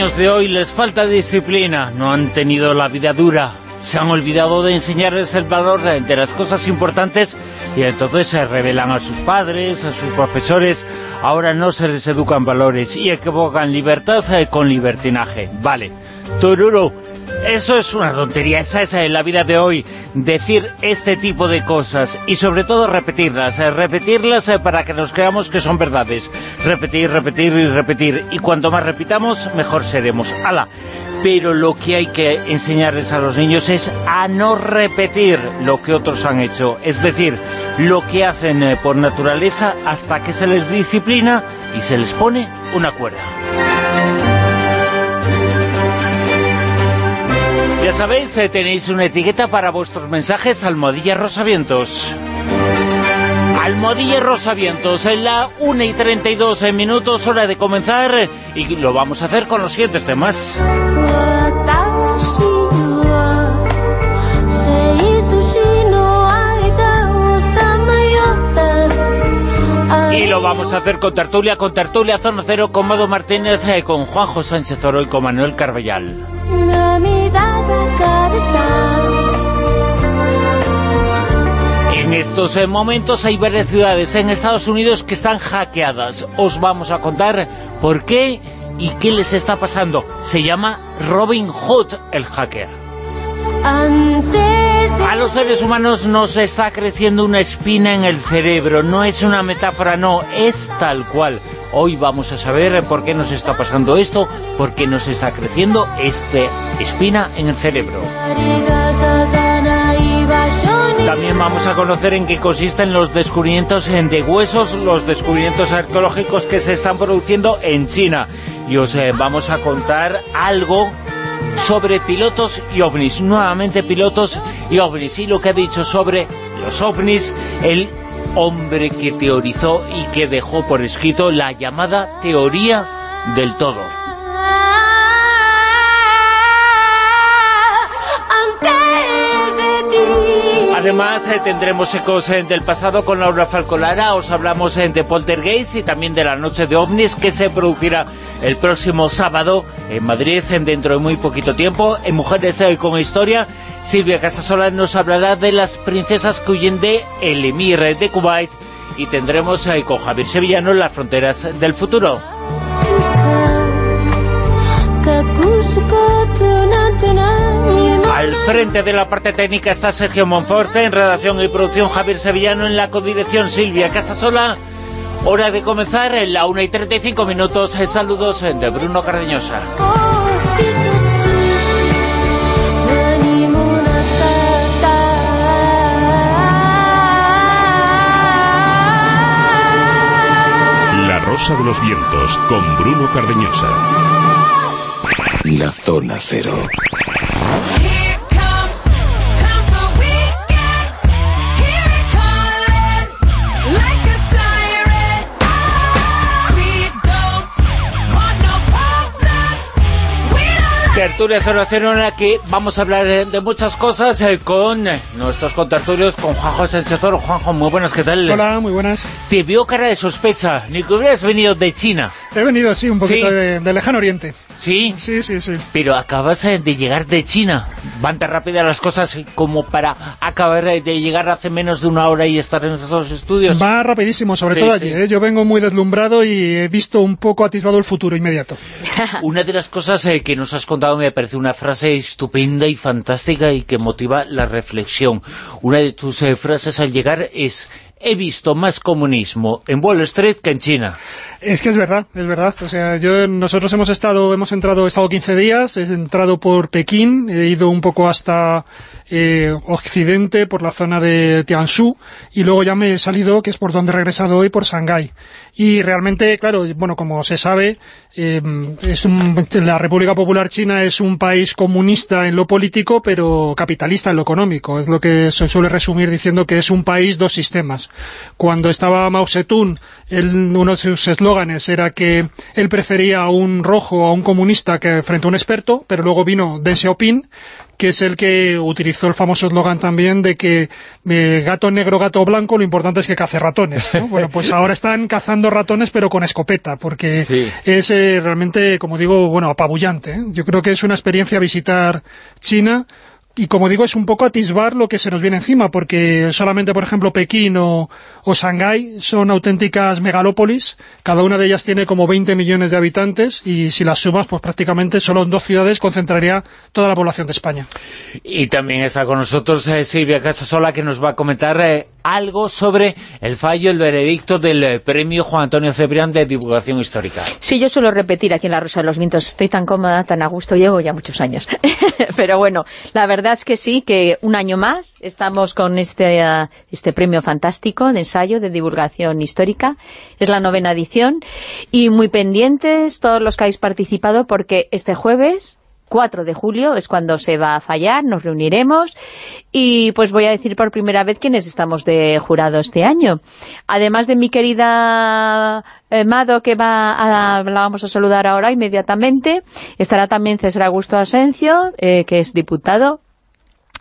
niños de hoy les falta disciplina, no han tenido la vida dura, se han olvidado de enseñarles el valor de las cosas importantes y entonces se revelan a sus padres, a sus profesores, ahora no se les educan valores y equivocan libertad eh, con libertinaje. Vale, Tururu, eso es una tontería, esa es la vida de hoy, decir este tipo de cosas y sobre todo repetirlas, eh, repetirlas eh, para que nos creamos que son verdades, repetir, repetir y repetir, y cuanto más repitamos, mejor seremos. ¡Hala! Pero lo que hay que enseñarles a los niños es a no repetir lo que otros han hecho, es decir, lo que hacen eh, por naturaleza hasta que se les disciplina y se les pone una cuerda. Ya sabéis, eh, tenéis una etiqueta para vuestros mensajes Almohadilla Rosavientos. Almohadilla Rosavientos, en la 1 y 32 minutos, hora de comenzar, y lo vamos a hacer con los siguientes temas. Y lo vamos a hacer con tertulia, con tertulia Zona Cero, con Modo Martínez, eh, con Juanjo Sánchez Oro y con Manuel Carbellal. En estos eh, momentos hay varias ciudades en Estados Unidos que están hackeadas. Os vamos a contar por qué y qué les está pasando. Se llama Robin Hood el hacker. A los seres humanos nos está creciendo una espina en el cerebro. No es una metáfora, no, es tal cual. Hoy vamos a saber por qué nos está pasando esto, por qué nos está creciendo esta espina en el cerebro. También vamos a conocer en qué consisten los descubrimientos de huesos, los descubrimientos arqueológicos que se están produciendo en China. Y os eh, vamos a contar algo sobre pilotos y ovnis, nuevamente pilotos y ovnis, y lo que ha dicho sobre los ovnis el hombre que teorizó y que dejó por escrito la llamada teoría del todo. Además eh, tendremos ecos eh, del pasado con Laura Falcolara, os hablamos eh, de Poltergeist y también de la noche de ovnis que se producirá el próximo sábado en Madrid dentro de muy poquito tiempo. En Mujeres con Historia, Silvia Casasola nos hablará de las princesas que huyen de el emir de Kuwait y tendremos con Javier Sevillano las fronteras del futuro. Al frente de la parte técnica está Sergio Monforte, en redacción y producción Javier Sevillano, en la codirección Silvia Casasola. Hora de comenzar en la 1 y 35 minutos. Saludos de Bruno Cardeñosa. La Rosa de los Vientos con Bruno Cardeñosa. La Zona Cero. Tertulia 0 en la que vamos a hablar de, muchas cosas eh, con eh, nuestros contertulios, con Juanjo Sánchez Oro. Juanjo, muy buenas, ¿qué tal? Hola, muy buenas. Te vio cara de sospecha, ni que hubieras venido de China. He venido, sí, un poquito De, de, lejano oriente. ¿Sí? Sí, sí, sí. Pero acabas eh, de llegar de China. Van tan rápidas las cosas como para acabar de llegar hace menos de una hora y estar en estos estudios. Va rapidísimo, sobre todo allí. ¿eh? Yo vengo muy deslumbrado y he visto un poco atisbado el futuro inmediato. una de las cosas eh, que nos has contado me parece una frase estupenda y fantástica y que motiva la reflexión. Una de tus frases al llegar es he visto más comunismo en Wall Street que en China. Es que es verdad, es verdad. O sea, yo nosotros hemos estado, hemos entrado, he estado 15 días, he entrado por Pekín, he ido un poco hasta eh, occidente, por la zona de Tianshu, y luego ya me he salido, que es por donde he regresado hoy, por Shanghái. Y realmente, claro, bueno, como se sabe, eh, es la República Popular China es un país comunista en lo político, pero capitalista en lo económico. Es lo que se suele resumir diciendo que es un país dos sistemas. Cuando estaba Mao Zedong, uno de sus eslóganes era que él prefería a un rojo, a un comunista, que frente a un experto, pero luego vino Deng Xiaoping, que es el que utilizó el famoso eslogan también de que eh, gato negro, gato blanco, lo importante es que cace ratones. Bueno, pues ahora están cazando ratones pero con escopeta, porque es eh, realmente, como digo, bueno, apabullante. ¿eh? Yo creo que es una experiencia visitar China y como digo, es un poco atisbar lo que se nos viene encima, porque solamente, por ejemplo, Pekín o, o Shanghái son auténticas megalópolis, cada una de ellas tiene como 20 millones de habitantes, y si las sumas, pues prácticamente solo en dos ciudades concentraría toda la población de España. Y también está con nosotros eh, Silvia Casasola, que nos va a comentar eh, algo sobre el fallo, el veredicto del eh, premio Juan Antonio Cebrián de Divulgación Histórica. Sí, yo suelo repetir aquí en La Rosa de los Vientos, estoy tan cómoda, tan a gusto, llevo ya muchos años. Pero bueno, la verdad es que sí, que un año más estamos con este, uh, este premio fantástico de ensayo de divulgación histórica. Es la novena edición y muy pendientes todos los que habéis participado porque este jueves 4 de julio es cuando se va a fallar, nos reuniremos y pues voy a decir por primera vez quiénes estamos de jurado este año. Además de mi querida eh, Mado, que va a, la vamos a saludar ahora inmediatamente, estará también César Augusto Asencio, eh, que es diputado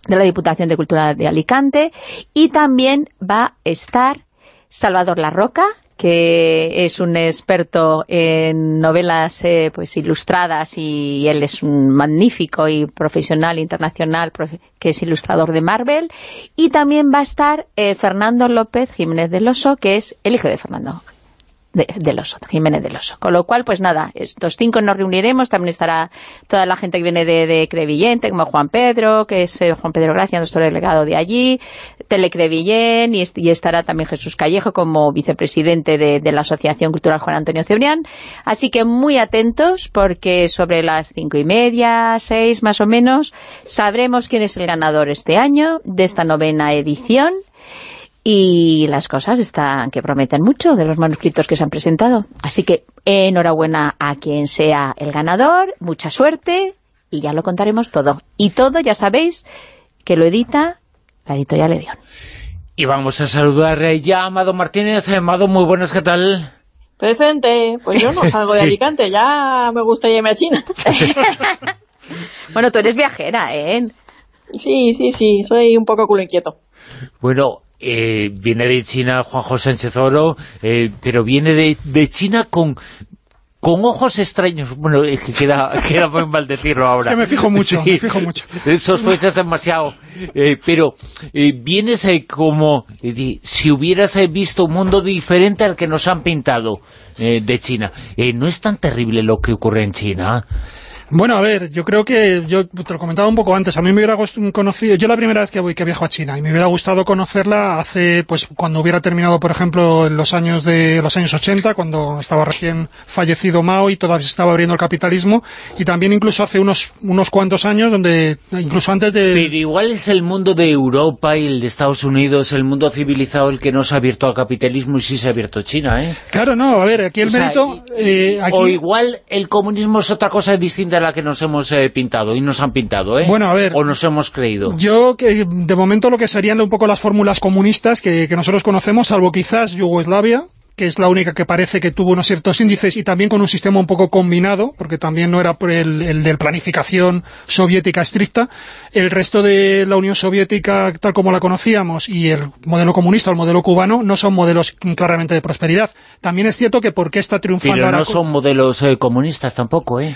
de la Diputación de Cultura de Alicante y también va a estar Salvador La Roca, que es un experto en novelas eh, pues ilustradas y él es un magnífico y profesional internacional que es ilustrador de Marvel. Y también va a estar eh, Fernando López Jiménez del Oso que es el hijo de Fernando de, del Oso, Jiménez del Oso. Con lo cual, pues nada, estos cinco nos reuniremos, también estará toda la gente que viene de, de Crevillente, como Juan Pedro, que es eh, Juan Pedro Gracia, nuestro delegado de allí, Telecrevillén, y, estará también Jesús Callejo como vicepresidente de, de, la Asociación Cultural Juan Antonio Cebrián. Así que muy atentos, porque sobre las cinco y media, seis más o menos, sabremos quién es el ganador este año de esta novena edición y las cosas están que prometen mucho de los manuscritos que se han presentado. Así que enhorabuena a quien sea el ganador, mucha suerte y ya lo contaremos todo. Y todo, ya sabéis, que lo edita la editorial Edión. Y vamos a saludar ya a Amado Martínez. Amado, muy buenas, ¿qué tal? Presente. Pues yo no salgo de Alicante, ya me gusta irme a China. bueno, tú eres viajera, ¿eh? Sí, sí, sí, soy un poco culo inquieto. Bueno, eh, viene de China Juanjo Sánchez Oro, eh, pero viene de, de China con con ojos extraños. Bueno, es que queda, queda muy mal decirlo ahora. Es que me fijo mucho, sí, me fijo mucho. Sospechas demasiado. Eh, pero eh, vienes eh, como si hubieras visto un mundo diferente al que nos han pintado de China. no es tan terrible lo que ocurre en China. Bueno, a ver, yo creo que, yo te lo comentaba un poco antes, a mí me hubiera conocido, yo la primera vez que voy que viajo a China, y me hubiera gustado conocerla hace, pues, cuando hubiera terminado, por ejemplo, en los años de los años 80, cuando estaba recién fallecido Mao y todavía se estaba abriendo el capitalismo, y también incluso hace unos, unos cuantos años, donde, incluso antes de... Pero igual es el mundo de Europa y el de Estados Unidos, el mundo civilizado, el que no se ha abierto al capitalismo y sí se ha abierto China, ¿eh? Claro, no, a ver, aquí el mérito... Eh, aquí... O igual el comunismo es otra cosa distinta la que nos hemos eh, pintado y nos han pintado, ¿eh? Bueno, a ver... O nos hemos creído. Yo, que de momento lo que serían un poco las fórmulas comunistas que, que nosotros conocemos, salvo quizás Yugoslavia, que es la única que parece que tuvo unos ciertos índices y también con un sistema un poco combinado, porque también no era el, el de planificación soviética estricta. El resto de la Unión Soviética, tal como la conocíamos, y el modelo comunista el modelo cubano, no son modelos claramente de prosperidad. También es cierto que porque está triunfando... Pero no son modelos eh, comunistas tampoco, ¿eh?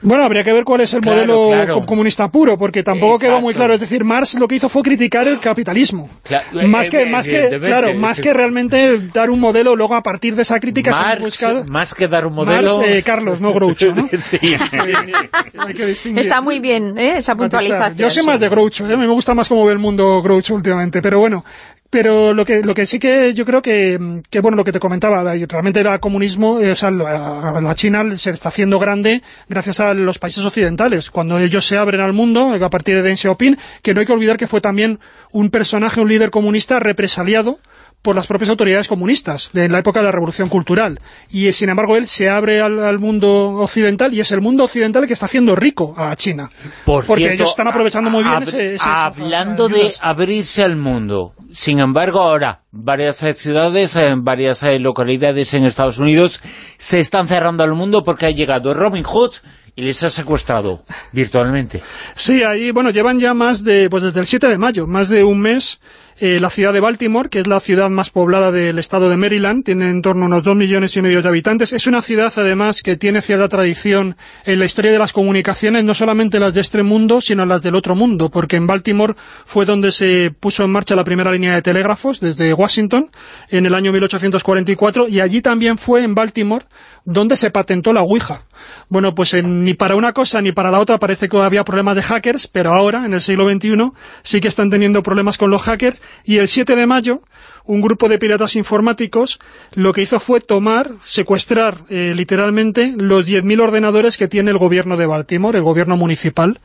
Bueno, habría que ver cuál es el modelo comunista puro, porque tampoco quedó muy claro. Es decir, Marx lo que hizo fue criticar el capitalismo. más que, más que, claro, más que realmente dar un modelo, luego a partir de esa crítica Marx, se buscado... Más que dar un modelo... Marx, eh, Carlos, no Groucho, ¿no? sí. hay que distinguir. Está muy bien, ¿eh? esa puntualización. Yo sé más de Groucho, ¿eh? a mí me gusta más cómo ve el mundo Groucho últimamente, pero bueno, pero lo que, lo que sí que yo creo que, que bueno, lo que te comentaba, realmente el comunismo, eh, o sea, la, China se está haciendo grande gracias a los países occidentales. Cuando ellos se abren al mundo, a partir de Deng Xiaoping, que no hay que olvidar que fue también un personaje, un líder comunista represaliado por las propias autoridades comunistas de la época de la Revolución Cultural. Y sin embargo él se abre al, mundo occidental y es el mundo occidental el que está haciendo rico a China. porque ellos están aprovechando muy bien ese, Hablando de abrirse al mundo, sin embargo ahora varias eh, ciudades, en varias eh, localidades en Estados Unidos se están cerrando al mundo porque ha llegado Robin Hood y les ha secuestrado virtualmente. Sí, ahí, bueno, llevan ya más de, pues desde el 7 de mayo, más de un mes eh, la ciudad de Baltimore, que es la ciudad más poblada del estado de Maryland, tiene en torno a unos dos millones y medio de habitantes. Es una ciudad, además, que tiene cierta tradición en la historia de las comunicaciones, no solamente las de este mundo, sino las del otro mundo, porque en Baltimore fue donde se puso en marcha la primera línea de telégrafos, desde Washington, en el año 1844, y allí también fue en Baltimore donde se patentó la Ouija. Bueno, pues ni para una cosa ni para la otra parece que había problemas de hackers, pero ahora, en el siglo XXI, sí que están teniendo problemas con los hackers, y el 7 de mayo, un grupo de piratas informáticos lo que hizo fue tomar, secuestrar eh, literalmente los 10.000 ordenadores que tiene el gobierno de Baltimore, el gobierno municipal,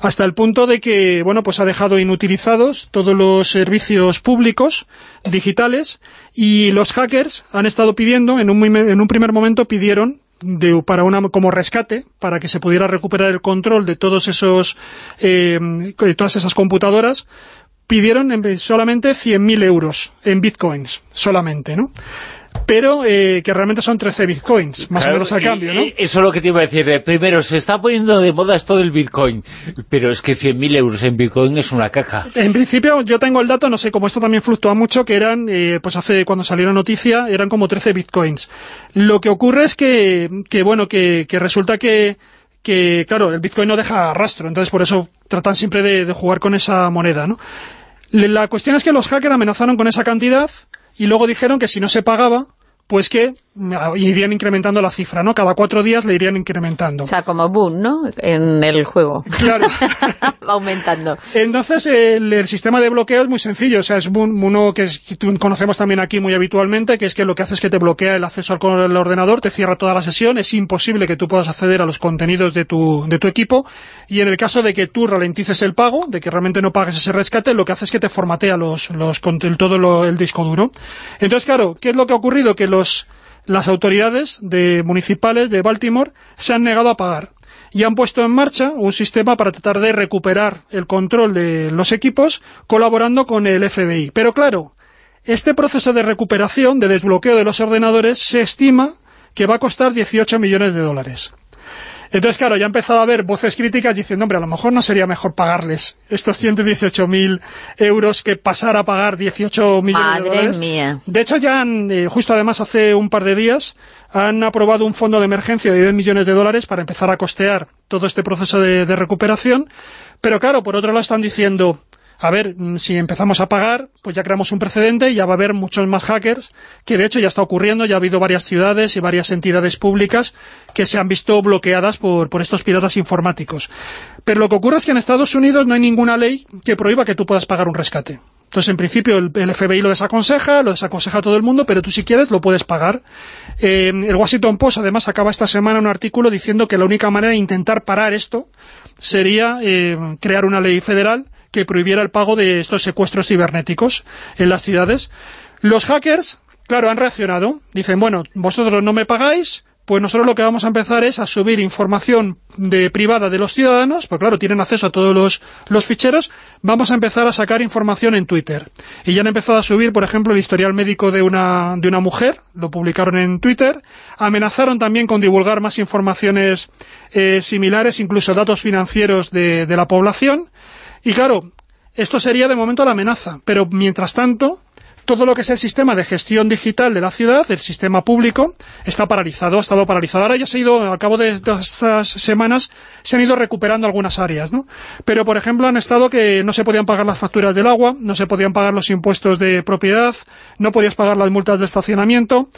hasta el punto de que, bueno, pues ha dejado inutilizados todos los servicios públicos digitales y los hackers han estado pidiendo, en un, en un primer momento pidieron de, para una como rescate para que se pudiera recuperar el control de todos esos eh, de todas esas computadoras pidieron solamente 100.000 euros en bitcoins solamente, ¿no? pero eh, que realmente son 13 bitcoins, más o menos a cambio, ¿no? Eso es lo que te iba a decir. Eh, primero, se está poniendo de moda esto del bitcoin, pero es que 100.000 euros en bitcoin es una caja. En principio, yo tengo el dato, no sé, como esto también fluctúa mucho, que eran, eh, pues hace, cuando salió la noticia, eran como 13 bitcoins. Lo que ocurre es que, que bueno, que, que resulta que que, claro, el Bitcoin no deja rastro, entonces por eso tratan siempre de, de jugar con esa moneda, ¿no? La cuestión es que los hackers amenazaron con esa cantidad y luego dijeron que si no se pagaba, pues que irían incrementando la cifra, ¿no? Cada cuatro días le irían incrementando. O sea, como boom, ¿no? En el juego. Claro. Va aumentando. Entonces, el, sistema de bloqueo es muy sencillo. O sea, es uno que, conocemos también aquí muy habitualmente, que es que lo que hace es que te bloquea el acceso al ordenador, te cierra toda la sesión, es imposible que tú puedas acceder a los contenidos de tu, de tu equipo, y en el caso de que tú ralentices el pago, de que realmente no pagues ese rescate, lo que hace es que te formatea los, los, todo el disco duro. Entonces, claro, ¿qué es lo que ha ocurrido? Que los las autoridades de municipales de Baltimore se han negado a pagar y han puesto en marcha un sistema para tratar de recuperar el control de los equipos colaborando con el FBI. Pero claro, este proceso de recuperación, de desbloqueo de los ordenadores, se estima que va a costar 18 millones de dólares. Entonces, claro, ya ha empezado a haber voces críticas diciendo, hombre, a lo mejor no sería mejor pagarles estos 118.000 euros que pasar a pagar 18 millones de dólares. mía. De hecho, ya han, eh, justo además hace un par de días, han aprobado un fondo de emergencia de 10 millones de dólares para empezar a costear todo este proceso de recuperación. Pero claro, por otro lado están diciendo, a ver, mm, si empezamos a pagar, pues ya creamos un precedente y ya va a haber muchos más hackers, que de hecho ya está ocurriendo, ya ha habido varias ciudades y varias entidades públicas que se han visto bloqueadas por, por estos piratas informáticos. Pero lo que ocurre es que en Estados Unidos no hay ninguna ley que prohíba que tú puedas pagar un rescate. Entonces, en principio, el, FBI lo desaconseja, lo desaconseja a todo el mundo, pero tú si quieres lo puedes pagar. Eh, el Washington Post, además, acaba esta semana un artículo diciendo que la única manera de intentar parar esto sería eh, crear una ley federal que prohibiera el pago de estos secuestros cibernéticos en las ciudades. Los hackers, claro, han reaccionado. Dicen, bueno, vosotros no me pagáis, pues nosotros lo que vamos a empezar es a subir información de privada de los ciudadanos, pues claro, tienen acceso a todos los, los, ficheros, vamos a empezar a sacar información en Twitter. Y ya han empezado a subir, por ejemplo, el historial médico de una, de una mujer, lo publicaron en Twitter, amenazaron también con divulgar más informaciones eh, similares, incluso datos financieros de la población, y claro, esto sería de momento la amenaza, pero mientras tanto, todo lo que es el sistema de gestión digital de la ciudad, el sistema público, está paralizado, ha estado paralizado. Ahora ya se ha ido, al cabo de estas semanas, se han ido recuperando algunas áreas, ¿no? Pero, por ejemplo, han estado que no se podían pagar las facturas del agua, no se podían pagar los impuestos de propiedad, no podías pagar las multas de estacionamiento,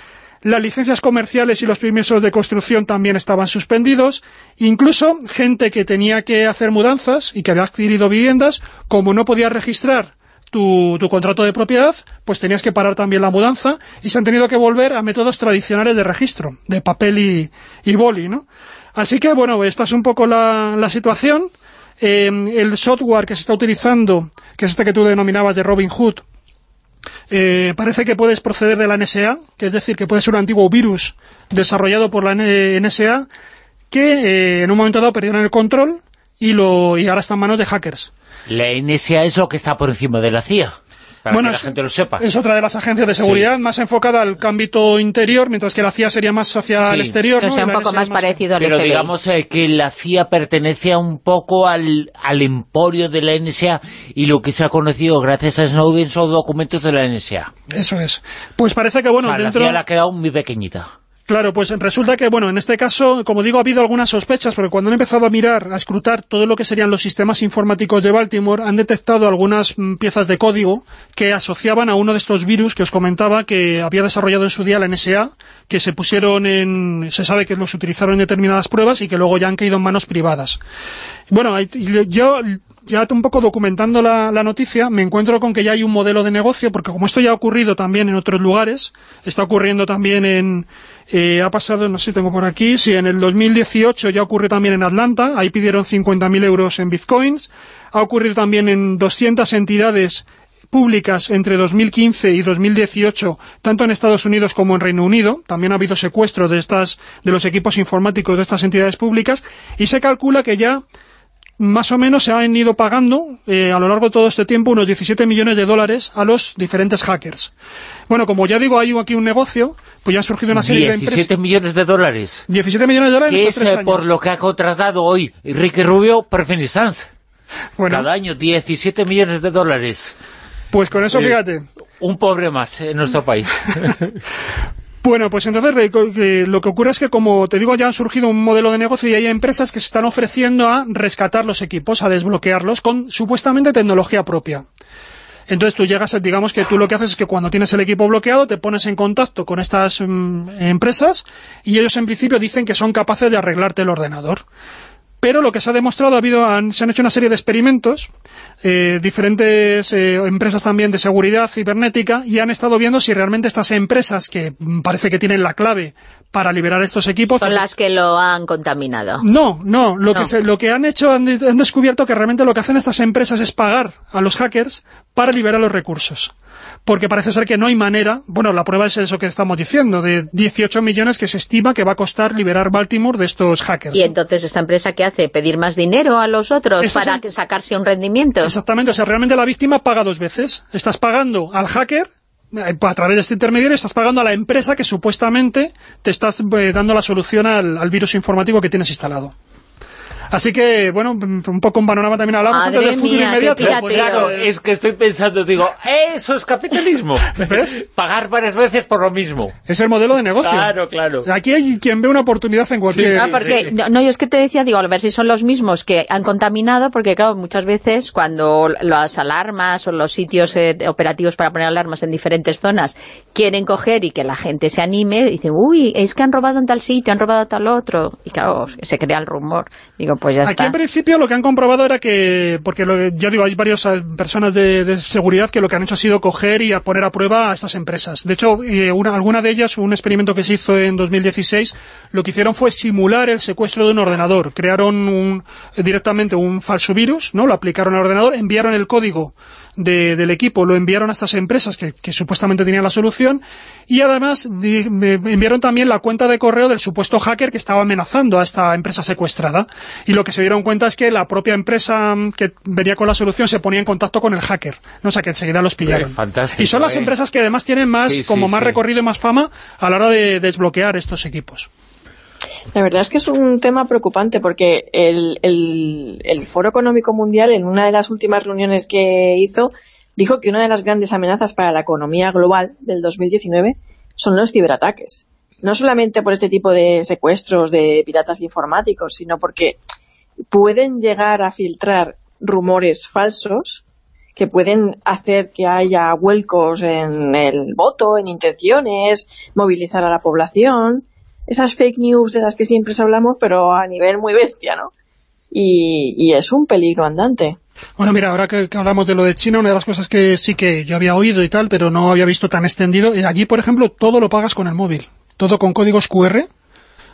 las licencias comerciales y los permisos de construcción también estaban suspendidos. Incluso gente que tenía que hacer mudanzas y que había adquirido viviendas, como no podía registrar tu, contrato de propiedad, pues tenías que parar también la mudanza y se han tenido que volver a métodos tradicionales de registro, de papel y, y boli, ¿no? Así que, bueno, esta es un poco la, situación. Eh, el software que se está utilizando, que es este que tú denominabas de Robin Hood, eh, parece que puedes proceder de la NSA, que es decir, que puede ser un antiguo virus desarrollado por la NSA, que eh, en un momento dado perdieron el control y, lo, y ahora está en manos de hackers. La NSA es lo que está por encima de la CIA. Para que la gente lo sepa. Es otra de las agencias de seguridad más enfocada al ámbito interior, mientras que la CIA sería más hacia el exterior. O sea, un poco más, parecido al Pero digamos eh, que la CIA pertenece un poco al, al emporio de la NSA y lo que se ha conocido gracias a Snowden son documentos de la NSA. Eso es. Pues parece que, bueno, o sea, dentro... la CIA le ha quedado muy pequeñita. Claro, pues resulta que, bueno, en este caso, como digo, ha habido algunas sospechas, porque cuando han empezado a mirar, a escrutar todo lo que serían los sistemas informáticos de Baltimore, han detectado algunas mm, piezas de código que asociaban a uno de estos virus que os comentaba que había desarrollado en su día la NSA, que se pusieron en... se sabe que los utilizaron en determinadas pruebas y que luego ya han caído en manos privadas. Bueno, yo ya un poco documentando la, la, noticia, me encuentro con que ya hay un modelo de negocio, porque como esto ya ha ocurrido también en otros lugares, está ocurriendo también en, eh, ha pasado, no sé si tengo por aquí, sí, en el 2018 ya ocurrió también en Atlanta, ahí pidieron 50.000 euros en bitcoins, ha ocurrido también en 200 entidades públicas entre 2015 y 2018, tanto en Estados Unidos como en Reino Unido. También ha habido secuestro de estas de los equipos informáticos de estas entidades públicas y se calcula que ya más o menos se han ido pagando eh, a lo largo de todo este tiempo unos 17 millones de dólares a los diferentes hackers. Bueno, como ya digo, hay aquí un negocio, pues ya ha surgido una serie de empresas... 17 millones de dólares. 17 millones de dólares ¿Qué es por lo que ha contratado hoy Enrique Rubio para Finisans? Bueno. Cada año 17 millones de dólares. Pues con eso, eh, fíjate. Un pobre más en nuestro país. Bueno, pues entonces lo que ocurre es que, como te digo, ya ha surgido un modelo de negocio y hay empresas que se están ofreciendo a rescatar los equipos, a desbloquearlos con supuestamente tecnología propia. Entonces tú llegas, digamos que tú lo que haces es que cuando tienes el equipo bloqueado te pones en contacto con estas mm, empresas y ellos en principio dicen que son capaces de arreglarte el ordenador. Pero lo que se ha demostrado, ha habido, se han hecho una serie de experimentos, eh, diferentes eh, empresas también de seguridad cibernética, y han estado viendo si realmente estas empresas, que parece que tienen la clave para liberar estos equipos... Son las que lo han contaminado. No, no, lo, Que, se, lo que han hecho, han, han descubierto que realmente lo que hacen estas empresas es pagar a los hackers para liberar los recursos porque parece ser que no hay manera, bueno, la prueba es eso que estamos diciendo, de 18 millones que se estima que va a costar liberar Baltimore de estos hackers. Y entonces esta empresa ¿qué hace? ¿Pedir más dinero a los otros para sacarse un rendimiento? Exactamente, o sea, realmente la víctima paga dos veces. Estás pagando al hacker eh, a través de este intermediario estás pagando a la empresa que supuestamente te estás eh, dando la solución al virus informático que tienes instalado. Así que, bueno, un poco un panorama también hablamos antes del futuro inmediato. Pues claro, es que estoy pensando, digo, eso es capitalismo. ¿Ves? Pagar varias veces por lo mismo. Es el modelo de negocio. Claro, claro. Aquí hay quien ve una oportunidad en cualquier... Sí, ah, porque, no, yo es que te decía, digo, a ver si son los mismos que han contaminado, porque claro, muchas veces cuando las alarmas o los sitios eh, operativos para poner alarmas en diferentes zonas quieren coger y que la gente se anime, dicen, uy, es que han robado en tal sitio, han robado tal otro, y claro, se crea el rumor. Digo, pues Aquí en principio lo que han comprobado era que, porque lo, ya digo, hay varias eh, personas de, seguridad que lo que han hecho ha sido coger y a poner a prueba a estas empresas. De hecho, eh, una, alguna de ellas, un experimento que se hizo en 2016, lo que hicieron fue simular el secuestro de un ordenador. Crearon un, directamente un falso virus, ¿no? lo aplicaron al ordenador, enviaron el código del equipo lo enviaron a estas empresas que, supuestamente tenían la solución y además me enviaron también la cuenta de correo del supuesto hacker que estaba amenazando a esta empresa secuestrada y lo que se dieron cuenta es que la propia empresa mm, que venía con la solución se ponía en contacto con el hacker, no o sea que enseguida los pillaron. y son las ¿eh? empresas que además tienen más como más recorrido y más fama a la hora de desbloquear estos equipos. La verdad es que es un tema preocupante porque el, Foro Económico Mundial en una de las últimas reuniones que hizo dijo que una de las grandes amenazas para la economía global del 2019 son los ciberataques. No solamente por este tipo de secuestros de piratas informáticos, sino porque pueden llegar a filtrar rumores falsos que pueden hacer que haya vuelcos en el voto, en intenciones, movilizar a la población esas fake news de las que siempre hablamos, pero a nivel muy bestia, ¿no? Y, es un peligro andante. Bueno, mira, ahora que, hablamos de lo de China, una de las cosas que sí que yo había oído y tal, pero no había visto tan extendido, eh, allí, por ejemplo, todo lo pagas con el móvil. Todo con códigos QR.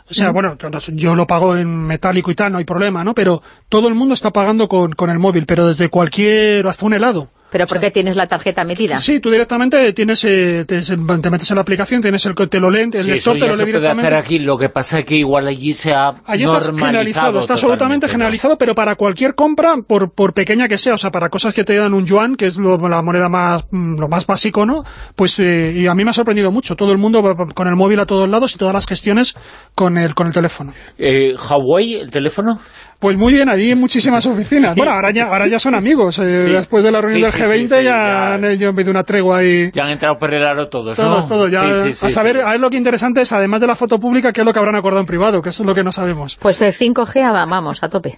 O sea, bueno, yo lo pago en metálico y tal, no hay problema, ¿no? Pero todo el mundo está pagando con, con el móvil, pero desde cualquier, hasta un helado. ¿Pero por qué tienes la tarjeta metida? Sí, tú directamente tienes eh, te, te metes en la aplicación, tienes el te lo leen, el sí, lector eso te lo lee se puede directamente. hacer aquí, lo que pasa es que igual allí se ha Allí está generalizado, está absolutamente generalizado, pero para cualquier compra, por, por pequeña que sea, o sea, para cosas que te dan un yuan, que es lo- la moneda más mm, lo más básico, ¿no? Pues eh, y a mí me ha sorprendido mucho, todo el mundo con el móvil a todos lados y todas las gestiones con el con el teléfono. Eh, ¿Huawei, el teléfono? Pues muy bien, allí muchísimas oficinas. Bueno, ahora ya, ahora ya son amigos. eh, Sí. Después de la reunión Sí, del sí, G20 sí, sí, ya, ya. han hecho una tregua ahí. Ya han entrado por el aro todos, ¿no? Todos, todos, ya. Sí, sí, sí, a saber, sí. a ver lo que interesante es, además de la foto pública, qué es lo que habrán acordado en privado, que eso es lo que no sabemos. Pues el 5G, ah, vamos, a tope.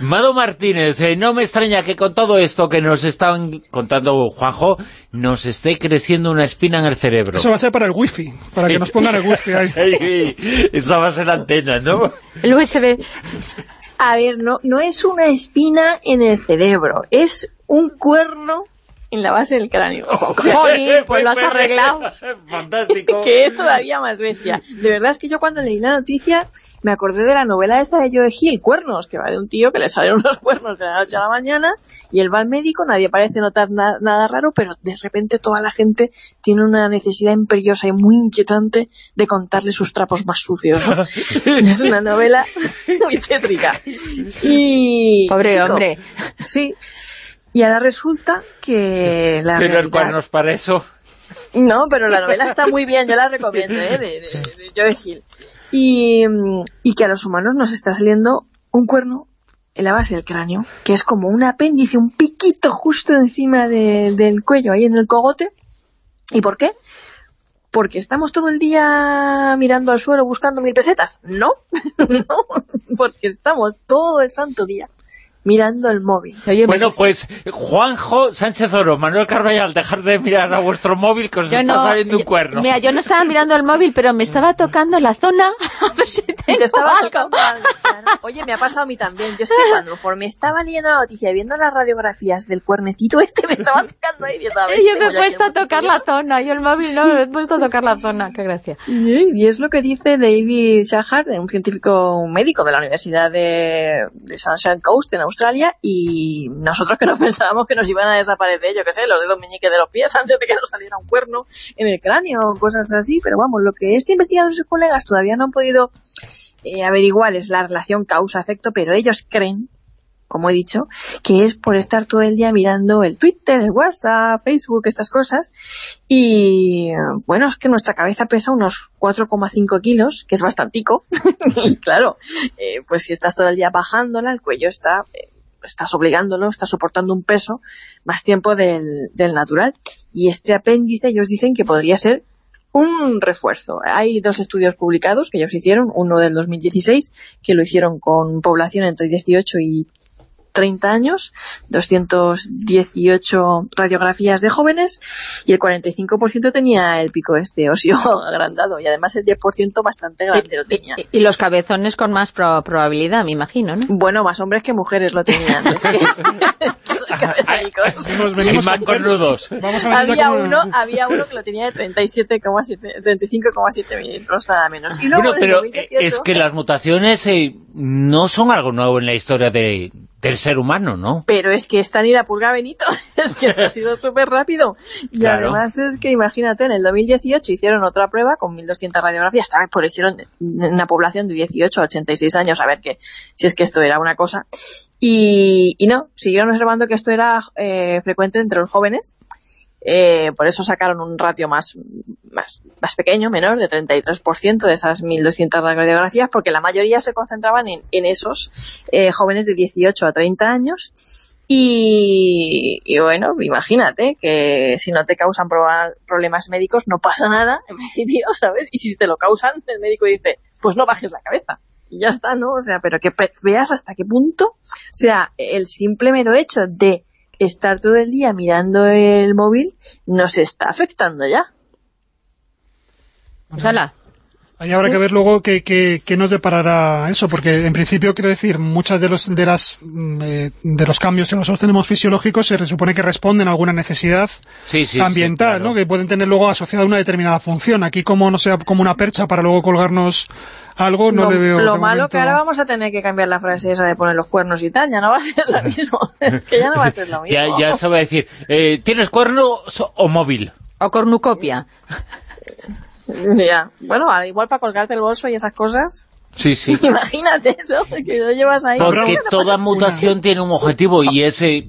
Mado Martínez, eh, no me extraña que con todo esto que nos están contando Juanjo, nos esté creciendo una espina en el cerebro. Eso va a ser para el wifi, para Sí. que nos pongan el wifi ahí. Esa va a ser antena, ¿no? El USB. A ver, no, no es una espina en el cerebro, es un cuerno en la base del cráneo. O sea, Jolín, pues lo has arreglado. Fantástico. que es todavía más bestia. De verdad es que yo cuando leí la noticia me acordé de la novela esa de Joe Hill, Cuernos, que va de un tío que le salen unos cuernos de la noche a la mañana y él va al médico, nadie parece notar na- nada raro, pero de repente toda la gente tiene una necesidad imperiosa y muy inquietante de contarle sus trapos más sucios. ¿no? es una novela muy tétrica. Y... Pobre chico, hombre. Sí. Y ahora resulta que la Pero el realidad- cuernos para eso. no, pero la novela está muy bien, yo la recomiendo, ¿eh? de, de, de Joe Hill. Y, y que a los humanos nos está saliendo un cuerno en la base del cráneo, que es como un apéndice, un piquito justo encima de- del cuello, ahí en el cogote. ¿Y por qué? Porque estamos todo el día mirando al suelo buscando mil pesetas. No, no, porque estamos todo el santo día mirando el móvil. Oye, Bueno, pues, Juanjo Sánchez Oro, Manuel Carvallal, dejar de mirar a vuestro móvil que os yo está no, saliendo un yo- cuerno. Mira, yo no estaba mirando el móvil, pero me estaba tocando la zona a ver si tengo te estaba algo. claro. Oye, me ha pasado a mí también. Yo es que cuando conforme estaba leyendo la noticia y viendo las radiografías del cuernecito este, me estaba tocando ahí viendo a ver Y si yo me he puesto a tocar la zona, yo el móvil no, me he puesto a tocar la zona, qué gracia. Y, y es lo que dice David Shahar, un científico un médico de la Universidad de, de Sunshine Coast en Australia, y nosotros que no pensábamos que nos iban a desaparecer, yo qué sé, los dedos meñiques de los pies antes de que nos saliera un cuerno en el cráneo cosas así, pero vamos, lo que este investigador y sus colegas todavía no han podido eh, averiguar es la relación causa-efecto, pero ellos creen como he dicho, que es por estar todo el día mirando el Twitter, el WhatsApp, Facebook, estas cosas. Y bueno, es que nuestra cabeza pesa unos 4,5 kilos, que es bastantico. y claro, eh, pues si estás todo el día bajándola, el cuello está, eh, estás obligándolo, estás soportando un peso más tiempo del, del natural. Y este apéndice, ellos dicen que podría ser un refuerzo. Hay dos estudios publicados que ellos hicieron, uno del 2016, que lo hicieron con población entre 18 y 30 años, 218 radiografías de jóvenes y el 45% tenía el pico este óseo agrandado y además el 10% bastante grande lo tenía. Y, y los cabezones con más pro- probabilidad, me imagino, ¿no? Bueno, más hombres que mujeres lo tenían. es que- cabezadicos. Venimos, El venimos man con nudos. Vamos a había con uno, había uno que lo tenía de 37,7 35,7 milímetros nada menos. Y luego Bueno, en pero 2018 es que las mutaciones eh, no son algo nuevo en la historia de, del ser humano, ¿no? Pero es que esta ni la pulga Benito, es que esto ha sido súper rápido. Y Claro. además es que imagínate, en el 2018 hicieron otra prueba con 1.200 radiografías, también por hicieron en una población de 18 a 86 años, a ver que, si es que esto era una cosa. Y, y no, siguieron observando que esto era eh, frecuente entre los jóvenes, eh, por eso sacaron un ratio más, más, más pequeño, menor, de 33% de esas 1.200 radiografías, porque la mayoría se concentraban en, esos eh, jóvenes de 18 a 30 años. Y, y bueno, imagínate que si no te causan problemas médicos no pasa nada, en principio, ¿sabes? Y si te lo causan, el médico dice, pues no bajes la cabeza. Y ya está, ¿no? O sea, pero que veas hasta qué punto, o sea, el simple mero hecho de estar todo el día mirando el móvil nos está afectando ya. Ahí habrá que ver luego qué que, que nos deparará eso, porque en principio, quiero decir, muchas de los de las mm, eh, de los cambios que nosotros tenemos fisiológicos se supone que responden a alguna necesidad Sí, sí, ambiental, sí, claro. ¿no? Que pueden tener luego asociada una determinada función. Aquí como no sea como una percha para luego colgarnos algo, no lo, le veo... lo malo momento- que ahora vamos a tener que cambiar la frase esa de poner los cuernos y tal, ya no va a ser lo mismo. es que ya no va a ser lo mismo. Ya, ya se va a decir, eh, ¿tienes cuerno o móvil? O cornucopia. Ya. Bueno, al igual para colgarte el bolso y esas cosas. Sí, sí. Imagínate, ¿no? Que lo llevas ahí. Porque toda mutación tiene un objetivo y es eh,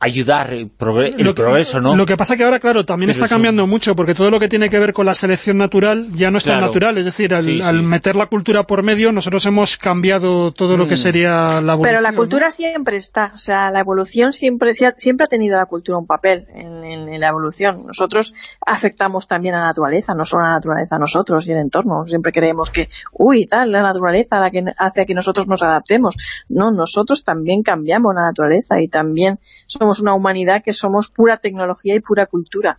ayudar el, progre- el Lo que- progreso, ¿no? Lo que pasa que ahora, claro, también Pero está eso- cambiando mucho, porque todo lo que tiene que ver con la selección natural ya no es tan natural. Es decir, al, Sí, sí. al meter la cultura por medio, nosotros hemos cambiado todo lo que Mm. sería la evolución. Pero la ¿no? cultura siempre está, o sea, la evolución siempre siempre ha tenido la cultura un papel en, en- en la evolución. Nosotros afectamos también a la naturaleza, no solo a la naturaleza, a nosotros y el entorno. Siempre creemos que, uy, tal, la naturaleza la que hace que nosotros nos adaptemos. No, nosotros también cambiamos la naturaleza y también somos una humanidad que somos pura tecnología y pura cultura.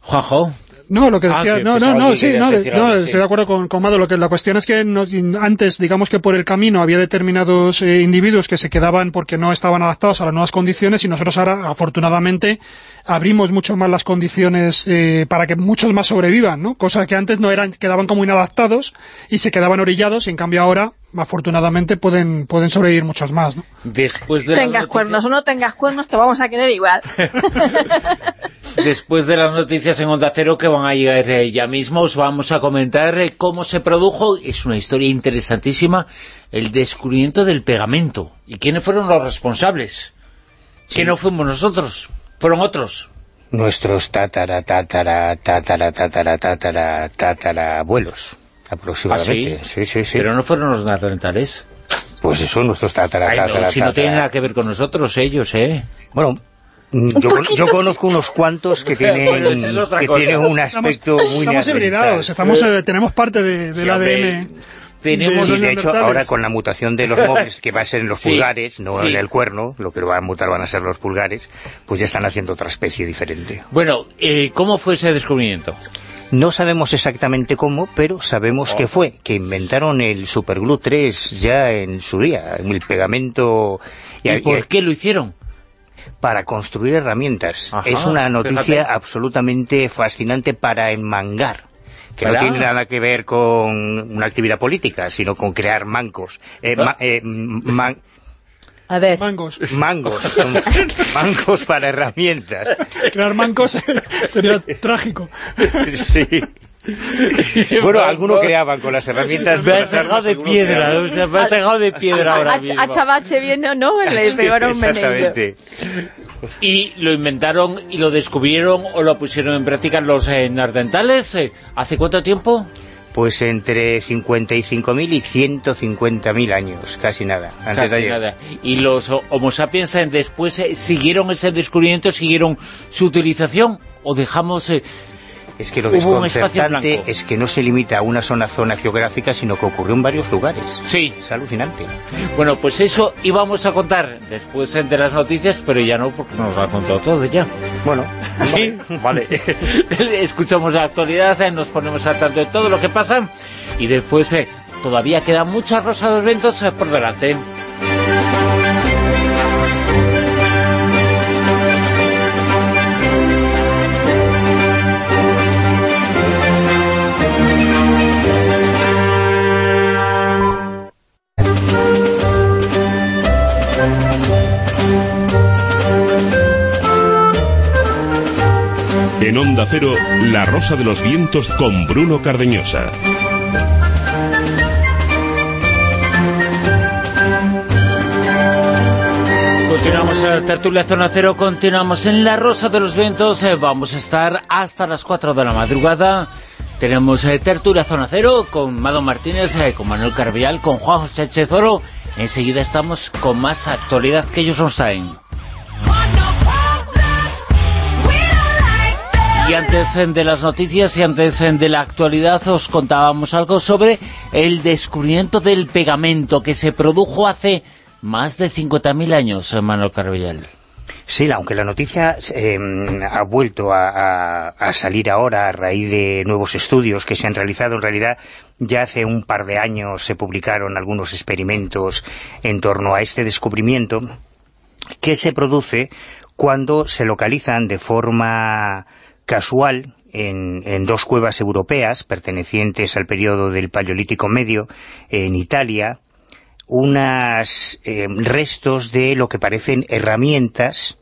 Juanjo, No, lo que Ah, decía, no, no, no, sí, no, decir no, algo, sí. estoy de acuerdo con, con Mado. Lo que la cuestión es que nos- antes, digamos que por el camino había determinados eh, individuos que se quedaban porque no estaban adaptados a las nuevas condiciones y nosotros ahora, afortunadamente, abrimos mucho más las condiciones eh, para que muchos más sobrevivan, ¿no? Cosa que antes no eran, quedaban como inadaptados y se quedaban orillados y en cambio ahora, afortunadamente, pueden, pueden sobrevivir muchos más, ¿no? después de las Tengas noticias- cuernos o no tengas cuernos, te vamos a querer igual. Después de las noticias en Onda Cero que van a llegar ya mismo, os vamos a comentar eh, cómo se produjo, es una historia interesantísima, el descubrimiento del pegamento. ¿Y quiénes fueron los responsables? Que no fuimos nosotros, fueron otros. Nuestros tatara, tatara, tatara, tatara, tatara, tatara abuelos, aproximadamente. ¿Ah, sí? sí, sí, Pero no fueron los neandertales. Pues eso, nuestros tatara, Ay, no, si no tienen tatara. nada que ver con nosotros ellos, ¿eh? Bueno, mm, yo, yo conozco unos cuantos que tienen, es que tienen un aspecto muy Estamos hibridados, estamos, eh, tenemos parte de- del Sí, hombre, ADN. Tenemos Sí, los de hecho, ahora con la mutación de los móviles, que va a ser en los Sí, pulgares, no sí. en el cuerno, lo que lo va a mutar van a ser los pulgares, pues ya están haciendo otra especie diferente. Bueno, eh, ¿cómo fue ese descubrimiento? No sabemos exactamente cómo, pero sabemos Oh. que fue, que inventaron el Superglue 3 ya en su día, el pegamento... ¿Y, y- por qué lo hicieron? para construir herramientas. Ajá, es una noticia fíjate. absolutamente fascinante para enmangar que no tiene nada que ver con una actividad política, sino con crear mancos. Eh, ma- eh, man- A ver, Mangos. mangos, mangos para herramientas. Crear mancos sería trágico. Sí. Bueno, algunos creaban con las herramientas... Me has dejado de piedra, o sea, me has dejado de piedra ahora a, mismo. a Chabache viene, ¿no? Le pegaron veneno. Exactamente. ¿Y lo inventaron y lo descubrieron o lo pusieron en práctica los eh, neandertales? eh, ¿Hace cuánto tiempo? Pues entre 55.000 y 150.000 años, casi nada. Antes de Casi ayer. nada. ¿Y los Homo sapiens eh, después eh, siguieron ese descubrimiento, siguieron su utilización? ¿O dejamos...? eh, Es que lo desconcertante es que no se limita a una sola zona geográfica, sino que ocurrió en varios lugares. Sí. Es alucinante. Bueno, pues eso íbamos a contar después de las noticias, pero ya no, porque nos lo ha contado todo ya. Bueno, Sí, vale. Escuchamos la actualidad, eh, nos ponemos al tanto de todo lo que pasa y después eh, todavía quedan muchas rosas de los vientos eh, por delante. En Onda Cero, La Rosa de los Vientos con Bruno Cardeñosa. Continuamos en la tertulia Zona Cero, continuamos en la Rosa de los Vientos, eh, vamos a estar hasta las 4 de la madrugada. Tenemos eh, tertulia Zona Cero con Mado Martínez, eh, con Manuel Carvial, con Juan José Chezoro. Enseguida estamos con más actualidad que ellos nos traen. Y antes eh, de las noticias y antes eh, de la actualidad os contábamos algo sobre el descubrimiento del pegamento que se produjo hace más de 50.000 años, eh, Manuel Carvillal. Sí, aunque la noticia em, ha vuelto a, salir ahora a raíz de nuevos estudios que se han realizado, en realidad ya hace un par de años se publicaron algunos experimentos en torno a este descubrimiento que se produce cuando se localizan de forma casual en, dos cuevas europeas pertenecientes al periodo del Paleolítico Medio en Italia unos eh, restos de lo que parecen herramientas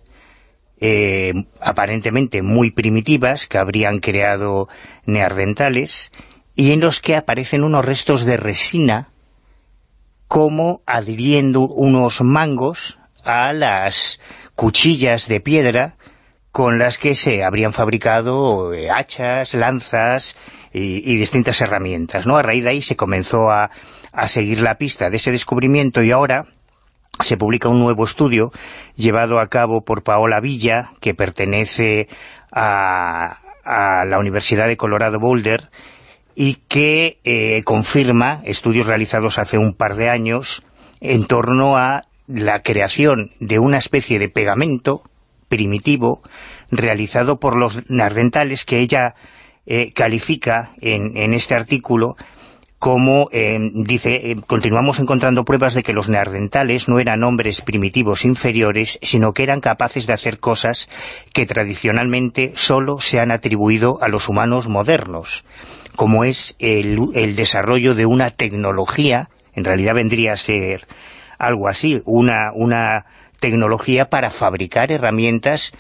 eh, aparentemente muy primitivas que habrían creado neardentales y en los que aparecen unos restos de resina como adhiriendo unos mangos a las cuchillas de piedra con las que se habrían fabricado eh, hachas, lanzas y, y, distintas herramientas. ¿no? A raíz de ahí se comenzó a, a seguir la pista de ese descubrimiento y ahora se publica un nuevo estudio llevado a cabo por Paola Villa, que pertenece a, la Universidad de Colorado Boulder, y que eh, confirma estudios realizados hace un par de años en torno a la creación de una especie de pegamento primitivo realizado por los nardentales que ella eh, califica en, en este artículo como eh, dice, eh, continuamos encontrando pruebas de que los neandertales no eran hombres primitivos inferiores, sino que eran capaces de hacer cosas que tradicionalmente solo se han atribuido a los humanos modernos, como es el, el desarrollo de una tecnología, en realidad vendría a ser algo así, una, una tecnología para fabricar herramientas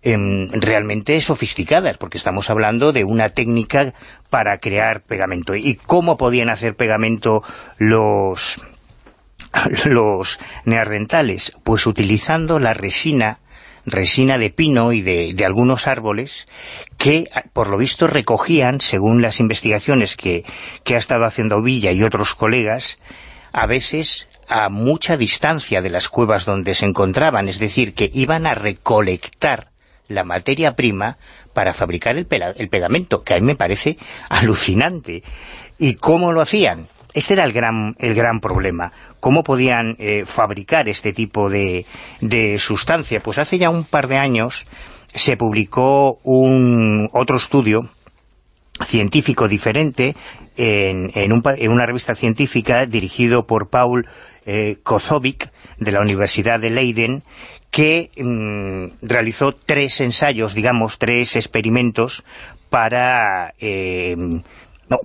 Em, realmente sofisticadas, porque estamos hablando de una técnica para crear pegamento. ¿Y cómo podían hacer pegamento los, los? Pues utilizando la resina resina de pino y de, de, algunos árboles que, por lo visto, recogían, según las investigaciones que, que ha estado haciendo Villa y otros colegas, a veces a mucha distancia de las cuevas donde se encontraban, es decir, que iban a recolectar la materia prima para fabricar el, pegamento, que a mí me parece alucinante. ¿Y cómo lo hacían? Este era el gran, el gran problema. ¿Cómo podían eh, fabricar este tipo de, de sustancia? Pues hace ya un par de años se publicó un otro estudio científico diferente en, en, una revista científica dirigido por Paul eh, Kozovic de la Universidad de Leiden que mm, realizó tres ensayos, digamos, tres experimentos para eh,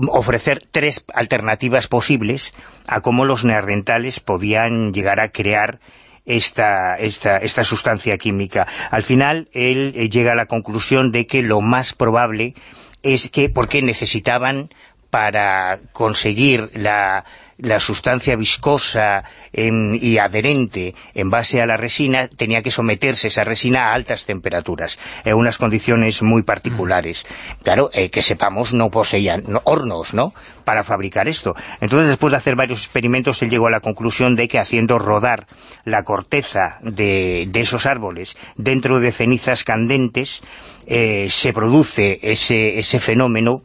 ofrecer tres alternativas posibles a cómo los neandertales podían llegar a crear esta, esta, esta sustancia química. Al final, él eh, llega a la conclusión de que lo más probable es que, porque necesitaban para conseguir la, la sustancia viscosa y adherente en base a la resina, tenía que someterse esa resina a altas temperaturas, en unas condiciones muy particulares. Claro, eh, que sepamos, no poseían hornos, ¿no?, para fabricar esto. Entonces, después de hacer varios experimentos, él llegó a la conclusión de que haciendo rodar la corteza de, esos árboles dentro de cenizas candentes, eh, se produce ese, ese fenómeno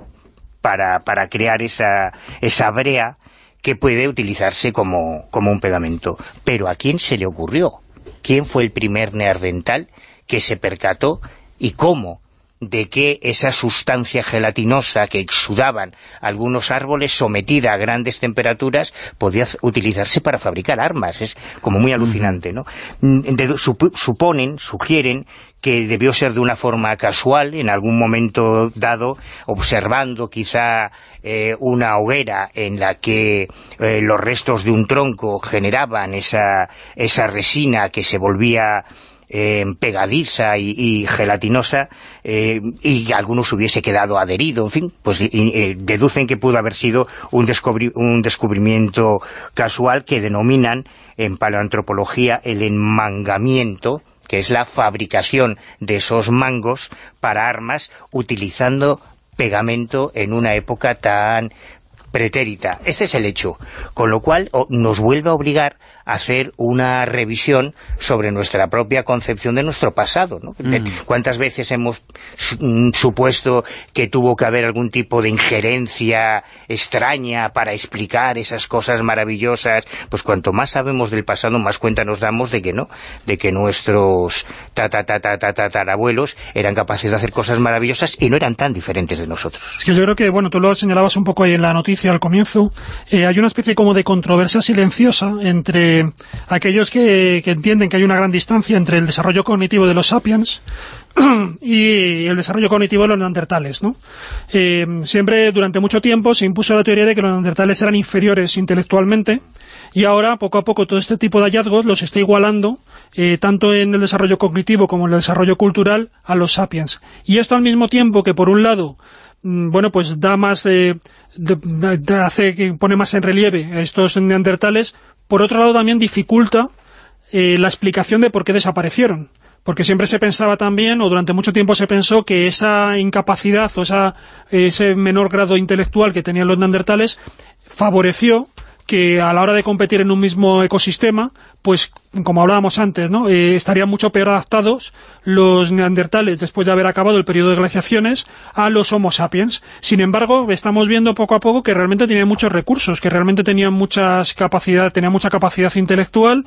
para, para crear esa, esa brea que puede utilizarse como, un pegamento. Pero ¿a quién se le ocurrió? ¿Quién fue el primer neandertal que se percató y cómo de que esa sustancia gelatinosa que exudaban algunos árboles sometida a grandes temperaturas podía utilizarse para fabricar armas. Es como muy alucinante, ¿no? Mm, suponen, sugieren que debió ser de una forma casual, en algún momento dado, observando quizá eh, una hoguera en la que eh, los restos de un tronco generaban esa, esa resina que se volvía eh, pegadiza y, gelatinosa y algunos hubiese quedado adherido, en fin, pues deducen que pudo haber sido un, un descubrimiento casual que denominan en paleoantropología el enmangamiento que es la fabricación de esos mangos para armas utilizando pegamento en una época tan pretérita. Este es el hecho, con lo cual nos vuelve a obligar hacer una revisión sobre nuestra propia concepción de nuestro pasado. ¿no? Mm. ¿Cuántas veces hemos mm, supuesto que tuvo que haber algún tipo de injerencia extraña para explicar esas cosas maravillosas? Pues cuanto más sabemos del pasado, más cuenta nos damos de que no, de que nuestros tatarabuelos eran capaces de hacer cosas maravillosas y no eran tan diferentes de nosotros. Es que yo creo que, bueno, tú lo señalabas un poco ahí en la noticia al comienzo, eh, hay una especie como de controversia silenciosa entre aquellos que, entienden que hay una gran distancia entre el desarrollo cognitivo de los sapiens y el desarrollo cognitivo de los neandertales, ¿no? Eh, siempre, durante mucho tiempo, se impuso la teoría de que los neandertales eran inferiores intelectualmente, y ahora, poco a poco, todo este tipo de hallazgos los está igualando, eh, tanto en el desarrollo cognitivo como en el desarrollo cultural, a los sapiens. Y esto al mismo tiempo que, por un lado, mm, bueno, pues da más, eh, de- hace que pone más en relieve a estos neandertales, por otro lado también dificulta eh, la explicación de por qué desaparecieron. Porque siempre se pensaba también, o durante mucho tiempo se pensó, que esa incapacidad o esa, ese menor grado intelectual que tenían los neandertales favoreció que a la hora de competir en un mismo ecosistema, pues como hablábamos antes, ¿no? Eh, estarían mucho peor adaptados los neandertales después de haber acabado el periodo de glaciaciones a los homo sapiens. Sin embargo, estamos viendo poco a poco que realmente tenían muchos recursos, que realmente tenían muchas capacidad, tenían mucha capacidad intelectual,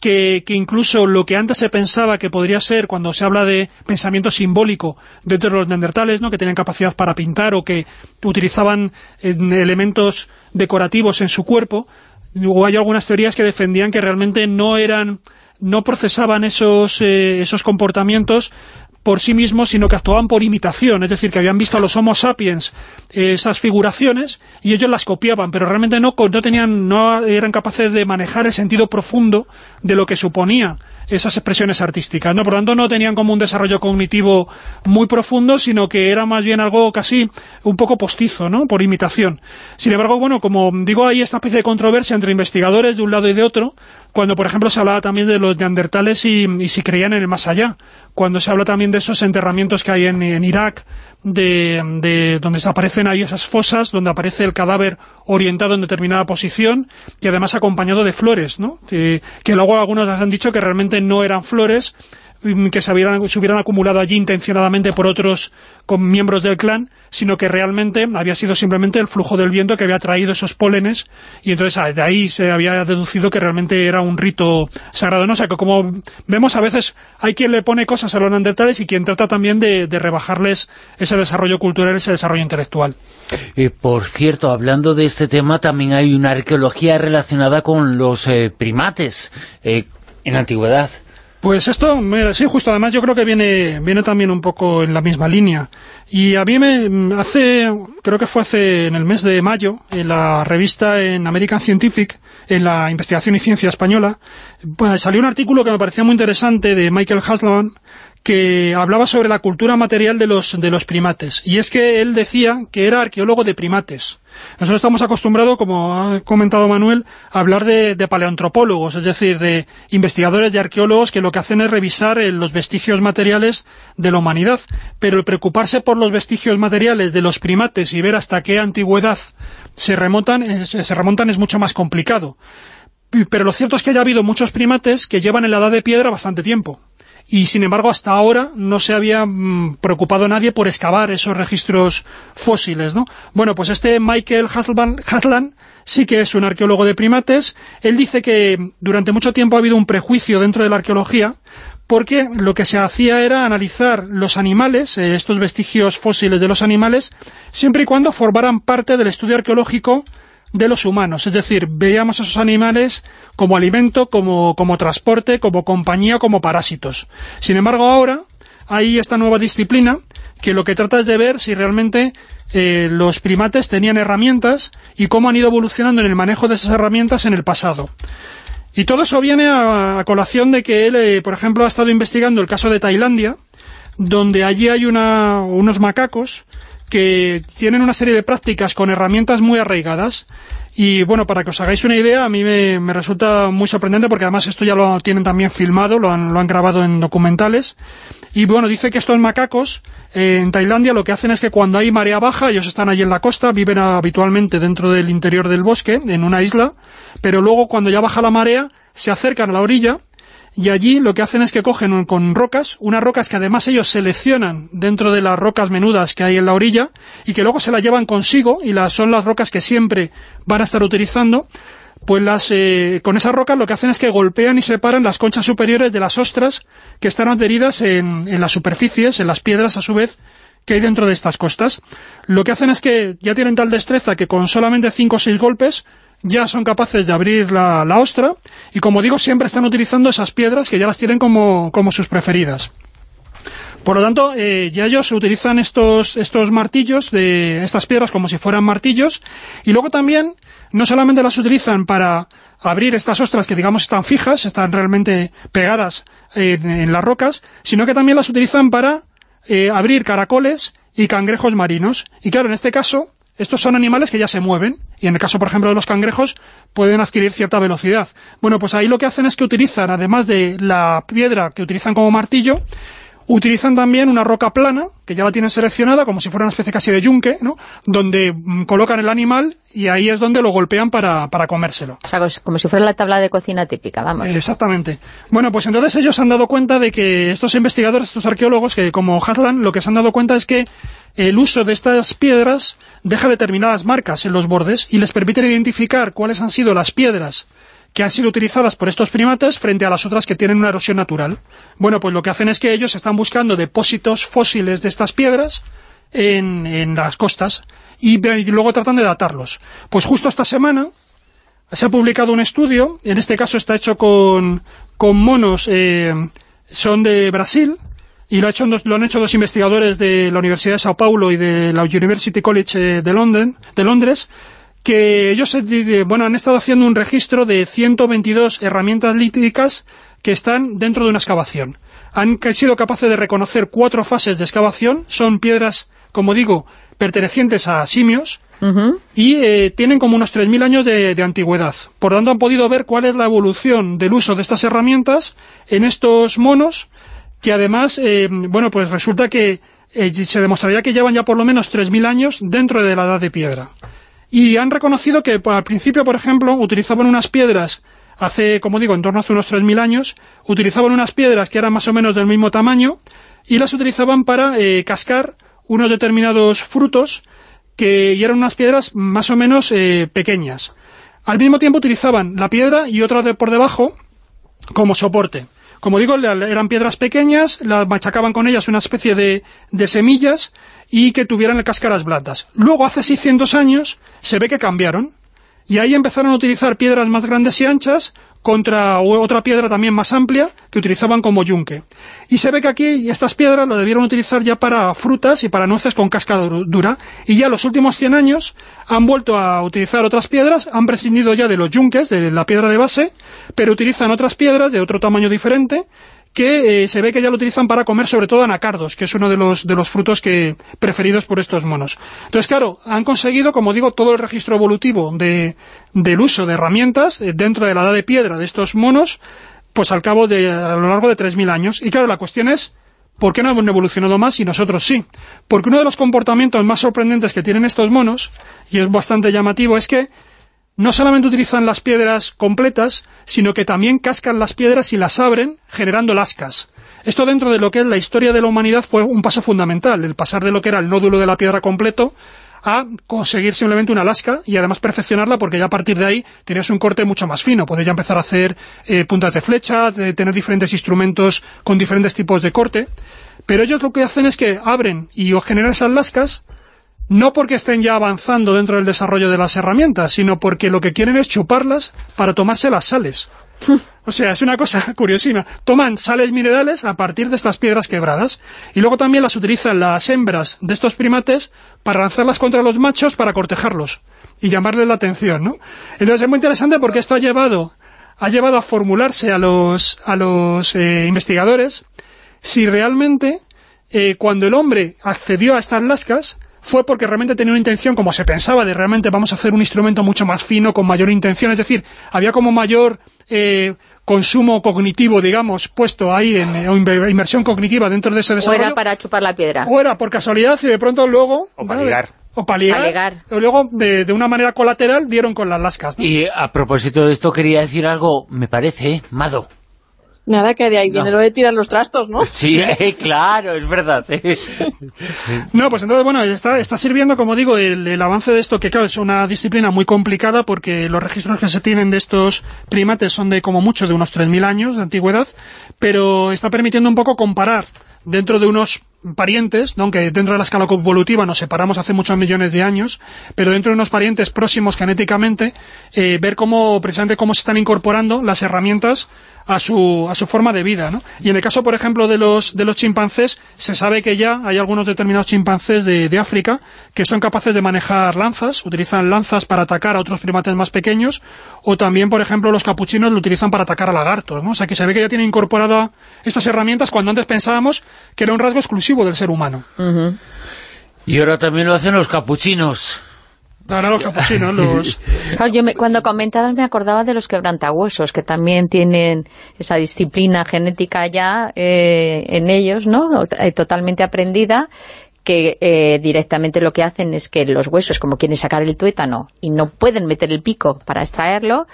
que, que incluso lo que antes se pensaba que podría ser cuando se habla de pensamiento simbólico dentro de los neandertales, ¿no? que tenían capacidad para pintar o que utilizaban eh, elementos decorativos en su cuerpo, Luego hay algunas teorías que defendían que realmente no eran no procesaban esos, eh, esos comportamientos por sí mismos, sino que actuaban por imitación, es decir, que habían visto a los homo sapiens eh, esas figuraciones y ellos las copiaban, pero realmente no, no tenían no eran capaces de manejar el sentido profundo de lo que suponía esas expresiones artísticas, ¿no? Por lo tanto, no tenían como un desarrollo cognitivo muy profundo, sino que era más bien algo casi un poco postizo, ¿no? Por imitación. Sin embargo, bueno, como digo, hay esta especie de controversia entre investigadores de un lado y de otro, cuando, por ejemplo, se hablaba también de los neandertales y, y si creían en el más allá, cuando se habla también de esos enterramientos que hay en, en Irak, de, de donde aparecen ahí esas fosas, donde aparece el cadáver orientado en determinada posición y además acompañado de flores, ¿no? Que, que luego algunos han dicho que realmente no eran flores, que se, hubieran, se hubieran acumulado allí intencionadamente por otros miembros del clan, sino que realmente había sido simplemente el flujo del viento que había traído esos pólenes, y entonces de ahí se había deducido que realmente era un rito sagrado. ¿no? O sea, que como vemos a veces hay quien le pone cosas a los neandertales y quien trata también de, de rebajarles ese desarrollo cultural, ese desarrollo intelectual. Eh, por cierto, hablando de este tema, también hay una arqueología relacionada con los eh, primates eh, en la antigüedad. Pues esto, mira, sí, justo, además yo creo que viene, viene también un poco en la misma línea. Y a mí me hace, creo que fue hace, en el mes de mayo, en la revista en American Scientific, en la Investigación y Ciencia Española, pues, salió un artículo que me parecía muy interesante de Michael Haslam, que hablaba sobre la cultura material de los, de los primates. Y es que él decía que era arqueólogo de primates. Nosotros estamos acostumbrados, como ha comentado Manuel, a hablar de, de, es decir, de investigadores y arqueólogos que lo que hacen es revisar eh, los vestigios materiales de la humanidad. Pero el preocuparse por los vestigios materiales de los primates y ver hasta qué antigüedad se remontan, eh, se remontan es mucho más complicado. Pero lo cierto es que haya habido muchos primates que llevan en la edad de piedra bastante tiempo y sin embargo hasta ahora no se había mmm, preocupado nadie por excavar esos registros fósiles, ¿no? Bueno, pues este Michael Haslan sí que es un arqueólogo de primates, él dice que durante mucho tiempo ha habido un prejuicio dentro de la arqueología porque lo que se hacía era analizar los animales, eh, estos vestigios fósiles de los animales, siempre y cuando formaran parte del estudio arqueológico de los humanos, es decir, veíamos a esos animales como alimento, como, como transporte, como compañía, como parásitos. Sin embargo, ahora hay esta nueva disciplina que lo que trata es de ver si realmente eh, los primates tenían herramientas y cómo han ido evolucionando en el manejo de esas herramientas en el pasado. Y todo eso viene a, a colación de que él, eh, por ejemplo, ha estado investigando el caso de Tailandia, donde allí hay una, unos macacos que tienen una serie de prácticas con herramientas muy arraigadas Y bueno, para que os hagáis una idea, a mí me, resulta muy sorprendente porque además esto ya lo tienen también filmado, lo han, lo han grabado en documentales. Y bueno, dice que estos macacos en Tailandia lo que hacen es que cuando hay marea baja, ellos están allí en la costa, viven habitualmente dentro del interior del bosque, en una isla, pero luego cuando ya baja la marea, se acercan a la orilla y allí lo que hacen es que cogen con rocas, unas rocas que además ellos seleccionan dentro de las rocas menudas que hay en la orilla y que luego se las llevan consigo y las, son las rocas que siempre van a estar utilizando, pues las, eh, con esas rocas lo que hacen es que golpean y separan las conchas superiores de las ostras que están adheridas en, en las superficies, en las piedras a su vez, que hay dentro de estas costas. Lo que hacen es que ya tienen tal destreza que con solamente cinco o seis golpes ya son capaces de abrir la, ostra y como digo siempre están utilizando esas piedras que ya las tienen como, sus preferidas. Por lo tanto, eh, ya ellos utilizan estos, estos martillos, de estas piedras como si fueran martillos, y luego también no solamente las utilizan para abrir estas ostras que digamos están fijas, están realmente pegadas en, las rocas, sino que también las utilizan para eh, abrir caracoles y cangrejos marinos. Y claro, en este caso, estos son animales que ya se mueven, y en el caso, por ejemplo, de los cangrejos, pueden adquirir cierta velocidad. Bueno, pues ahí lo que hacen es que utilizan, además de la piedra que utilizan como martillo, Utilizan también una roca plana, que ya la tienen seleccionada, como si fuera una especie casi de yunque, ¿no? donde mm, colocan el animal y ahí es donde lo golpean para, para comérselo. O sea, como si fuera la tabla de cocina típica, vamos. Exactamente. Bueno, pues entonces ellos han dado cuenta de que estos investigadores, estos arqueólogos, que como Haslan, lo que se han dado cuenta es que el uso de estas piedras deja determinadas marcas en los bordes y les permite identificar cuáles han sido las piedras que han sido utilizadas por estos primates frente a las otras que tienen una erosión natural. Bueno, pues lo que hacen es que ellos están buscando depósitos fósiles de estas piedras en, las costas y, luego tratan de datarlos. Pues justo esta semana se ha publicado un estudio, en este caso está hecho con, monos, eh, son de Brasil, y lo, lo, han hecho dos investigadores de la Universidad de Sao Paulo y de la University College eh, de, de Londres, que ellos bueno, han estado haciendo un registro de 122 herramientas líticas que están dentro de una excavación. Han sido capaces de reconocer cuatro fases de excavación, son piedras, como digo, pertenecientes a simios, y eh, tienen como unos 3.000 años de, antigüedad. Por tanto, han podido ver cuál es la evolución del uso de estas herramientas en estos monos, que además, eh, bueno, pues resulta que eh, se demostraría que llevan ya por lo menos 3.000 años dentro de la edad de piedra. Y han reconocido que al principio, por ejemplo, utilizaban unas piedras, hace, como digo, en torno a unos 3.000 años, utilizaban unas piedras que eran más o menos del mismo tamaño y las utilizaban para eh, cascar unos determinados frutos que eran unas piedras más o menos eh, pequeñas. Al mismo tiempo utilizaban la piedra y otra de por debajo como soporte. Como digo, eran piedras pequeñas, las machacaban con ellas una especie de, de semillas y que tuvieran cáscaras blandas. Luego, hace 600 años, se ve que cambiaron. Y ahí empezaron a utilizar piedras más grandes y anchas contra otra piedra también más amplia que utilizaban como yunque. Y se ve que aquí estas piedras las debieron utilizar ya para frutas y para nueces con cáscara dura. Y ya los últimos 100 años han vuelto a utilizar otras piedras, han prescindido ya de los yunques, de la piedra de base, pero utilizan otras piedras de otro tamaño diferente que eh, se ve que ya lo utilizan para comer sobre todo anacardos, que es uno de los, de los frutos que preferidos por estos monos. Entonces, claro, han conseguido, como digo, todo el registro evolutivo de, del uso de herramientas eh, dentro de la edad de piedra de estos monos, pues al cabo de, a lo largo de 3.000 años. Y claro, la cuestión es, ¿por qué no hemos evolucionado más y nosotros sí? Porque uno de los comportamientos más sorprendentes que tienen estos monos, y es bastante llamativo, es que no solamente utilizan las piedras completas, sino que también cascan las piedras y las abren, generando lascas. Esto dentro de lo que es la historia de la humanidad fue un paso fundamental, el pasar de lo que era el nódulo de la piedra completo a conseguir simplemente una lasca y además perfeccionarla porque ya a partir de ahí tenías un corte mucho más fino, podías ya empezar a hacer eh, puntas de flecha, tener diferentes instrumentos con diferentes tipos de corte, pero ellos lo que hacen es que abren y generan esas lascas no porque estén ya avanzando dentro del desarrollo de las herramientas, sino porque lo que quieren es chuparlas para tomarse las sales. O sea, es una cosa curiosísima. Toman sales minerales a partir de estas piedras quebradas y luego también las utilizan las hembras de estos primates para lanzarlas contra los machos para cortejarlos y llamarles la atención, ¿no? Entonces es muy interesante porque esto ha llevado, ha llevado a formularse a los, a los eh, investigadores si realmente eh, cuando el hombre accedió a estas lascas fue porque realmente tenía una intención, como se pensaba, de realmente vamos a hacer un instrumento mucho más fino, con mayor intención, es decir, había como mayor eh, consumo cognitivo, digamos, puesto ahí, en, o inversión cognitiva dentro de ese desarrollo. O era para chupar la piedra. O era por casualidad y de pronto luego... O para ligar. O para ligar. O luego, de, de, una manera colateral, dieron con las lascas. Y a propósito de esto, quería decir algo, me parece, Mado. Nada, que de ahí viene lo de tirar los trastos, ¿no? Sí, eh, claro, es verdad. Eh. no, pues entonces, bueno, está, está sirviendo, como digo, el, el, avance de esto, que claro, es una disciplina muy complicada porque los registros que se tienen de estos primates son de como mucho de unos 3.000 años de antigüedad, pero está permitiendo un poco comparar dentro de unos parientes, ¿no? aunque dentro de la escala evolutiva nos separamos hace muchos millones de años, pero dentro de unos parientes próximos genéticamente, eh, ver cómo, precisamente cómo se están incorporando las herramientas a su, a su forma de vida, ¿no? Y en el caso, por ejemplo, de los, de los chimpancés, se sabe que ya hay algunos determinados chimpancés de, de África que son capaces de manejar lanzas, utilizan lanzas para atacar a otros primates más pequeños, o también, por ejemplo, los capuchinos lo utilizan para atacar a lagartos, ¿no? O sea, que se ve que ya tienen incorporado estas herramientas cuando antes pensábamos que era un rasgo exclusivo del ser humano. Y ahora también lo hacen los capuchinos. Ahora los capuchinos, los... yo cuando comentabas me acordaba de los quebrantahuesos, que también tienen esa disciplina genética ya eh, en ellos, ¿no? Eh, totalmente aprendida, que eh, directamente lo que hacen es que los huesos, como quieren sacar el tuétano y no pueden meter el pico para extraerlo,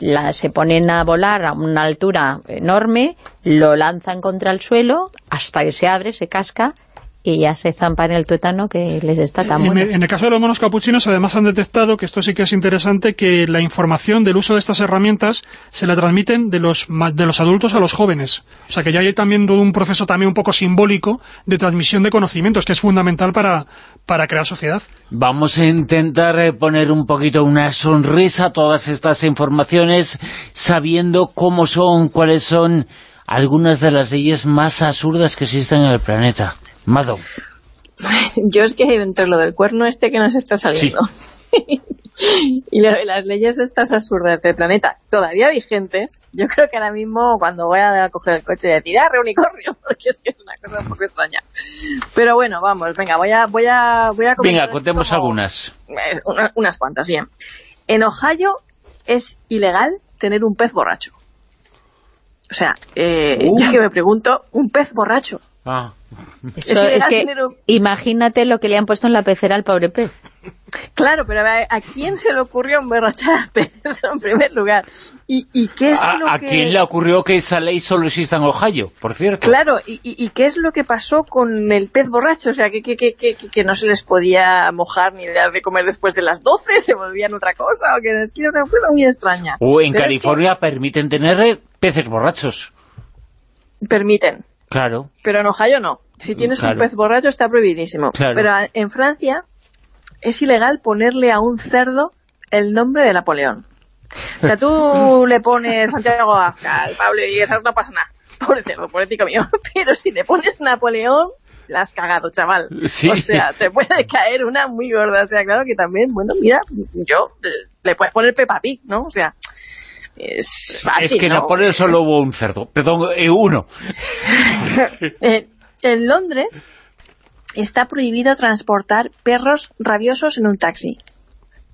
la, se ponen a volar a una altura enorme, lo lanzan contra el suelo hasta que se abre, se casca y ya se zampa en el tuétano que les está tan bueno. En, el caso de los monos capuchinos, además han detectado, que esto sí que es interesante, que la información del uso de estas herramientas se la transmiten de los, de los adultos a los jóvenes. O sea que ya hay también un proceso también un poco simbólico de transmisión de conocimientos, que es fundamental para, para crear sociedad. Vamos a intentar eh, poner un poquito una sonrisa a todas estas informaciones, sabiendo cómo son, cuáles son algunas de las leyes más absurdas que existen en el planeta. Mado. Yo es que entre lo del cuerno este que nos está saliendo y las leyes estas absurdas del planeta todavía vigentes, yo creo que ahora mismo cuando voy a coger el coche voy a decir, ¡ah, reunicornio! Porque es que es una cosa un poco extraña. Pero bueno, vamos, venga, voy a, voy a, voy a Venga, contemos algunas. Eh, unas cuantas, bien. En Ohio es ilegal tener un pez borracho. O sea, eh, uh. yo que me pregunto, un pez borracho. Ah. Eso, es que imagínate lo que le han puesto en la pecera al pobre pez. Claro, pero a, quién se le ocurrió emborrachar a peces en primer lugar? ¿Y, qué es a, lo ¿A quién le ocurrió que esa ley solo exista en Ohio, por cierto? Claro, ¿y, qué es lo que pasó con el pez borracho? O sea, que, que, que, que, no se les podía mojar ni dar de comer después de las 12, se volvían otra cosa, o que es que una cosa muy extraña. O en California permiten tener peces borrachos. Permiten. Claro. Pero en Ohio no. Si tienes un pez borracho está prohibidísimo. Pero en Francia es ilegal ponerle a un cerdo el nombre de Napoleón. O sea, tú le pones Santiago Abascal, Pablo y esas no pasa nada. Pobre cerdo, pobre tico mío. Pero si le pones Napoleón, la has cagado, chaval. O sea, te puede caer una muy gorda. O sea, claro que también, bueno, mira, yo, le puedes poner Peppa Pig, ¿no? O sea, es fácil, Es que Napoleón solo hubo un cerdo, perdón, eh, uno. en Londres está prohibido transportar perros rabiosos en un taxi.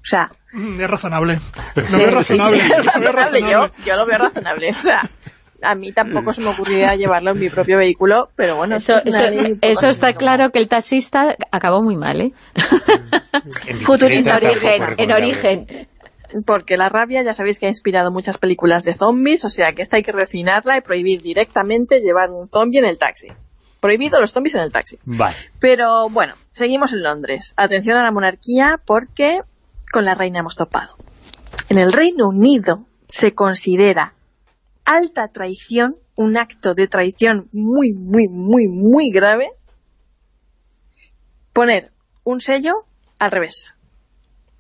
O sea... Mm, es razonable. Lo veo razonable. Yo, yo lo veo razonable. O sea, a mí tampoco se me ocurriría llevarlo en mi propio vehículo, pero bueno... Eso, eso, está claro que el taxista acabó muy mal, ¿eh? En Futurista origen, en origen. Porque la rabia ya sabéis que ha inspirado muchas películas de zombies, o sea que esta hay que refinarla y prohibir directamente llevar un zombie en el taxi. Prohibido los zombies en el taxi. Vale. Pero bueno, seguimos en Londres. Atención a la monarquía porque con la reina hemos topado. En el Reino Unido se considera alta traición, un acto de traición muy, muy, muy, muy grave, poner un sello al revés.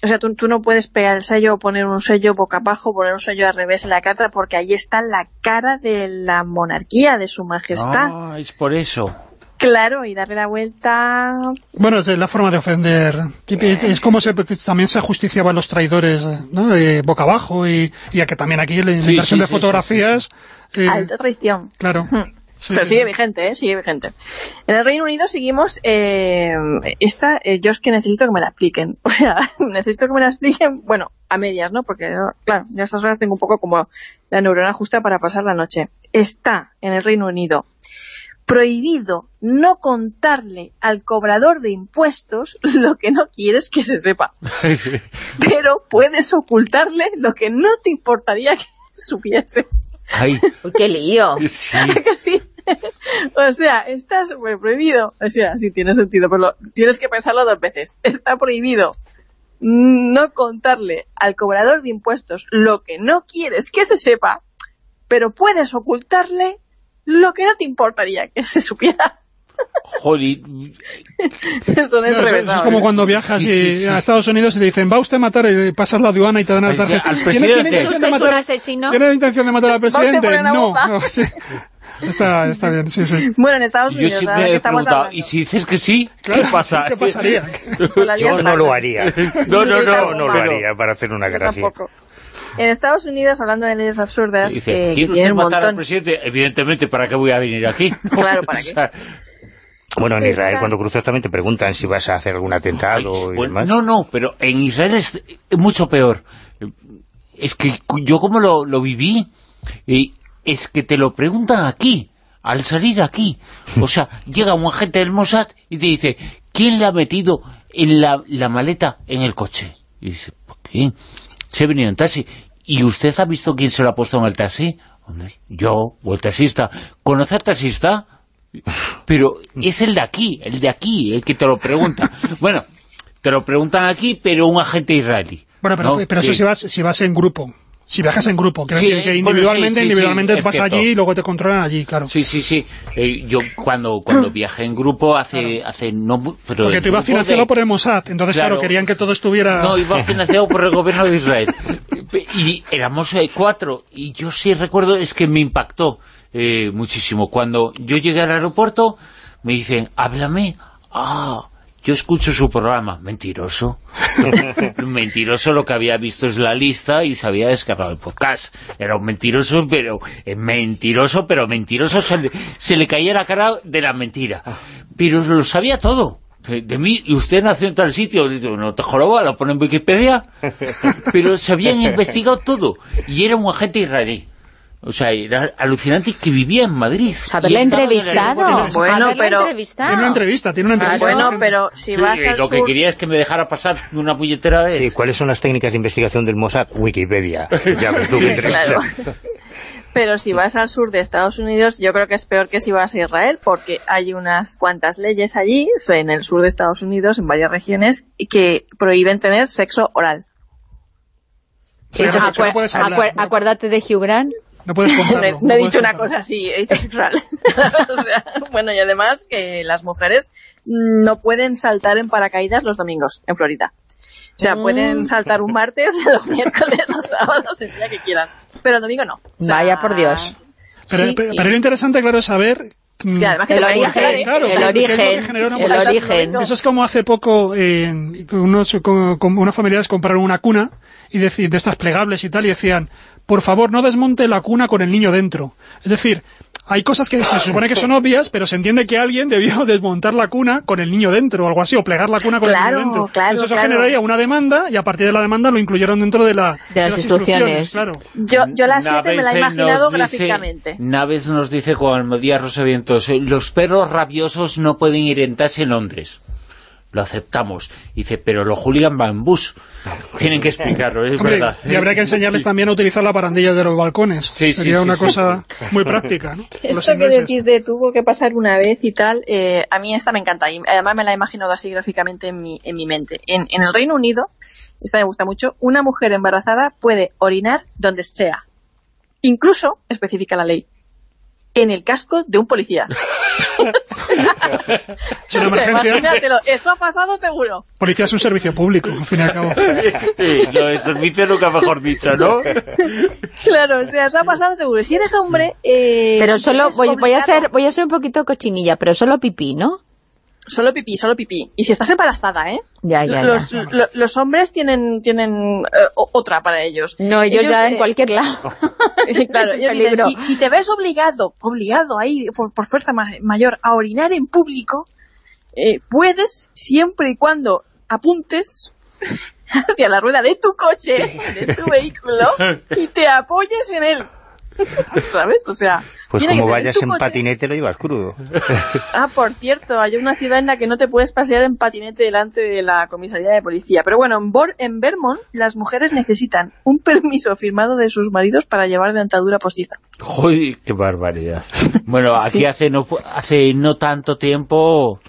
O sea, tú, no puedes pegar el sello o poner un sello boca abajo, poner un sello al revés en la carta, porque ahí está la cara de la monarquía, de su majestad. Ah, es por eso. Claro, y darle la vuelta... Bueno, es la forma de ofender. Es, como se, también se justiciaban los traidores, ¿no? De boca abajo, y, y a que también aquí en la inversión de fotografías... Eh, Alta traición. Claro. Pero sigue vigente, ¿eh? Sigue vigente. En el Reino Unido seguimos... Eh, esta, eh, yo es que necesito que me la expliquen. O sea, necesito que me la expliquen, bueno, a medias, ¿no? Porque, claro, ya a estas horas tengo un poco como la neurona justa para pasar la noche. Está en el Reino Unido prohibido no contarle al cobrador de impuestos lo que no quieres que se sepa. Pero puedes ocultarle lo que no te importaría que supiese. Ay. Qué lío. Sí. que sí? o sea, está súper prohibido. O sea, sí tiene sentido, pero lo- tienes que pensarlo dos veces. Está prohibido no contarle al cobrador de impuestos lo que no quieres que se sepa, pero puedes ocultarle lo que no te importaría que se supiera. Jolín. No, eso- eso es enrevesados. como cuando viajas Sí, y- sí, sí. a Estados Unidos y te dicen, va usted a matar, y pasas la aduana y te dan la Al- tarjeta. al ¿Tiene- presidente. ¿Tiene, intención de ¿Usted es un asesino? ¿Tiene intención de matar al ¿Va usted presidente? No, no, sí. Está, está bien, sí, sí. Bueno, en Estados Yo Unidos, ahora siempre que he estamos preguntado, hablando. ¿y si dices que sí? Claro, ¿Qué pasa? ¿Qué pasaría? Yo no lo haría. No, no, Yo no. no lo haría para hacer una Yo gracia. tampoco. En Estados Unidos, hablando de leyes absurdas, Dice, eh, ¿quiere usted matar al montón... presidente? Evidentemente, ¿para qué voy a venir aquí? Claro, ¿para qué? O sea, Bueno, en Israel cuando cruzas también te preguntan si vas a hacer algún atentado y Bueno, demás. no, no, pero en Israel es mucho peor. Es que yo como lo, lo viví, eh, es que te lo preguntan aquí, al salir aquí. O sea, llega un agente del Mossad y te dice, ¿quién le ha metido en la, la maleta en el coche? Y dice, ¿por qué? Se ha venido en taxi. ¿Y usted ha visto quién se lo ha puesto en el taxi? Hombre, yo, o el taxista. ¿Conoce al taxista? Pero es el de aquí, el de aquí, el que te lo pregunta. Bueno, te lo preguntan aquí, pero un agente israelí. Bueno, pero, ¿no? pero eso si vas, si vas en grupo. Si viajas en grupo. Sí, que individualmente, sí, individualmente es vas cierto. allí y luego te controlan allí, claro. Sí, sí, sí. Eh, yo cuando cuando viajé en grupo hace hace no pero Porque tú ibas financiado de- por el Mossad, entonces claro, Claro. querían que todo estuviera... No, iba financiado por el gobierno de Israel. Y éramos eh, cuatro. Y yo sí recuerdo, es que me impactó eh, muchísimo. Cuando yo llegué al aeropuerto, me dicen, háblame. Ah, yo escucho su programa. Mentiroso. mentiroso lo que había visto es la lista y se había descargado el podcast. Era un mentiroso, pero eh, mentiroso, pero mentiroso. Se le, se le caía la cara de la mentira. Pero lo sabía todo. De, de mí, y usted nació en tal sitio, no te joroba, lo pone en Wikipedia, pero se habían investigado todo, y era un agente israelí. O sea, era alucinante que vivía en Madrid. En el entrevistado. Bueno, pero- entrevistado. Tiene una entrevista, tiene una Ah, entrevista. Bueno, pero si Sí, vas al lo que sur... quería es que me dejara pasar una puñetera vez. Sí, ¿Cuáles son las técnicas de investigación del Mossad? Wikipedia. Ya ves tú Sí. Claro. Pero si vas al sur de Estados Unidos, yo creo que es peor que si vas a Israel, porque hay unas cuantas leyes allí, o sea, en el sur de Estados Unidos, en varias regiones, que prohíben tener sexo oral. Acu- sexo no hablar, ¿no? Acuérdate de Hugh Grant. No puedes No, contarlo. he- no no he dicho una contarlo. cosa así, he dicho sexual. O sea, bueno, y además que las mujeres no pueden saltar en paracaídas los domingos en Florida. O sea, Mm. pueden saltar un martes, los miércoles, los sábados, el día que quieran. Pero el domingo no. O sea, Vaya por Dios. Pero, sí, pero, y- pero lo interesante, claro, es saber... mm, y además que El origen. Claro, el ¿qué es lo que origen, el origen. Eso es como hace poco eh, unos, con, con unos familiares compraron una cuna y de estas plegables y tal y decían, por favor no desmonte la cuna con el niño dentro. Es decir, hay cosas que se supone que son obvias, pero se entiende que alguien debió desmontar la cuna con el niño dentro o algo así, o plegar la cuna con Claro, el niño dentro. claro, Eso claro. generaría una demanda y a partir de la demanda lo incluyeron dentro de, la, De las instrucciones. Claro. Yo, yo la 7 me la he Naves, imaginado nos dice- gráficamente. Naves nos dice con Almodía Rosavientos, los perros rabiosos no pueden ir en taxi en Londres. Lo aceptamos. Dice, pero los hooligan van en bus. Tienen que explicarlo, es Hombre, verdad. y habría que enseñarles también a utilizar la barandilla de los balcones. Sí, Sería sí, una sí. cosa muy práctica, ¿no? Esto que decís de tuvo que pasar una vez y tal, eh, a mí esta me encanta y además me la he imaginado así gráficamente en mi, en mi mente. En, en el Reino Unido, esta me gusta mucho, una mujer embarazada puede orinar donde sea. Incluso, especifica la ley, en el casco de un policía. Es una O sea, emergencia. imagínatelo, eso ha pasado seguro. Policía es un servicio público, al fin y al cabo. Sí, lo de servicio nunca mejor dicho, ¿no? Claro, o sea, eso ha pasado seguro. Si eres hombre... eh, Pero solo, voy, voy a ser voy a ser un poquito cochinilla, pero solo pipí, ¿no? Solo pipí, solo pipí. Y si estás embarazada, ¿eh? Ya, ya, los, ya. lo- los hombres tienen tienen eh, otra para ellos. No, ellos, ya en cualquier lado. Sí, claro, ellos dicen, si, si te ves obligado, obligado ahí por, por fuerza ma- mayor a orinar en público, eh, puedes siempre y cuando apuntes hacia la rueda de tu coche, de tu vehículo, y te apoyes en él. ¿Sabes? O sea, Pues como vayas en coche. patinete lo llevas crudo. Ah, por cierto, hay una ciudad en la que no te puedes pasear en patinete delante de la comisaría de policía. Pero bueno, en, Bor en Vermont las mujeres necesitan un permiso firmado de sus maridos para llevar dentadura postiza. ¡Joder, qué barbaridad! Bueno, aquí Sí. hace, no, hace no tanto tiempo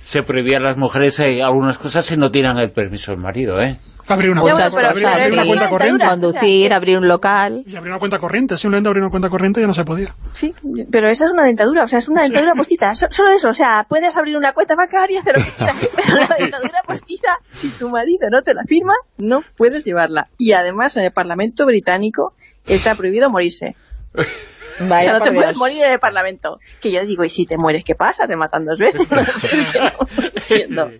se prohibían a las mujeres eh, algunas cosas y no tienen el permiso del marido, ¿eh? Abrir una, Muchas pero- abrir, una sí. cuenta corriente. Conducir, abrir un local. Y abrir una cuenta corriente. Simplemente abrir una cuenta corriente ya no se podía. Sí, pero esa es una dentadura, o sea, es una dentadura postiza. So- solo eso, o sea, puedes abrir una cuenta bancaria, hacer lo que quieras, pero la dentadura postiza, si tu marido no te la firma, no puedes llevarla. Y además, en el Parlamento británico está prohibido morirse. Vaya o sea, no te Dios. puedes morir en el Parlamento. Que yo digo, ¿y si te mueres, qué pasa? Te matan dos veces. No sé, que no entiendo.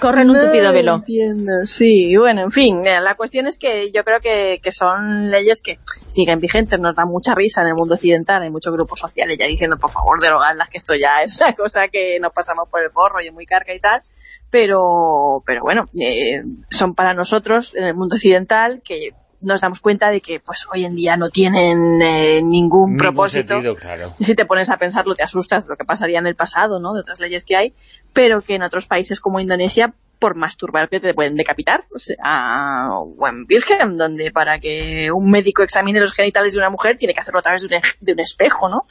Corren un tupido velo. entiendo, sí. Bueno, en fin, eh, la cuestión es que yo creo que, que son leyes que siguen vigentes, nos da mucha risa en el mundo occidental, hay muchos grupos sociales ya diciendo, por favor, derogadlas, que esto ya es una cosa que nos pasamos por el forro y es muy carga y tal, pero, pero bueno, eh, son para nosotros, en el mundo occidental, que nos damos cuenta de que pues hoy en día no tienen eh, ningún Ningún propósito. sentido, claro. Y si te pones a pensarlo, te asustas de lo que pasaría en el pasado, ¿no? De otras leyes que hay, pero que en otros países como Indonesia, por masturbarte te pueden decapitar, o sea, o en Virgen, donde para que un médico examine los genitales de una mujer tiene que hacerlo a través de un, de un espejo, ¿no?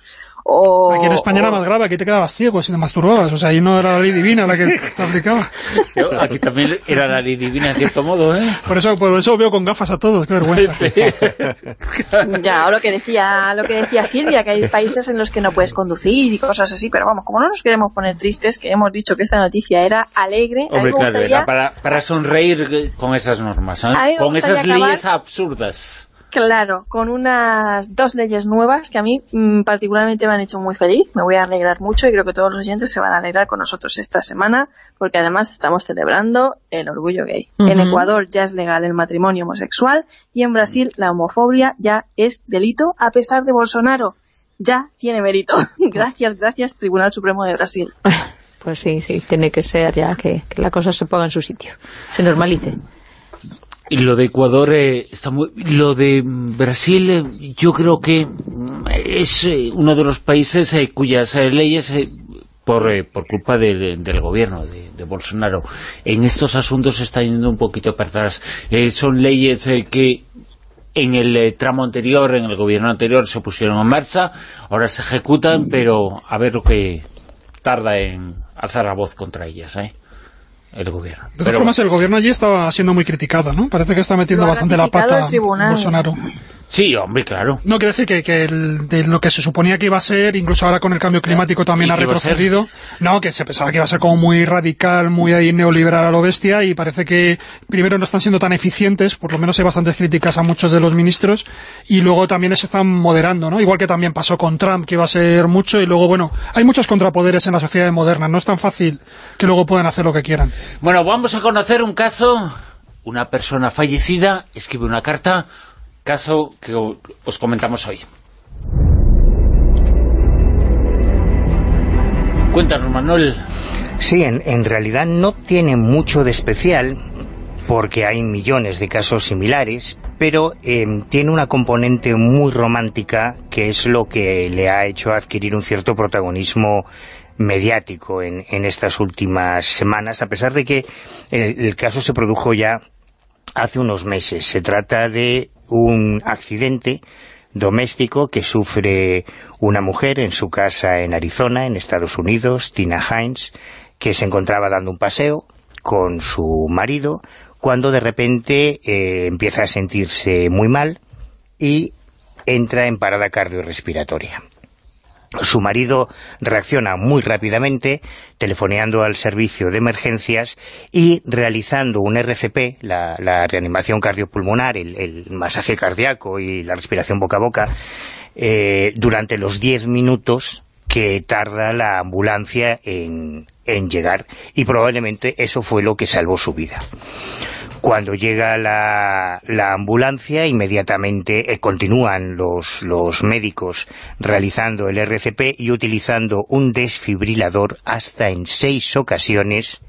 O, Aquí en España o- era más grave, aquí te quedabas ciego si te masturbabas. O sea, ahí no era la ley divina la que te aplicaba. Yo, aquí también era la ley divina, en cierto modo, ¿eh? Por eso, por eso veo con gafas a todos, qué vergüenza. Ya, o lo que decía, lo que decía Silvia, que hay países en los que no puedes conducir y cosas así, pero vamos, como no nos queremos poner tristes, que hemos dicho que esta noticia era alegre, a mí Hombre, me gustaría- para, para sonreír con esas normas, ¿eh? Con esas leyes absurdas. Claro, con unas dos leyes nuevas que a mí mm, particularmente me han hecho muy feliz. Me voy a alegrar mucho y creo que todos los oyentes se van a alegrar con nosotros esta semana porque además estamos celebrando el orgullo gay. En. Ecuador ya es legal el matrimonio homosexual y en Brasil la homofobia ya es delito a pesar de Bolsonaro. Ya tiene mérito. gracias, gracias Tribunal Supremo de Brasil. Pues sí, sí, tiene que ser ya que, la cosa se ponga en su sitio, se normalice. Y lo de Ecuador eh, está muy... Lo de mm, Brasil, eh, yo creo que mm, es eh, uno de los países cuyas leyes, por, por culpa del- gobierno de, de Bolsonaro, en estos asuntos está yendo un poquito para atrás. Son leyes que en el tramo anterior, en el gobierno anterior, se pusieron en marcha, ahora se ejecutan, pero a ver lo que tarda en alzar la voz contra ellas, ¿eh? El gobierno. De todas formas, el gobierno allí estaba siendo muy criticado, ¿no? Parece que está metiendo bastante la pata. Bolsonaro. Sí, hombre, claro. No, quiero decir que, que el- de lo que se suponía que iba a ser, incluso ahora con el cambio climático también ¿Y ha retrocedido. No, que se pensaba que iba a ser como muy radical, muy ahí neoliberal a lo bestia, y parece que primero no están siendo tan eficientes, por lo menos hay bastantes críticas a muchos de los ministros, y luego también se están moderando, ¿no? Igual que también pasó con Trump, que iba a ser mucho, y luego, bueno, hay muchos contrapoderes en la sociedad moderna, no es tan fácil que luego puedan hacer lo que quieran. Bueno, vamos a conocer un caso. Una persona fallecida escribe una carta, caso que os comentamos hoy. Cuéntanos, Manuel. Sí, en, realidad no tiene mucho de especial porque hay millones de casos similares, pero eh, tiene una componente muy romántica que es lo que le ha hecho adquirir un cierto protagonismo mediático en, en estas últimas semanas, a pesar de que el, caso se produjo ya hace unos meses. Se trata de un accidente doméstico que sufre una mujer en su casa en Arizona, en Estados Unidos, Tina Hines, que se encontraba dando un paseo con su marido, cuando de repente eh, empieza a sentirse muy mal y entra en parada cardiorrespiratoria. Su marido reacciona muy rápidamente, telefoneando al servicio de emergencias y realizando un RCP, la, reanimación cardiopulmonar, el, el masaje cardíaco y la respiración boca a boca, eh, durante los 10 minutos que tarda la ambulancia en, llegar y probablemente eso fue lo que salvó su vida. Cuando llega la, ambulancia, inmediatamente eh, continúan los, médicos realizando el RCP y utilizando un desfibrilador hasta en seis ocasiones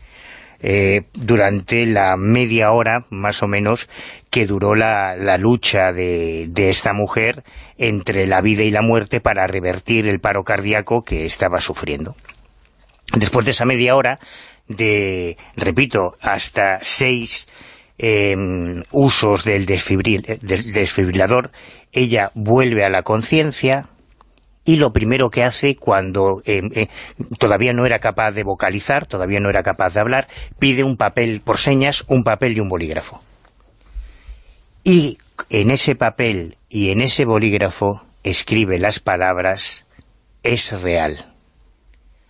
eh, durante la media hora, más o menos, que duró la, lucha de, esta mujer entre la vida y la muerte para revertir el paro cardíaco que estaba sufriendo. Después de esa media hora, de, repito, hasta seis em, usos del desfibrilador, ella vuelve a la conciencia, y lo primero que hace cuando eh, eh, todavía no era capaz de vocalizar, todavía no era capaz de hablar, pide un papel por señas, un papel y un bolígrafo. Y en ese papel y en ese bolígrafo escribe las palabras «es real».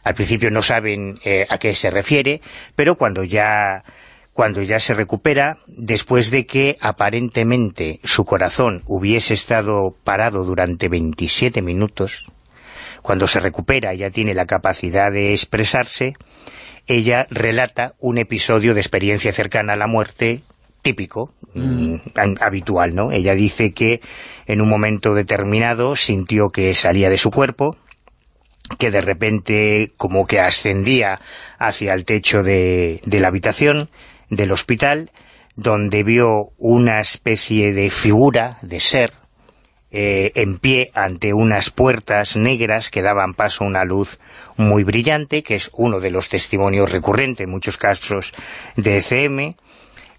Al principio no saben eh, a qué se refiere, pero cuando ya cuando ya se recupera, después de que aparentemente su corazón hubiese estado parado durante 27 minutos, cuando se recupera y ya tiene la capacidad de expresarse, ella relata un episodio de experiencia cercana a la muerte típico, mm. habitual, ¿no? Ella dice que en un momento determinado sintió que salía de su cuerpo, que de repente como que ascendía hacia el techo de la habitación, del hospital, donde vio una especie de figura, de ser, eh, en pie ante unas puertas negras que daban paso a una luz muy brillante, que es uno de los testimonios recurrentes en muchos casos de ECM,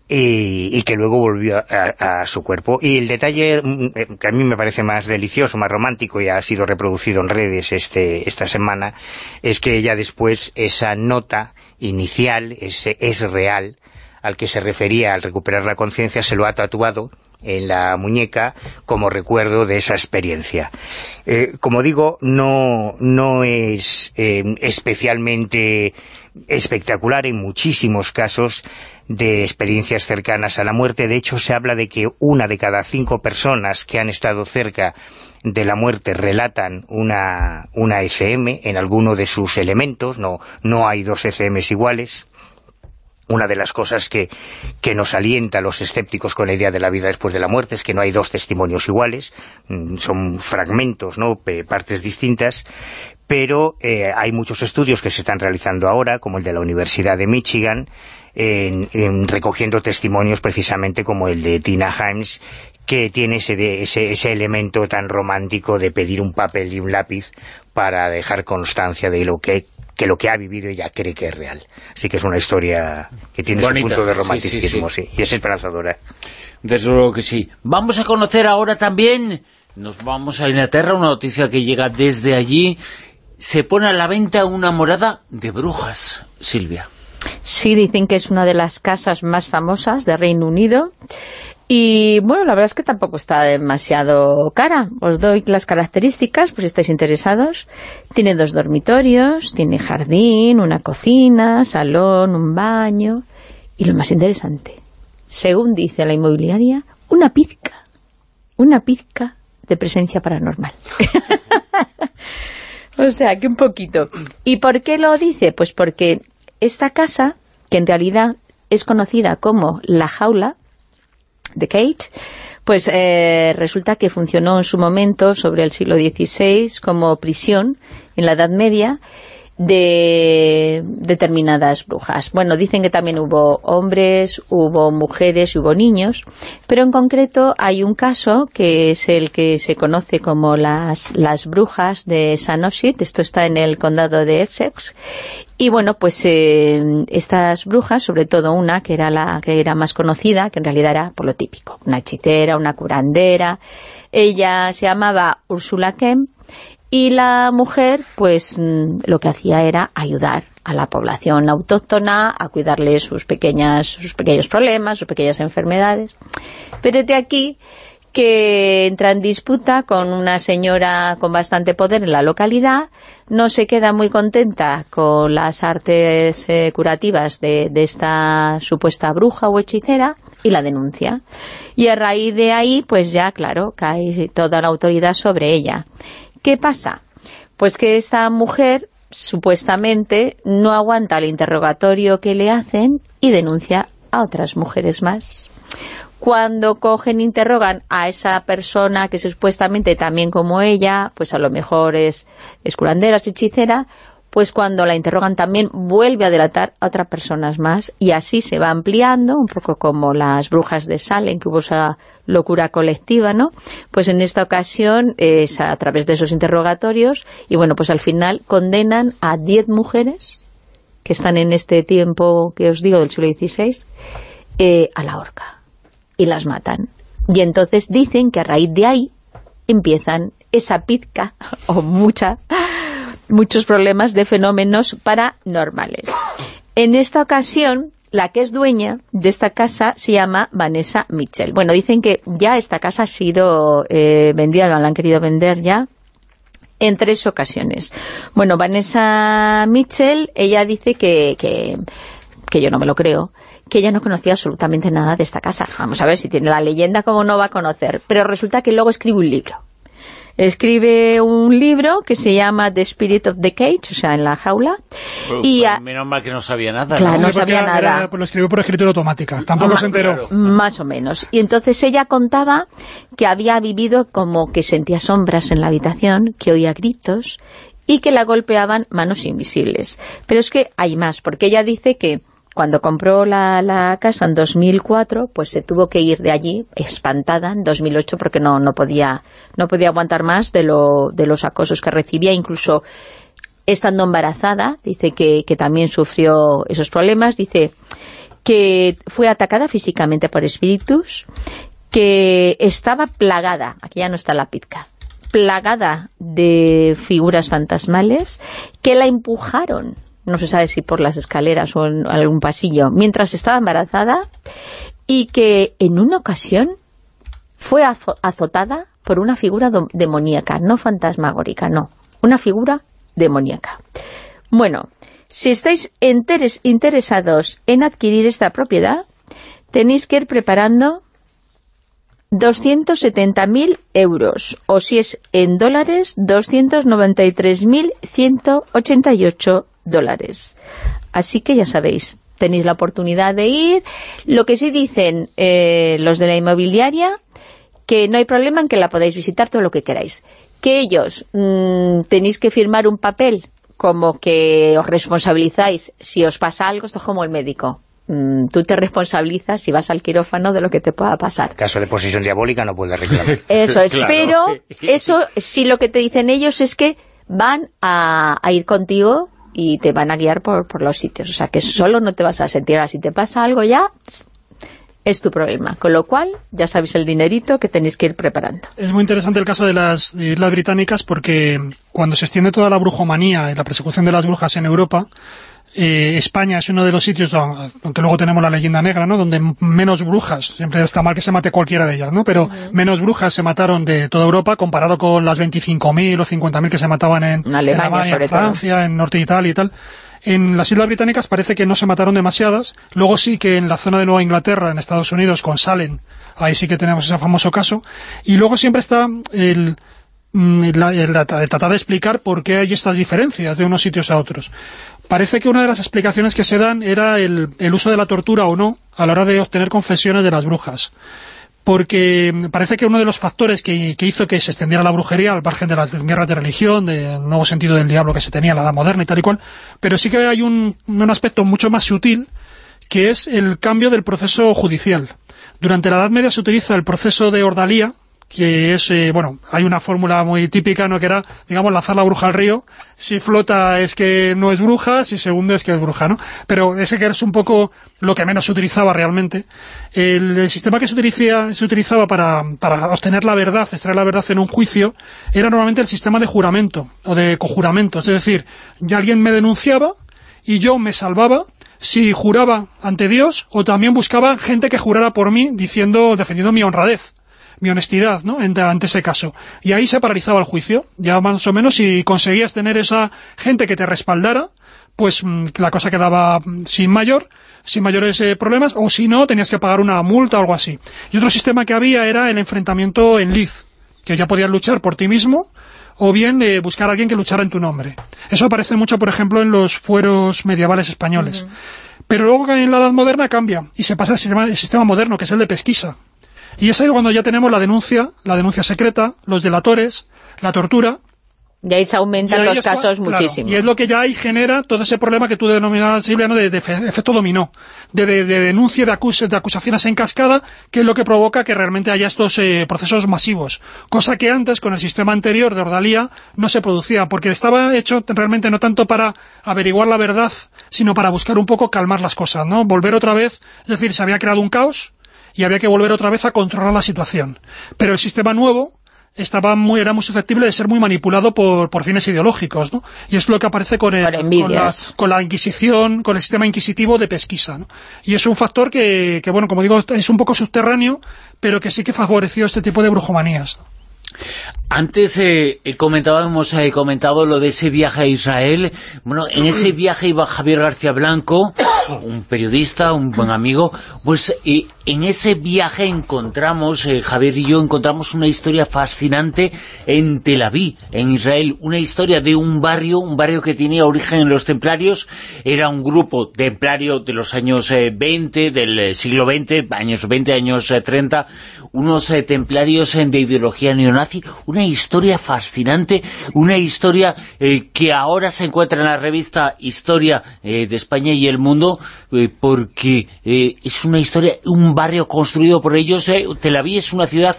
y, que luego volvió a, su cuerpo. Y el detalle mm, eh, que a mí me parece más delicioso, más romántico, y ha sido reproducido en redes este, esta semana, es que ella después, esa nota inicial, ese es real, al que se refería al recuperar la conciencia se lo ha tatuado en la muñeca como recuerdo de esa experiencia. Eh, como digo, no, no es eh, especialmente espectacular en muchísimos casos de experiencias cercanas a la muerte. De hecho, se habla de que una de cada cinco personas que han estado cerca de la muerte relatan una, una SM en alguno de sus elementos, no, no hay dos SMs iguales una de las cosas que, nos alienta a los escépticos con la idea de la vida después de la muerte es que no hay dos testimonios iguales, mm, son fragmentos, ¿no? partes distintas, pero eh, hay muchos estudios que se están realizando ahora, como el de la Universidad de Michigan, en, recogiendo testimonios precisamente como el de Tina Himes, que tiene ese, ese, ese elemento tan romántico de pedir un papel y un lápiz para dejar constancia de lo que que lo que ha vivido ella cree que es real. Así que es una historia que tiene su punto de romanticismo, sí, y es esperanzadora. Desde luego que sí. Vamos a conocer ahora también, nos vamos a Inglaterra, una noticia que llega desde allí, se pone a la venta una morada de brujas, Silvia. Sí, dicen que es una de las casas más famosas de Reino Unido y bueno, la verdad es que tampoco está demasiado cara. Os doy las características, pues si estáis interesados. Tiene dos dormitorios, tiene jardín, una cocina, salón, un baño. Y lo más interesante, según dice la inmobiliaria, una pizca. Una pizca de presencia paranormal. o sea, que un poquito. ¿Y por qué lo dice? Pues porque esta casa, que en realidad es conocida como La Jaula, de Kate, pues eh, resulta que funcionó en su momento sobre el siglo XVI como prisión en la Edad Media de determinadas brujas. Bueno, dicen que también hubo hombres, hubo mujeres hubo niños, pero en concreto hay un caso que es el que se conoce como las, las brujas de Sanosit, esto está en el condado de Essex, y bueno, pues eh, estas brujas, sobre todo una que era la que era más conocida, que en realidad era por lo típico, una hechicera, una curandera, ella se llamaba Ursula Kemp, y la mujer, pues mm, lo que hacía era ayudar a la población autóctona a cuidarle sus pequeñas sus pequeños problemas, sus pequeñas enfermedades. Pero de aquí que entra en disputa con una señora con bastante poder en la localidad, no se queda muy contenta con las artes eh, curativas de, de, esta supuesta bruja o hechicera y la denuncia. Y a raíz de ahí, pues ya, claro, cae toda la autoridad sobre ella. ¿Qué pasa? Pues que esta mujer supuestamente no aguanta el interrogatorio que le hacen y denuncia a otras mujeres más. Cuando cogen e interrogan a esa persona que supuestamente también como ella, pues a lo mejor es, es curandera, es hechicera, pues cuando la interrogan también vuelve a delatar a otras personas más y así se va ampliando, un poco como las brujas de Salem, que hubo esa locura colectiva, ¿no? Pues en esta ocasión es a través de esos interrogatorios y bueno, pues al final condenan a 10 mujeres que están en este tiempo que os digo del siglo XVI eh, a la horca y las matan. Y entonces dicen que a raíz de ahí empiezan esa pizca o mucha muchos problemas de fenómenos paranormales. En esta ocasión, la que es dueña de esta casa se llama Vanessa Mitchell. Bueno, dicen que ya esta casa ha sido eh, vendida, la han querido vender ya, en tres ocasiones. Bueno, Vanessa Mitchell, ella dice que, que, que yo no me lo creo, que ella no conocía absolutamente nada de esta casa. Vamos a ver si tiene la leyenda, como no va a conocer. Pero resulta que luego escribe un libro escribe un libro que se llama The Spirit of the Cage, o sea, en la jaula. Pues, y pues, menos mal que no sabía nada. Claro, no, sabía nada. lo escribió por escritura automática, tampoco se enteró. Más o menos. Y entonces ella contaba que había vivido como que sentía sombras en la habitación, que oía gritos y que la golpeaban manos invisibles. Pero es que hay más, porque ella dice que cuando compró la, casa en 2004, pues se tuvo que ir de allí, espantada, en 2008, porque no, no, podía, no podía aguantar más de, lo, de los acosos que recibía, incluso estando embarazada, dice que, que también sufrió esos problemas, dice que fue atacada físicamente por espíritus, que estaba plagada, aquí ya no está la pizca, plagada de figuras fantasmales que la empujaron no se sabe si por las escaleras o en algún pasillo, mientras estaba embarazada y que en una ocasión fue azotada por una figura demoníaca, no fantasmagórica, no, una figura demoníaca. Bueno, si estáis interesados en adquirir esta propiedad, tenéis que ir preparando 270.000 euros, o si es en dólares, 293.188 dólares. Así que ya sabéis, tenéis la oportunidad de ir. Lo que sí dicen eh, los de la inmobiliaria, que no hay problema en que la podáis visitar todo lo que queráis. Que ellos mm, tenéis que firmar un papel como que os responsabilizáis si os pasa algo, esto es como el médico. Mm, tú te responsabilizas si vas al quirófano de lo que te pueda pasar. caso de posesión diabólica no puedes reclamar. Eso es, pero eso sí lo que te dicen ellos es que van a ir contigo y te van a guiar por, por los sitios. O sea, que solo no te vas a sentir. Ahora, si te pasa algo ya, es tu problema. Con lo cual, ya sabéis el dinerito que tenéis que ir preparando. Es muy interesante el caso de las Islas Británicas porque cuando se extiende toda la brujomanía y la persecución de las brujas en Europa, eh, España es uno de los sitios, aunque luego tenemos la leyenda negra, ¿no? donde menos brujas, siempre está mal que se mate cualquiera de ellas, ¿no? pero menos brujas se mataron de toda Europa comparado con las 25.000 o 50.000 que se mataban en, Alemania, en, Francia, en Norte de Italia y tal. En las Islas Británicas parece que no se mataron demasiadas, luego sí que en la zona de Nueva Inglaterra, en Estados Unidos, con Salem, ahí sí que tenemos ese famoso caso, y luego siempre está el mm, tratar de explicar por qué hay estas diferencias de unos sitios a otros. Parece que una de las explicaciones que se dan era el, uso de la tortura o no a la hora de obtener confesiones de las brujas porque parece que uno de los factores que, hizo que se extendiera la brujería al margen de las guerras de religión, del nuevo sentido del diablo que se tenía en la edad moderna y tal y cual, pero sí que hay un, un aspecto mucho más sutil que es el cambio del proceso judicial. Durante la Edad Media se utiliza el proceso de ordalía, que es, eh, bueno, hay una fórmula muy típica, ¿no?, que era, digamos, lanzar la bruja al río, si flota es que no es bruja, si se hunde es que es bruja, ¿no? Pero ese que es un poco lo que menos se utilizaba realmente. El, sistema que se, utilizaba, se utilizaba para, para, obtener la verdad, extraer la verdad en un juicio, era normalmente el sistema de juramento, o de cojuramento, es decir, ya alguien me denunciaba y yo me salvaba si juraba ante Dios o también buscaba gente que jurara por mí diciendo defendiendo mi honradez mi honestidad ¿no? ante, ese caso. Y ahí se paralizaba el juicio. Ya más o menos si conseguías tener esa gente que te respaldara, pues mm, la cosa quedaba mm, sin mayor, sin mayores eh, problemas, o si no, tenías que pagar una multa o algo así. Y otro sistema que había era el enfrentamiento en liz, que ya podías luchar por ti mismo, o bien eh, buscar a alguien que luchara en tu nombre. Eso aparece mucho, por ejemplo, en los fueros medievales españoles. Pero luego en la Edad Moderna cambia y se pasa al sistema, sistema moderno, que es el de pesquisa. Y es ahí cuando ya tenemos la denuncia, la denuncia secreta, los delatores, la tortura, y ahí se aumentan los casos muchísimo. Y es lo que ya ahí genera todo ese problema que tú denominabas, Silvia, de, efecto dominó, de, denuncia, de, de acusaciones en cascada, que es lo que provoca que realmente haya estos eh, procesos masivos. Cosa que antes, con el sistema anterior de Ordalía, no se producía, porque estaba hecho realmente no tanto para averiguar la verdad, sino para buscar un poco calmar las cosas, ¿no? Volver otra vez, es decir, se había creado un caos, y había que volver otra vez a controlar la situación. Pero el sistema nuevo, estaba muy, era muy susceptible de ser muy manipulado por, por fines ideológicos, ¿no? Y es lo que aparece con, el, con, la, Inquisición, con el sistema inquisitivo de pesquisa, ¿no? Y es un factor que, que, bueno, como digo, es un poco subterráneo, pero que sí que favoreció este tipo de brujomanías. Antes eh, comentábamos, eh, comentado lo de ese viaje a Israel. Bueno, en ese viaje iba Javier García Blanco, un periodista, un buen amigo. Pues eh, en ese viaje encontramos, eh, Javier y yo, encontramos una historia fascinante en Tel Aviv, en Israel. Una historia de un barrio, un barrio que tenía origen en los templarios. Era un grupo templario de los años 20, del siglo XX, años 20, años 30. Unos templarios de ideología neonazi una historia fascinante, una historia eh, que ahora se encuentra en la revista Historia eh, de España y el Mundo, eh, porque es una historia, un barrio construido por ellos. Tel Aviv es una ciudad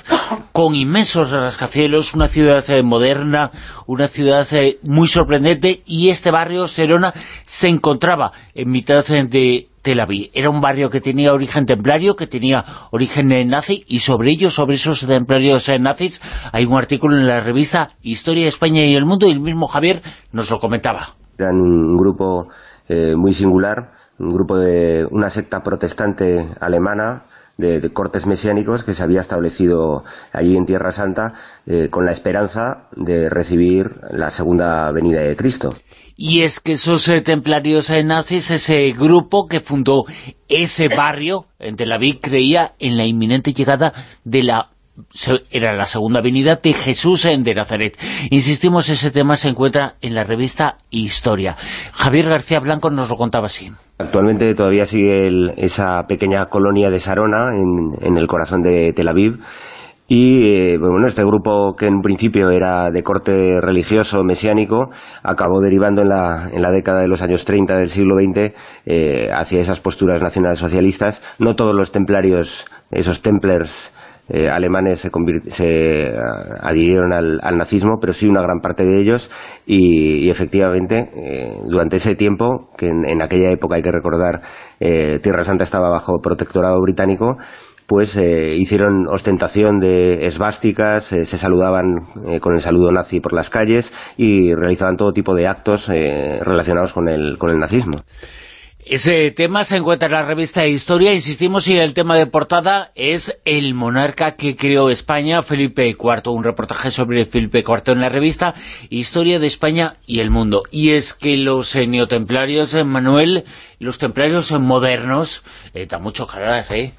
con inmensos rascacielos, una ciudad moderna, una ciudad muy sorprendente, y este barrio, Serona, se encontraba en mitad de Tel Aviv. Era un barrio que tenía origen templario, que tenía origen nazi, y sobre ello, sobre esos templarios nazis, hay un artículo en la revista Historia de España y el Mundo, y el mismo Javier nos lo comentaba. Eran un grupo eh, muy singular, un grupo de una secta protestante alemana, de, cortes mesiánicos que se había establecido allí en Tierra Santa eh, con la esperanza de recibir la segunda venida de Cristo. Y es que esos eh, templarios eh, nazis, ese grupo que fundó ese barrio en Tel Aviv, creía en la inminente llegada de la era la segunda venida de Jesús en de Nazaret. Insistimos, ese tema se encuentra en la revista Historia. Javier García Blanco nos lo contaba así. Actualmente todavía sigue esa pequeña colonia de Sarona en, el corazón de Tel Aviv y eh, bueno, este grupo que en principio era de corte religioso mesiánico acabó derivando en la, en la década de los años 30 del siglo XX eh, hacia esas posturas nacionalsocialistas. No todos los templarios, esos templers eh, alemanes se, se eh, adhirieron al, nazismo, pero sí una gran parte de ellos, y, efectivamente, eh, durante ese tiempo, que en, aquella época hay que recordar, Tierra Santa estaba bajo protectorado británico, pues hicieron ostentación de esvásticas, se saludaban con el saludo nazi por las calles y realizaban todo tipo de actos relacionados con el, con el nazismo. Ese tema se encuentra en la revista Historia, insistimos, y el tema de portada es el monarca que creó España, Felipe IV, un reportaje sobre Felipe IV en la revista Historia de España y el Mundo. Y es que los eh, neotemplarios, eh, Manuel, los templarios modernos, eh, da mucho carácter, ¿eh?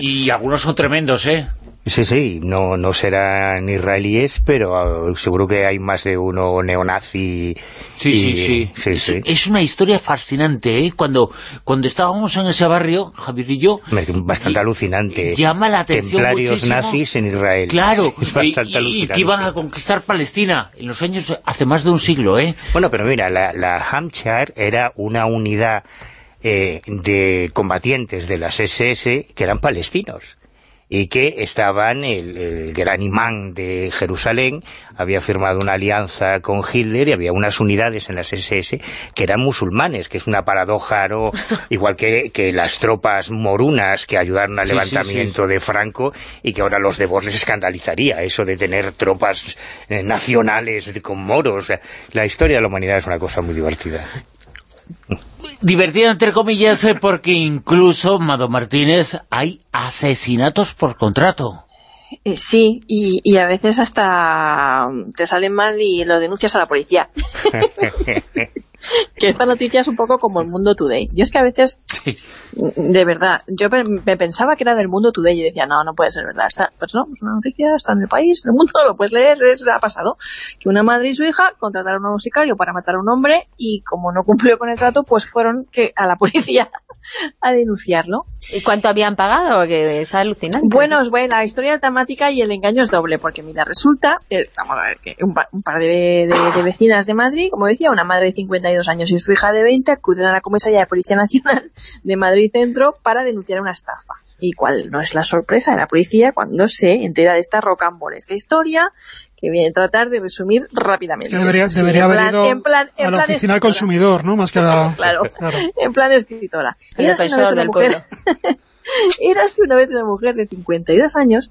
y algunos son tremendos, ¿eh? Sí, sí, no, no serán israelíes, pero uh, seguro que hay más de uno neonazi. Sí, sí, sí. es, una historia fascinante, ¿eh? Cuando, cuando estábamos en ese barrio, Javier y yo... Bastante alucinante. Llama la atención Templarios nazis en Israel. Claro, y, que iban a conquistar Palestina en los años, hace más de un siglo, ¿eh? Bueno, pero mira, la, la Hampshire era una unidad eh, de combatientes de las SS que eran palestinos y que estaban, el, gran imán de Jerusalén había firmado una alianza con Hitler y había unas unidades en las SS que eran musulmanes, que es una paradoja, ¿no? igual que, que, las tropas morunas que ayudaron al levantamiento de Franco y que ahora los de Vos les escandalizaría eso de tener tropas eh, nacionales con moros. La historia de la humanidad es una cosa muy divertida divertida entre comillas eh, porque incluso, Mado Martínez, hay asesinatos por contrato. Eh, sí, y, a veces hasta te salen mal y lo denuncias a la policía. que esta noticia es un poco como el Mundo Today. Yo es que a veces, de verdad, yo me pensaba que era del Mundo Today y decía, no, no puede ser verdad. Está, pues no, es una noticia, está en el país, en el mundo, lo puedes leer, es, ha pasado. Que una madre y su hija contrataron a un sicario para matar a un hombre y como no cumplió con el trato, pues fueron que a la policía a denunciarlo. ¿Y cuánto habían pagado? Que es alucinante. Bueno, la historia es dramática y el engaño es doble, porque mira, resulta, eh, vamos a ver, que un, par de, vecinas de Madrid, como decía, una madre de 52 años y su hija de 20, acuden a la comisaría de Policía Nacional de Madrid Centro para denunciar una estafa. Y cuál no es la sorpresa de la policía cuando se entera de esta rocambolesca historia que viene a tratar de resumir rápidamente. debería, debería haber ido a la oficina del consumidor, ¿no? Más que a claro, en plan escritora. Era una, vez una mujer, una vez una mujer de 52 años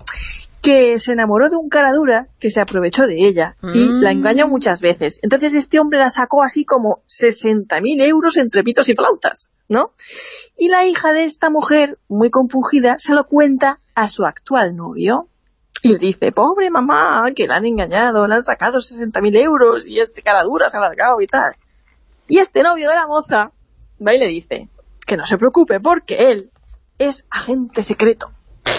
que se enamoró de un cara dura que se aprovechó de ella y la mm. engañó muchas veces. Entonces este hombre la sacó así como 60.000 euros entre pitos y flautas, ¿no? Y la hija de esta mujer, muy compungida, se lo cuenta a su actual novio, y le dice, pobre mamá, que la han engañado, le han sacado 60.000 euros y este cara dura se ha alargado y tal. Y este novio de la moza va y le dice que no se preocupe porque él es agente secreto,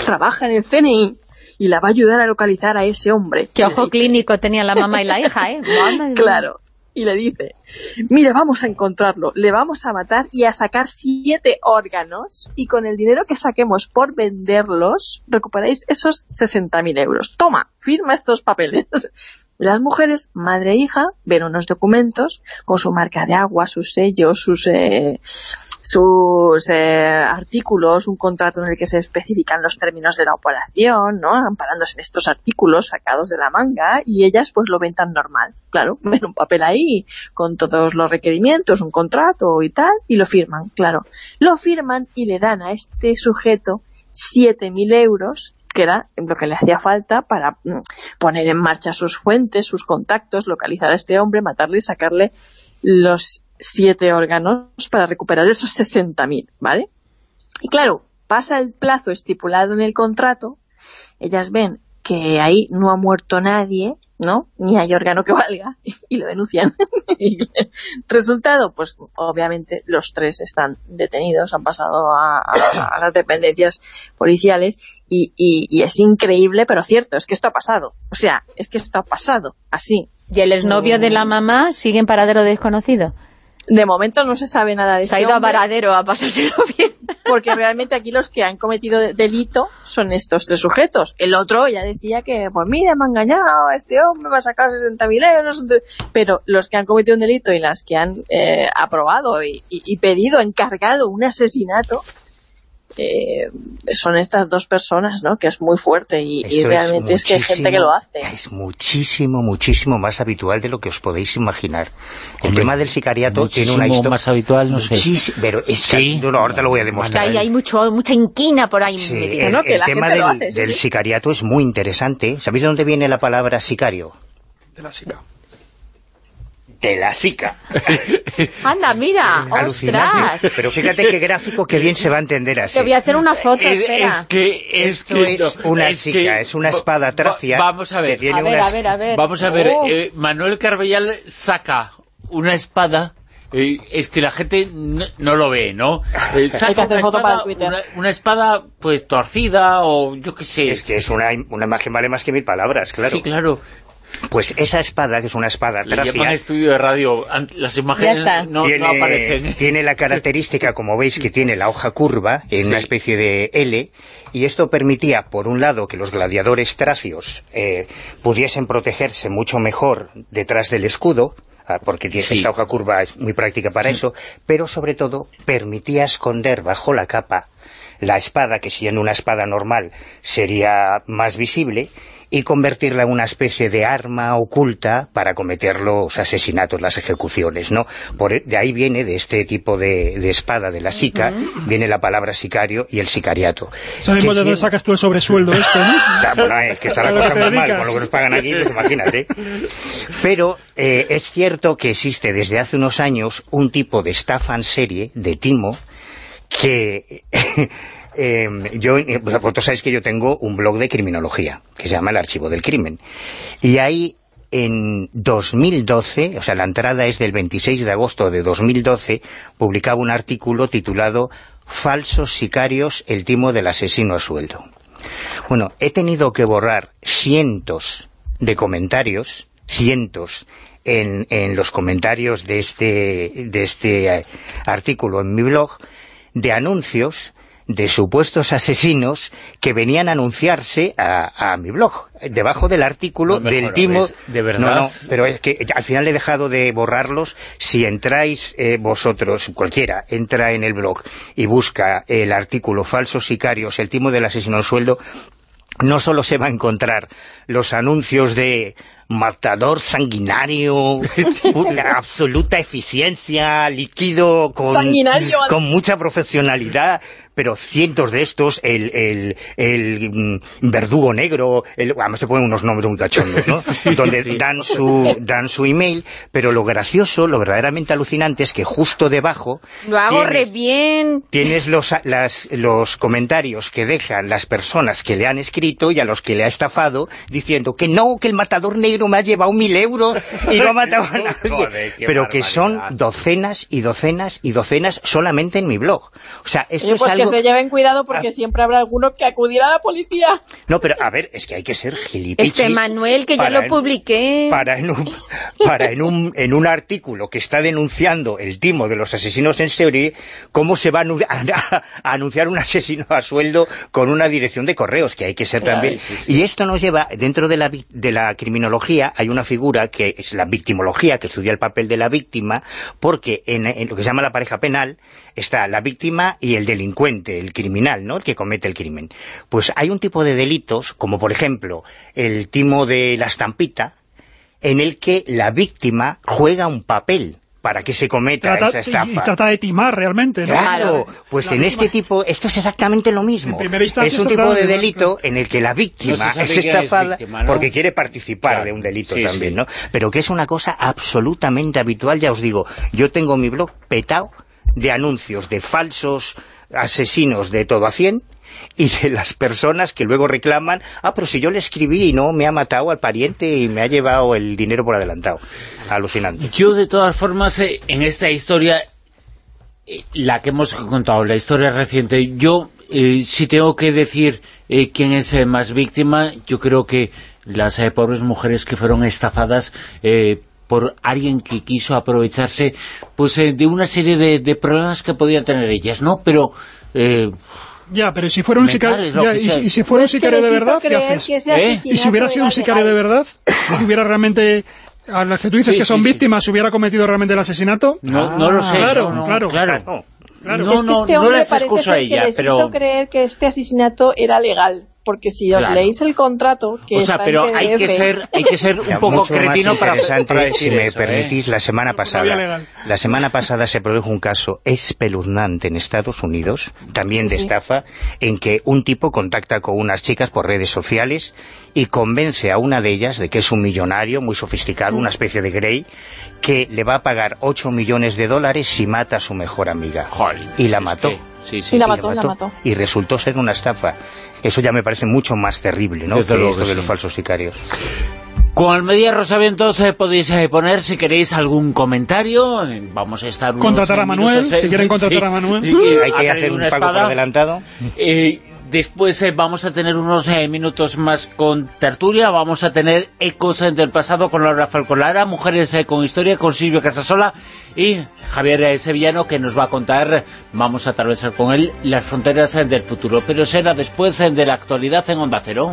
trabaja en el CNI y la va a ayudar a localizar a ese hombre. Qué ojo clínico tenía la mamá y la hija, ¿eh? claro y le dice, mira, vamos a encontrarlo, le vamos a matar y a sacar siete órganos y con el dinero que saquemos por venderlos recuperáis esos 60.000 euros. Toma, firma estos papeles. Las mujeres, madre e hija, ven unos documentos con su marca de agua, sus sellos, sus... Eh, sus eh, artículos, un contrato en el que se especifican los términos de la operación, ¿no? amparándose en estos artículos sacados de la manga, y ellas pues lo ven tan normal. Claro, ven un papel ahí con todos los requerimientos, un contrato y tal, y lo firman, claro. Lo firman y le dan a este sujeto 7.000 euros que era lo que le hacía falta para mm, poner en marcha sus fuentes, sus contactos, localizar a este hombre, matarle y sacarle los siete órganos para recuperar esos 60.000, ¿vale? Y claro, pasa el plazo estipulado en el contrato, ellas ven que ahí no ha muerto nadie, ¿no? Ni hay órgano que valga, y lo denuncian. Resultado, pues obviamente los tres están detenidos, han pasado a, las dependencias policiales, y, y, es increíble, pero cierto, es que esto ha pasado. O sea, es que esto ha pasado, así. ¿Y el exnovio de la mm. mamá sigue en paradero desconocido? De momento no se sabe nada de Se ha ido a Varadero a pasárselo bien. Porque realmente aquí los que han cometido delito son estos tres sujetos. El otro ya decía que, pues mira, me ha engañado, este hombre va a sacar 60.000 euros. Pero los que han cometido un delito y las que han eh, aprobado y, y pedido, encargado un asesinato, eh, son estas dos personas, ¿no? Que es muy fuerte y, realmente es, que hay gente que lo hace. Es muchísimo, muchísimo más habitual de lo que os podéis imaginar. El tema del sicariato tiene una historia... más habitual, no sé. Pero es sí. no, ahora te lo voy a demostrar. Hay, hay mucho, mucha inquina por ahí. el, tema del, sicariato es muy interesante. ¿Sabéis de dónde viene la palabra sicario? De la sica de la SICA. Anda, mira, ostras. Pero fíjate qué gráfico, qué bien se va a entender así. Te voy a hacer una foto, es, espera. Es que, es que es una SICA, es una espada tracia. Vamos a ver, a, ver a ver, a ver, Vamos a ver, oh. eh, Manuel Carbellal saca una espada eh, es que la gente no, lo ve, ¿no? Eh, saca una, espada, una, espada, pues, torcida o yo qué sé. Es que es una, una imagen vale más que mil palabras, claro. Sí, claro. Pues esa espada, que es una espada tracia... estudio de radio, las imágenes no, tiene, aparecen. Tiene la característica, como veis, que tiene la hoja curva en una especie de L, y esto permitía, por un lado, que los gladiadores tracios eh, pudiesen protegerse mucho mejor detrás del escudo, ah, porque tiene, esta hoja curva es muy práctica para eso, pero sobre todo permitía esconder bajo la capa la espada, que siendo una espada normal sería más visible, y convertirla en una especie de arma oculta para cometer los asesinatos, las ejecuciones, ¿no? Por, e, de ahí viene, de este tipo de, espada de la sica, viene la palabra sicario y el sicariato. Sabemos de dónde sacas tú el sobresueldo este, ¿no? bueno, es que está la cosa muy mal, con lo que nos pagan aquí, pues imagínate. Pero eh, es cierto que existe desde hace unos años un tipo de estafa en serie, de timo, que eh, yo, eh, vosotros sabéis que yo tengo un blog de criminología, que se llama El Archivo del Crimen. Y ahí en 2012, o sea, la entrada es del 26 de agosto de 2012, publicaba un artículo titulado Falsos sicarios, el timo del asesino a sueldo. Bueno, he tenido que borrar cientos de comentarios, cientos, en, en los comentarios de este, de este eh, artículo en mi blog, de anuncios de supuestos asesinos que venían a anunciarse a, mi blog, debajo del artículo del timo... de verdad. No, pero es que al final he dejado de borrarlos. Si entráis eh, vosotros, cualquiera, entra en el blog y busca el artículo Falsos sicarios, el timo del asesino al sueldo, no solo se va a encontrar los anuncios de matador sanguinario, absoluta eficiencia, líquido, con, con mucha profesionalidad, pero cientos de estos, el, el, el mm, verdugo negro, el, además se ponen unos nombres muy cachondos, ¿no? Donde dan su dan su email, pero lo gracioso, lo verdaderamente alucinante es que justo debajo... Lo hago re bien. Tienes los, las, los comentarios que dejan las personas que le han escrito y a los que le ha estafado, diciendo que no, que el matador negro me ha llevado mil euros y no ha matado a nadie. pero que son docenas y docenas y docenas solamente en mi blog. O sea, esto es algo se lleven cuidado porque ah. siempre habrá alguno que acudirá a la policía. No, pero a ver, es que hay que ser gilipichis. Este Manuel, que ya lo publiqué. Para, en un, para en, un, en un artículo que está denunciando el timo de los asesinos en serie, ¿cómo se va a, anunciar un asesino a sueldo con una dirección de correos? Que hay que ser también... Y esto nos lleva, dentro de la, de la criminología, hay una figura que es la victimología, que estudia el papel de la víctima, porque en, en lo que se llama la pareja penal, está la víctima y el delincuente, el criminal, ¿no? El que comete el crimen. Pues hay un tipo de delitos, como por ejemplo el timo de la estampita, en el que la víctima juega un papel para que se cometa esa estafa. Y, trata de timar realmente, ¿no? Claro, pues en este tipo, esto es exactamente lo mismo. Es un tipo de delito en el que la víctima es estafada porque quiere participar de un delito también, ¿no? Pero que es una cosa absolutamente habitual, ya os digo, yo tengo mi blog petado de anuncios de falsos asesinos de todo a 100 y de las personas que luego reclaman, ah, pero si yo le escribí y no me ha matado al pariente y me ha llevado el dinero por adelantado. Alucinante. Yo, de todas formas, eh, en esta historia, eh, la que hemos contado, la historia reciente, yo, eh, si tengo que decir quién es más víctima, yo creo que las pobres mujeres que fueron estafadas por alguien que quiso aprovecharse pues eh, de una serie de, problemas que podían tener ellas, ¿no? Pero... Eh, ya, pero si fuera un sicario, y, si fuera un sicario de verdad, ¿qué haces? ¿Eh? Y si hubiera sido un sicario de verdad, si hubiera realmente a las que tú dices que son víctimas, hubiera cometido realmente el asesinato. No, no lo sé. Claro, claro. claro. Claro. No, no, este no les excuso a ella, pero... creer que este asesinato era legal porque si os leéis el contrato que o sea, pero hay que ser hay que ser un poco cretino para, para si me ¿eh? permitís la semana pasada. la semana pasada se produjo un caso espeluznante en Estados Unidos también de estafa en que un tipo contacta con unas chicas por redes sociales y convence a una de ellas de que es un millonario muy sofisticado, una especie de Grey que le va a pagar 8 millones de dólares si mata a su mejor amiga. Y la mató y la mató, la mató. Y resultó ser una estafa. Eso ya me parece mucho más terrible, ¿no? que esto de los falsos sicarios. Con Almería Rosavientos eh, podéis eh, poner, si queréis, algún comentario. Vamos a estar Contratar a Manuel, si quieren contratar a Manuel. hay que hacer un pago por adelantado. Eh, Después eh, vamos a tener unos eh, minutos más con tertulia, vamos a tener ecos eh, del pasado con Laura Falcolara, Mujeres con Historia, con Silvio Casasola y Javier Sevillano que nos va a contar, vamos a atravesar con él las fronteras del futuro, pero será después de la actualidad en Onda Cero.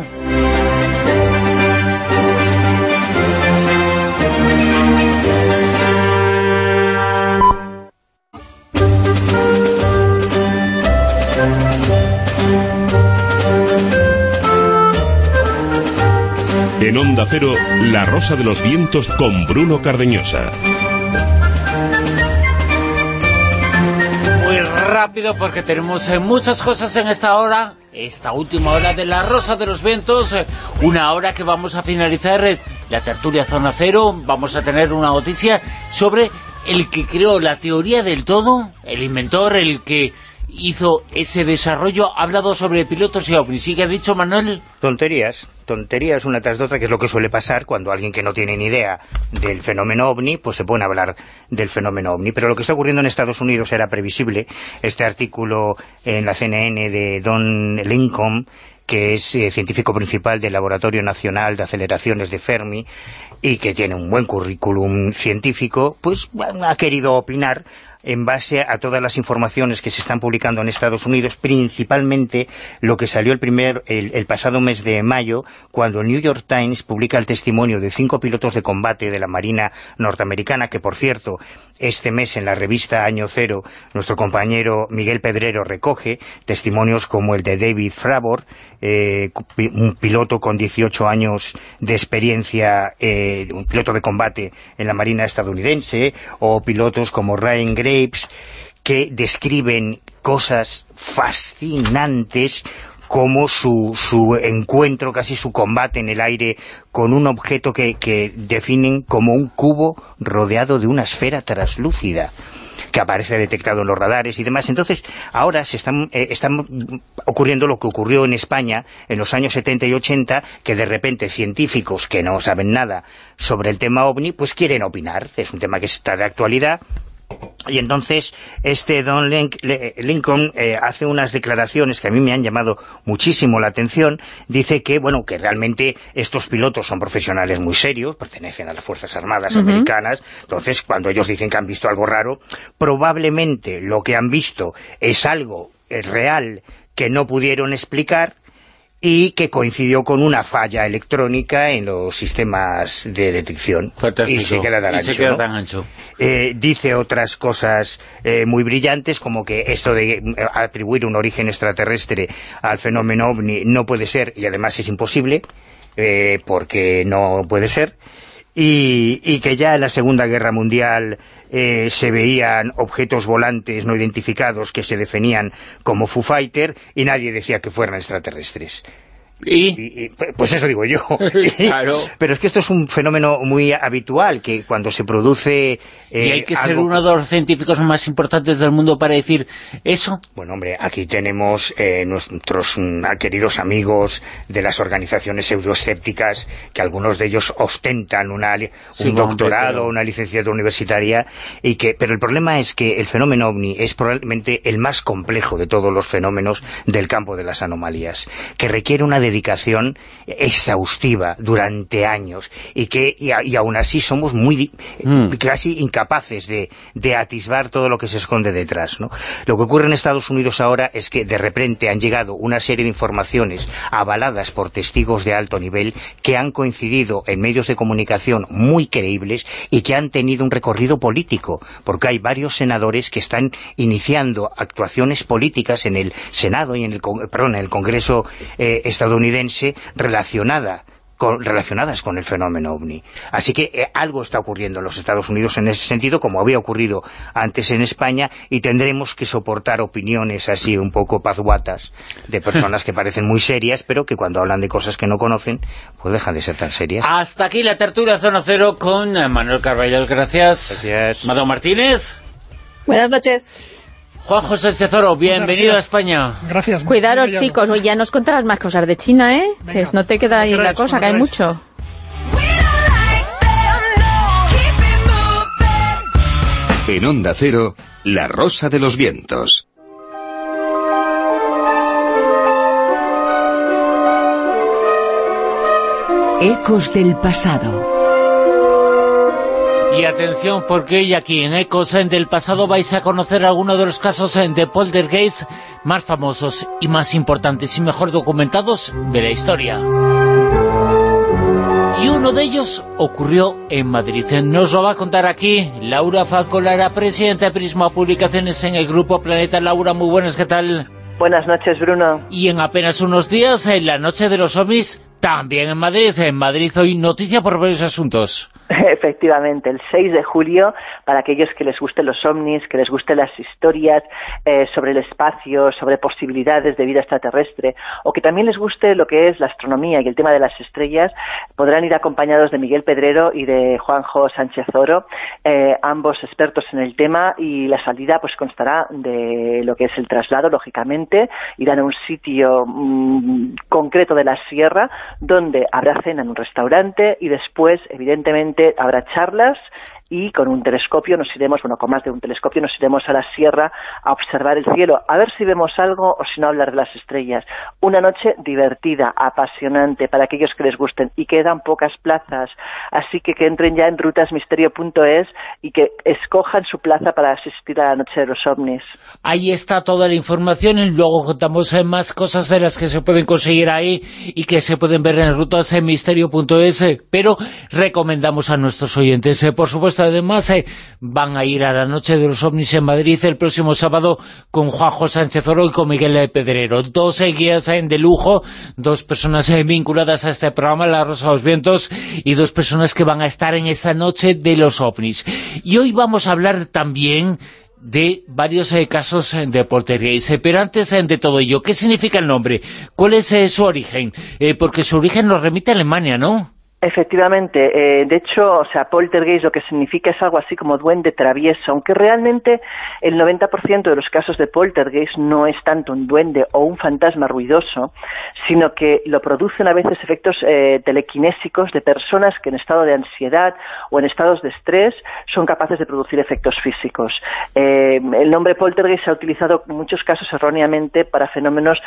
En Onda Cero, La Rosa de los Vientos con Bruno Cardeñosa. Muy rápido porque tenemos eh, muchas cosas en esta hora, esta última hora de La Rosa de los Vientos, eh, una hora que vamos a finalizar eh, la tertulia Zona Cero, vamos a tener una noticia sobre el que creó la teoría del todo, el inventor, el que hizo ese desarrollo, ha hablado sobre pilotos y ovnis. ¿Sí que ha dicho Manuel? Tonterías. Tonterías una tras de otra, que es lo que suele pasar cuando alguien que no tiene ni idea del fenómeno OVNI, pues se pone a hablar del fenómeno OVNI. Pero lo que está ocurriendo en Estados Unidos era previsible. Este artículo en la CNN de Don Lincoln, que es eh, científico principal del Laboratorio Nacional de Aceleraciones de Fermi, y que tiene un buen currículum científico, pues ha querido opinar en base a todas las informaciones que se están publicando en Estados Unidos, principalmente lo que salió el, primer, el, pasado mes de mayo, cuando el New York Times publica el testimonio de cinco pilotos de combate de la Marina norteamericana, que por cierto, este mes en la revista Año Cero, nuestro compañero Miguel Pedrero recoge testimonios como el de David Fravor, eh, un piloto con 18 años de experiencia, eh, un piloto de combate en la Marina estadounidense, o pilotos como Ryan Gray, que describen cosas fascinantes como su, su, encuentro, casi su combate en el aire con un objeto que, que definen como un cubo rodeado de una esfera traslúcida que aparece detectado en los radares y demás. Entonces, ahora se están, eh, están ocurriendo lo que ocurrió en España en los años 70 y 80, que de repente científicos que no saben nada sobre el tema OVNI, pues quieren opinar. Es un tema que está de actualidad, y entonces este Don Lincoln eh, hace unas declaraciones que a mí me han llamado muchísimo la atención. Dice que, bueno, que realmente estos pilotos son profesionales muy serios, pertenecen a las Fuerzas Armadas Americanas. Entonces, cuando ellos dicen que han visto algo raro, probablemente lo que han visto es algo eh, real que no pudieron explicar y que coincidió con una falla electrónica en los sistemas de detección. Y se queda tan ancho. Eh, dice otras cosas eh, muy brillantes, como que esto de eh, atribuir un origen extraterrestre al fenómeno OVNI no puede ser, y además es imposible, porque no puede ser, y, y, que ya en la Segunda Guerra Mundial eh, se veían objetos volantes no identificados que se definían como Foo Fighter y nadie decía que fueran extraterrestres. ¿Y? pues eso digo yo. Pero es que esto es un fenómeno muy habitual, que cuando se produce... ¿Y hay que ser uno de los científicos más importantes del mundo para decir eso? Bueno, hombre, aquí tenemos eh, nuestros queridos amigos de las organizaciones pseudoescépticas, que algunos de ellos ostentan una, un doctorado, una licenciatura universitaria, y que pero el problema es que el fenómeno OVNI es probablemente el más complejo de todos los fenómenos del campo de las anomalías, que requiere una dedicación exhaustiva durante años y que y, aún así somos muy mm. casi incapaces de, de, atisbar todo lo que se esconde detrás. ¿no? Lo que ocurre en Estados Unidos ahora es que de repente han llegado una serie de informaciones avaladas por testigos de alto nivel que han coincidido en medios de comunicación muy creíbles y que han tenido un recorrido político, porque hay varios senadores que están iniciando actuaciones políticas en el Senado y en el, perdón, en el Congreso eh, estadounidense estadounidense relacionada con, relacionadas con el fenómeno OVNI. Así que eh, algo está ocurriendo en los Estados Unidos en ese sentido, como había ocurrido antes en España, y tendremos que soportar opiniones así un poco pazguatas de personas que parecen muy serias, pero que cuando hablan de cosas que no conocen, pues dejan de ser tan serias. Hasta aquí la tertulia Zona Cero con Manuel Carballo. Gracias. Gracias. Mado Martínez. Buenas noches. Juan José Chezoro, bienvenido a España. Gracias. Cuidaros, chicos. Hoy ya nos contarás más cosas de China, ¿eh? que no te queda ahí la cosa, que hay mucho. En Onda Cero, La Rosa de los Vientos. Ecos del pasado. Y atención, porque hoy aquí en Ecos del pasado vais a conocer algunos de los casos de poltergeist más famosos y más importantes y mejor documentados de la historia. Y uno de ellos ocurrió en Madrid. Nos lo va a contar aquí Laura Falcolara, presidenta de Prisma Publicaciones en el Grupo Planeta. Laura, muy buenas, ¿qué tal? Buenas noches, Bruno. Y en apenas unos días, en la noche de los ovnis, también en Madrid. En Madrid hoy noticia por varios asuntos. Efectivamente, el 6 de julio, para aquellos que les gusten los ovnis, que les gusten las historias eh, sobre el espacio, sobre posibilidades de vida extraterrestre, o que también les guste lo que es la astronomía y el tema de las estrellas, podrán ir acompañados de Miguel Pedrero y de Juanjo Sánchez Oro, eh, ambos expertos en el tema, y la salida pues constará de lo que es el traslado, lógicamente, irán a un sitio mm, concreto de la sierra, donde habrá cena en un restaurante y después, evidentemente, habrá charlas y con un telescopio nos iremos, bueno, con más de un telescopio nos iremos a la sierra a observar el cielo, a ver si vemos algo o si no hablar de las estrellas. Una noche divertida, apasionante para aquellos que les gusten y quedan pocas plazas, así que que entren ya en rutasmisterio.es y que escojan su plaza para asistir a la noche de los ovnis. Ahí está toda la información y luego contamos eh, más cosas de las que se pueden conseguir ahí y que se pueden ver en rutasmisterio.es, eh, pero recomendamos a nuestros oyentes, eh, por supuesto, además eh, van a ir a la Noche de los OVNIs en Madrid el próximo sábado con Juanjo Sánchez Oro y con Miguel Pedrero. Dos eh, guías eh, de lujo, dos personas vinculadas a este programa, La Rosa de los Vientos, y dos personas que van a estar en esa Noche de los OVNIs. Y hoy vamos a hablar también de varios casos de poltergeist. pero antes de todo ello, ¿qué significa el nombre? ¿Cuál es su origen? porque su origen nos remite a Alemania, ¿no? Efectivamente, eh, de hecho, o sea, poltergeist lo que significa es algo así como duende travieso, aunque realmente el 90% de los casos de poltergeist no es tanto un duende o un fantasma ruidoso, sino que lo producen a veces efectos eh, telequinésicos de personas que en estado de ansiedad o en estados de estrés son capaces de producir efectos físicos. Eh, el nombre poltergeist se ha utilizado en muchos casos erróneamente para fenómenos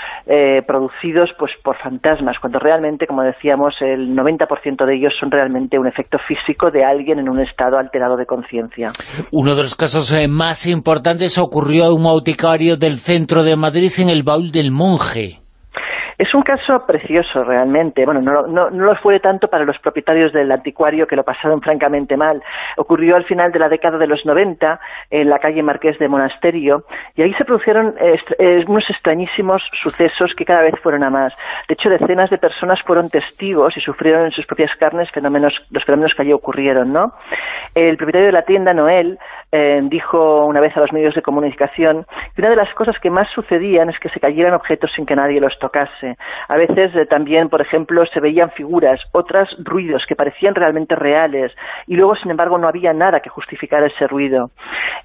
producidos pues por fantasmas, cuando realmente, como decíamos, el 90% de ellos son realmente un efecto físico de alguien en un estado alterado de conciencia. Uno de los casos eh, más importantes ocurrió a un auticario del centro de Madrid en el baúl del monje. Es un caso precioso realmente. Bueno, no, no, lo fue tanto para los propietarios del anticuario que lo pasaron francamente mal. Ocurrió al final de la década de los 90 en la calle Marqués de Monasterio y ahí se produjeron eh, unos extrañísimos sucesos que cada vez fueron a más. De hecho, decenas de personas fueron testigos y sufrieron en sus propias carnes fenómenos, los fenómenos que allí ocurrieron, ¿no? El propietario de la tienda, Noel, eh, dijo una vez a los medios de comunicación que una de las cosas que más sucedían es que se cayeran objetos sin que nadie los tocase. A veces eh, también, por ejemplo, se veían figuras, otras ruidos que parecían realmente reales y luego, sin embargo, no había nada que justificara ese ruido.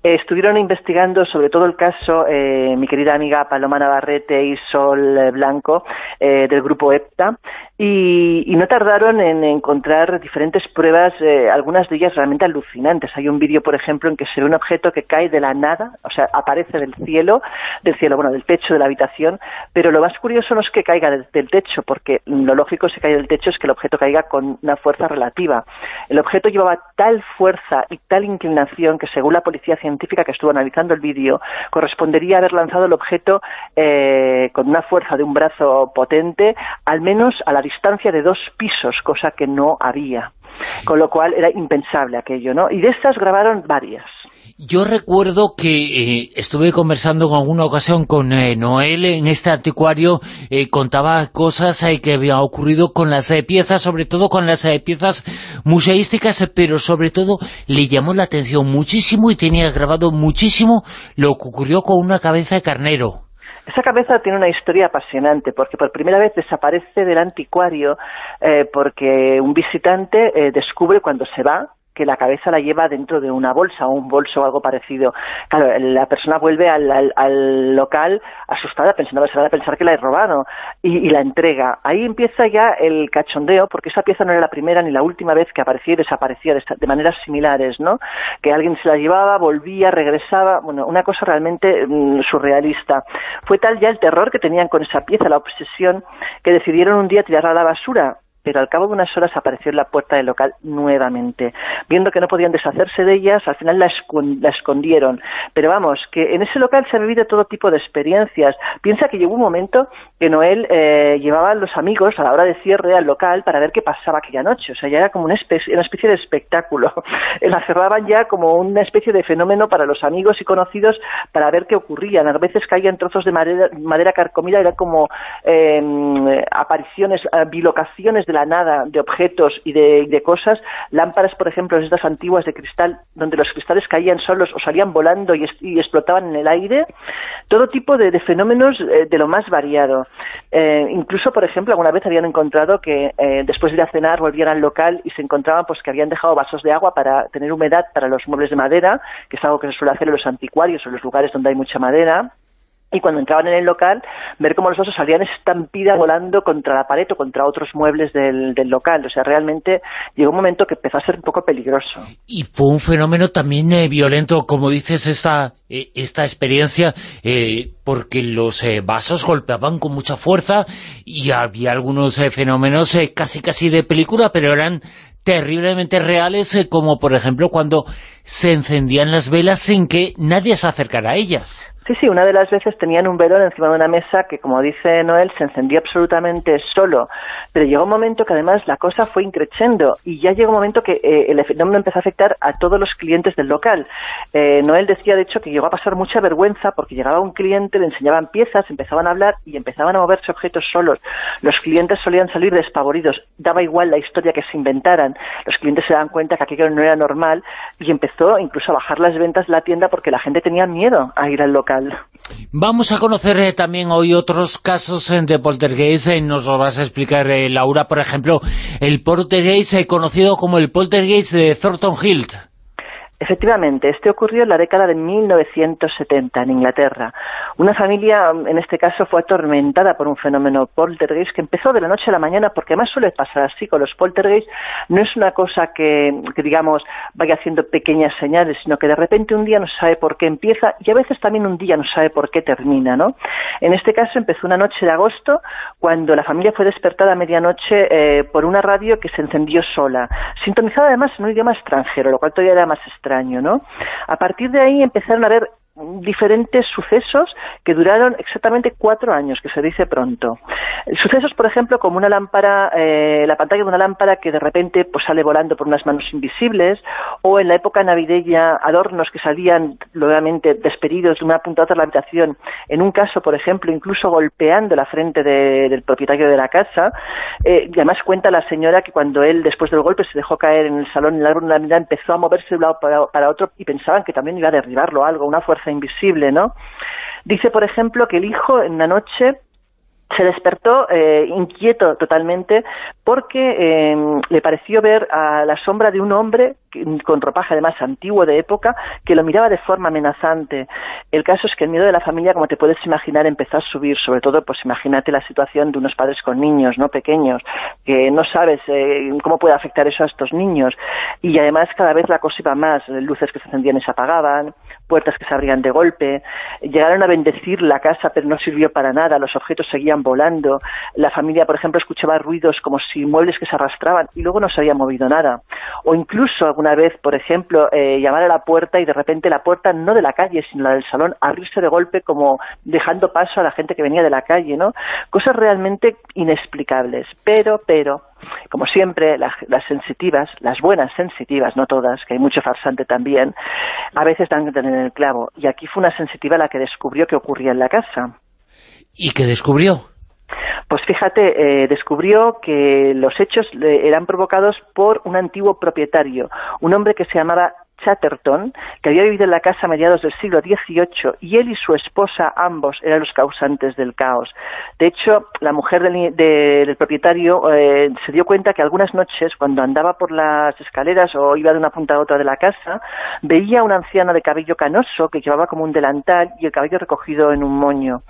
Eh, estuvieron investigando sobre todo el caso mi querida amiga Paloma Navarrete y Sol Blanco del grupo EPTA y, no tardaron en encontrar diferentes pruebas, algunas de ellas realmente alucinantes. Hay un vídeo, por ejemplo, en que se ve un objeto que cae de la nada, o sea, aparece del cielo, del cielo, bueno, del techo de la habitación, pero lo más curioso no es que caiga del, techo, porque lo lógico si cae del techo es que el objeto caiga con una fuerza relativa. El objeto llevaba tal fuerza y tal inclinación que según la policía científica que estuvo analizando el vídeo, correspondería haber lanzado el objeto eh, con una fuerza de un brazo potente, al menos a la de dos pisos, cosa que no había. Con lo cual era impensable aquello, ¿no? Y de estas grabaron varias. Yo recuerdo que eh, estuve conversando en alguna ocasión con eh, Noel en este anticuario, eh, contaba cosas que habían ocurrido con las piezas, sobre todo con las piezas museísticas, pero sobre todo le llamó la atención muchísimo y tenía grabado muchísimo lo que ocurrió con una cabeza de carnero. Esa cabeza tiene una historia apasionante porque por primera vez desaparece del anticuario porque un visitante descubre cuando se va que la cabeza la lleva dentro de una bolsa o un bolso o algo parecido. Claro, la persona vuelve al, local asustada, pensando, a pensar que la he robado y, la entrega. Ahí empieza ya el cachondeo, porque esa pieza no era la primera ni la última vez que aparecía y desaparecía de, maneras similares, ¿no? Que alguien se la llevaba, volvía, regresaba, bueno, una cosa realmente mm, surrealista. Fue tal ya el terror que tenían con esa pieza, la obsesión, que decidieron un día tirarla a la basura pero al cabo de unas horas apareció en la puerta del local nuevamente. Viendo que no podían deshacerse de ellas, al final la, escondieron, Pero vamos, que en ese local se ha vivido todo tipo de experiencias. Piensa que llegó un momento que Noel eh, llevaba a los amigos a la hora de cierre al local para ver qué pasaba aquella noche. O sea, ya era como una especie, una especie de espectáculo. la cerraban ya como una especie de fenómeno para los amigos y conocidos para ver qué ocurría. A veces caían trozos de madera, madera carcomida, eran como eh, apariciones, bilocaciones de la nada, de objetos y de, de cosas. Lámparas, por ejemplo, estas antiguas de cristal, donde los cristales caían solos o salían volando y, explotaban en el aire. Todo tipo de, fenómenos eh, de lo más variado. Eh, incluso, por ejemplo, alguna vez habían encontrado que eh, después de ir a cenar volvían al local y se encontraban pues que habían dejado vasos de agua para tener humedad para los muebles de madera, que es algo que se suele hacer en los anticuarios o en los lugares donde hay mucha madera y cuando entraban en el local, ver cómo los osos salían estampida volando contra la pared o contra otros muebles del, local. O sea, realmente llegó un momento que empezó a ser un poco peligroso. Y fue un fenómeno también eh, violento, como dices, esta, eh, esta experiencia, eh, porque los vasos golpeaban con mucha fuerza y había algunos fenómenos casi casi de película, pero eran terriblemente reales, como por ejemplo cuando se encendían las velas sin que nadie se acercara a ellas. Sí, sí, una de las veces tenían un velón encima de una mesa que, como dice Noel, se encendió absolutamente solo. Pero llegó un momento que además la cosa fue increchendo y ya llegó un momento que eh, el fenómeno empezó a afectar a todos los clientes del local. Eh, Noel decía, de hecho, que llegó a pasar mucha vergüenza porque llegaba un cliente, le enseñaban piezas, empezaban a hablar y empezaban a moverse objetos solos. Los clientes solían salir despavoridos. Daba igual la historia que se inventaran. Los clientes se daban cuenta que aquello no era normal y empezó incluso a bajar las ventas de la tienda porque la gente tenía miedo a ir al local. Vamos a conocer eh, también hoy otros casos eh, de poltergeist, eh, nos lo vas a explicar Laura, por ejemplo, el poltergeist conocido como el poltergeist de Thornton Hill. Efectivamente, este ocurrió en la década de 1970 en Inglaterra. Una familia, en este caso, fue atormentada por un fenómeno poltergeist que empezó de la noche a la mañana, porque además suele pasar así con los poltergeist. No es una cosa que, digamos, vaya haciendo pequeñas señales, sino que de repente un día no sabe por qué empieza y a veces también un día no sabe por qué termina, ¿no? En este caso empezó una noche de agosto, cuando la familia fue despertada a medianoche eh, por una radio que se encendió sola, sintonizada además en un idioma extranjero, lo cual todavía era más extraño ¿no? A partir de ahí empezaron a haber diferentes sucesos que duraron exactamente cuatro años, que se dice pronto. Sucesos, por ejemplo, como una lámpara, eh, la pantalla de una lámpara que de repente pues, sale volando por unas manos invisibles, o en la época navideña adornos que salían nuevamente despedidos de una punta a otra de la habitación, en un caso, por ejemplo, incluso golpeando la frente del propietario de la casa, eh, y además cuenta la señora que cuando él, después del golpe, se dejó caer en el salón, en el árbol de Navidad, empezó a moverse de un lado para, para otro y pensaban que también iba a derribarlo algo, una fuerza invisible, ¿no? Dice, por ejemplo, que el hijo en la noche se despertó eh, inquieto totalmente porque eh, le pareció ver a la sombra de un hombre con ropaje además antiguo de época que lo miraba de forma amenazante. El caso es que el miedo de la familia, como te puedes imaginar, empezó a subir, sobre todo, pues imagínate la situación de unos padres con niños, no pequeños, que no sabes eh, cómo puede afectar eso a estos niños. Y además cada vez la cosa iba más, luces que se encendían y se apagaban, puertas que se abrían de golpe, llegaron a bendecir la casa pero no sirvió para nada, los objetos seguían volando, la familia por ejemplo escuchaba ruidos como si muebles que se arrastraban y luego no se había movido nada, o incluso alguna vez por ejemplo eh, llamar a la puerta y de repente la puerta no de la calle sino la del salón abrirse de golpe como dejando paso a la gente que venía de la calle, ¿no? Cosas realmente inexplicables, pero, pero, como siempre, las, sensitivas, las buenas sensitivas, no todas, que hay mucho farsante también, a veces dan en el clavo. Y aquí fue una sensitiva la que descubrió que ocurría en la casa. ¿Y qué descubrió? Pues fíjate, eh, descubrió que los hechos eran provocados por un antiguo propietario, un hombre que se llamaba Chatterton, que había vivido en la casa a mediados del siglo XVIII, y él y su esposa, ambos, eran los causantes del caos. De hecho, la mujer del, propietario eh, se dio cuenta que algunas noches, cuando andaba por las escaleras o iba de una punta a otra de la casa, veía a una anciana de cabello canoso que llevaba como un delantal y el cabello recogido en un moño.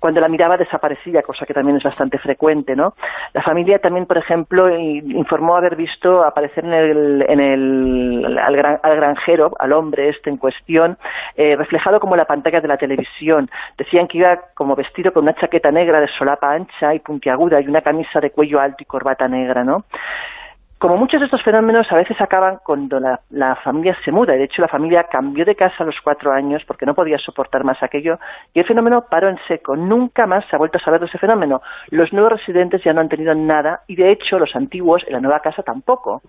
Cuando la miraba desaparecía, cosa que también es bastante frecuente, ¿no? La familia también, por ejemplo, informó haber visto aparecer en al gran al hombre este en cuestión, eh, reflejado como la pantalla de la televisión. Decían que iba como vestido con una chaqueta negra de solapa ancha y puntiaguda y una camisa de cuello alto y corbata negra, ¿no? Como muchos de estos fenómenos a veces acaban cuando la, familia se muda, de hecho la familia cambió de casa a los cuatro años porque no podía soportar más aquello, y el fenómeno paró en seco, nunca más se ha vuelto a saber de ese fenómeno. Los nuevos residentes ya no han tenido nada, y de hecho los antiguos en la nueva casa tampoco.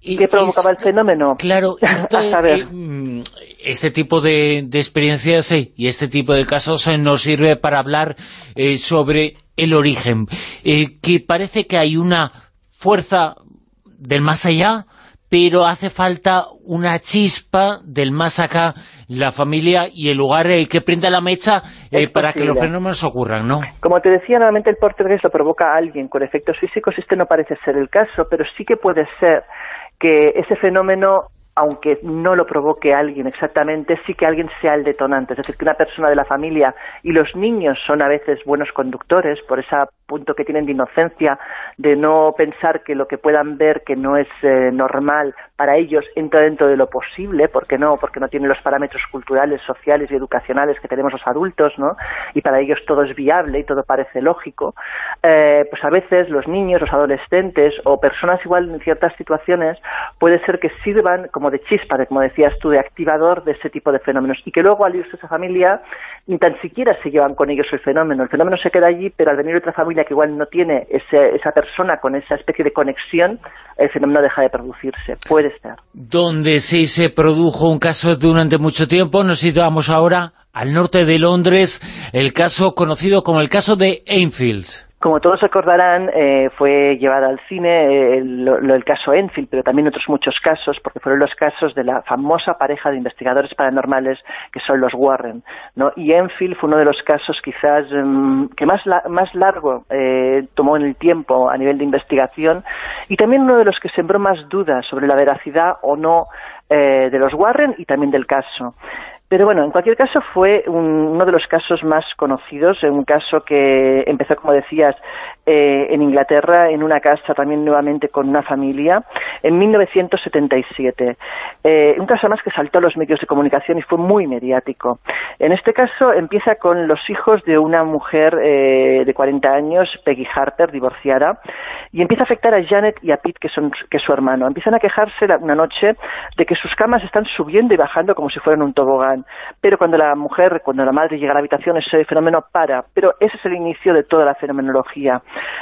Y ¿Qué provocaba el fenómeno? Claro, eh, mm, este tipo de, experiencias y este tipo de casos eh, nos sirve para hablar eh, sobre el origen, que parece que hay una fuerza del más allá, pero hace falta una chispa del más acá, la familia y el lugar eh, que prenda la mecha eh, para que los fenómenos ocurran, ¿no? Como te decía, normalmente el portugués lo provoca a alguien con efectos físicos, este no parece ser el caso, pero sí que puede ser que ese fenómeno aunque no lo provoque alguien exactamente, sí que alguien sea el detonante. Es decir, que una persona de la familia y los niños son a veces buenos conductores por ese punto que tienen de inocencia, de no pensar que lo que puedan ver que no es eh, normal para ellos entra dentro de lo posible, porque no, porque no tienen los parámetros culturales, sociales y educacionales que tenemos los adultos, ¿no? Y para ellos todo es viable y todo parece lógico. Eh, pues a veces los niños, los adolescentes o personas igual en ciertas situaciones puede ser que sirvan como de chispa, de, como decías tú, de activador de ese tipo de fenómenos y que luego al irse esa familia ni tan siquiera se llevan con ellos el fenómeno. El fenómeno se queda allí, pero al venir otra familia que igual no tiene esa persona con esa especie de conexión, el fenómeno deja de producirse. Puede ser. Donde sí se produjo un caso durante mucho tiempo, nos situamos ahora al norte de Londres, el caso conocido como el caso de Enfield. Como todos recordarán, eh, fue llevado al cine eh, el, caso Enfield, pero también otros muchos casos, porque fueron los casos de la famosa pareja de investigadores paranormales que son los Warren. ¿no? Y Enfield fue uno de los casos quizás mm, que más, más largo eh, tomó en el tiempo a nivel de investigación y también uno de los que sembró más dudas sobre la veracidad o no de los Warren y también del caso. Pero bueno, en cualquier caso fue uno de los casos más conocidos, un caso que empezó, como decías, eh, en Inglaterra, en una casa también nuevamente con una familia, en 1977. Eh, un caso más que saltó a los medios de comunicación y fue muy mediático. En este caso empieza con los hijos de una mujer eh, de 40 años, Peggy Harper, divorciada, y empieza a afectar a Janet y a Pete, que, son, que es su hermano. Empiezan a quejarse una noche de que sus camas están subiendo y bajando como si fueran un tobogán pero cuando la mujer, cuando la madre llega a la habitación, ese fenómeno para. Pero ese es el inicio de toda la fenomenología.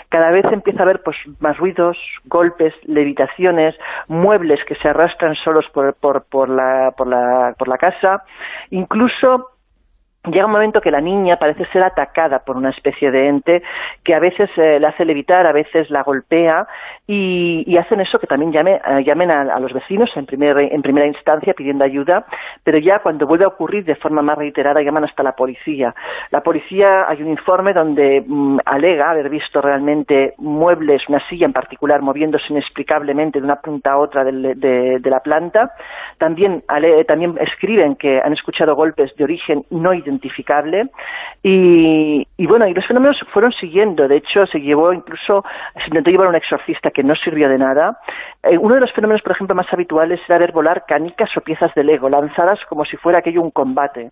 Cada vez empieza a haber pues, más ruidos, golpes, levitaciones, muebles que se arrastran solos por, por, por, la, por, la, por la casa, incluso llega un momento que la niña parece ser atacada por una especie de ente que a veces eh, la hace levitar, a veces la golpea y, hacen eso que también eh, llamen a, los vecinos en, en primera instancia pidiendo ayuda, pero ya cuando vuelve a ocurrir de forma más reiterada llaman hasta la policía. La policía, hay un informe donde mm, alega haber visto realmente muebles, una silla en particular, moviéndose inexplicablemente de una punta a otra de, la planta. También, también escriben que han escuchado golpes de origen no identificado identificable y, bueno, y los fenómenos fueron siguiendo, de hecho se llevó incluso, se intentó llevar un exorcista que no sirvió de nada. Eh, uno de los fenómenos, por ejemplo, más habituales era ver volar canicas o piezas de Lego lanzadas como si fuera aquello un combate.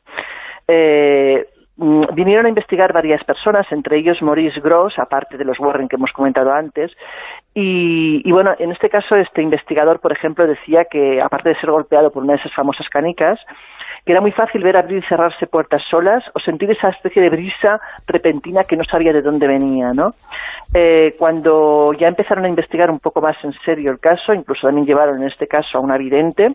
Eh, vinieron a investigar varias personas, entre ellos Maurice Gross, aparte de los Warren que hemos comentado antes, y, y, bueno, en este caso este investigador, por ejemplo, decía que aparte de ser golpeado por una de esas famosas canicas, que era muy fácil ver abrir y cerrarse puertas solas o sentir esa especie de brisa repentina que no sabía de dónde venía, ¿no? Eh, cuando ya empezaron a investigar un poco más en serio el caso, incluso también llevaron en este caso a una vidente,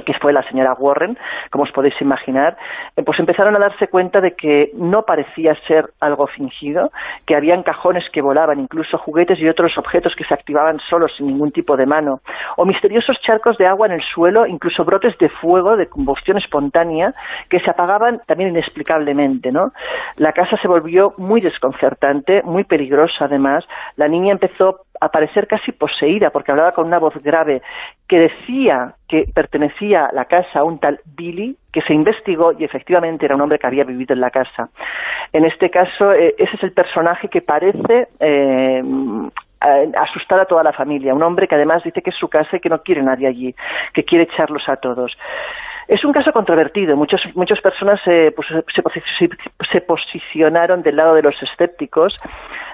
que fue la señora Warren, como os podéis imaginar, eh, pues empezaron a darse cuenta de que no parecía ser algo fingido, que habían cajones que volaban, incluso juguetes y otros objetos que se activaban solos sin ningún tipo de mano, o misteriosos charcos de agua en el suelo, incluso brotes de fuego, de combustión espontánea, que se apagaban también inexplicablemente, ¿no? La casa se volvió muy desconcertante, muy peligrosa además, la niña empezó a parecer casi poseída, porque hablaba con una voz grave, que decía que pertenecía a la casa a un tal Billy, que se investigó y efectivamente era un hombre que había vivido en la casa. En este caso, eh, ese es el personaje que parece eh, asustar a toda la familia, un hombre que además dice que es su casa y que no quiere nadie allí, que quiere echarlos a todos. Es un caso controvertido. Muchos, muchas personas pues, se, se, posicionaron del lado de los escépticos,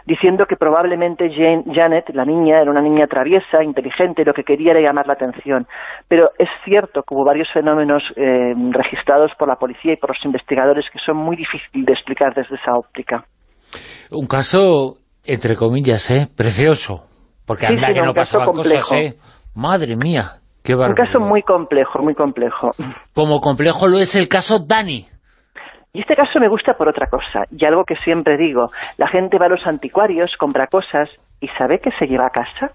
diciendo que probablemente Jane, Janet, la niña, era una niña traviesa, inteligente, lo que quería era llamar la atención. Pero es cierto que hubo varios fenómenos eh, registrados por la policía y por los investigadores que son muy difíciles de explicar desde esa óptica. Un caso, entre comillas, ¿eh? precioso. Porque anda que no pasaban cosas, ¿eh? Madre mía, qué Un caso muy complejo, muy complejo. Como complejo lo es el caso Dani. Y este caso me gusta por otra cosa, y algo que siempre digo, la gente va a los anticuarios, compra cosas, ¿y sabe qué se lleva a casa?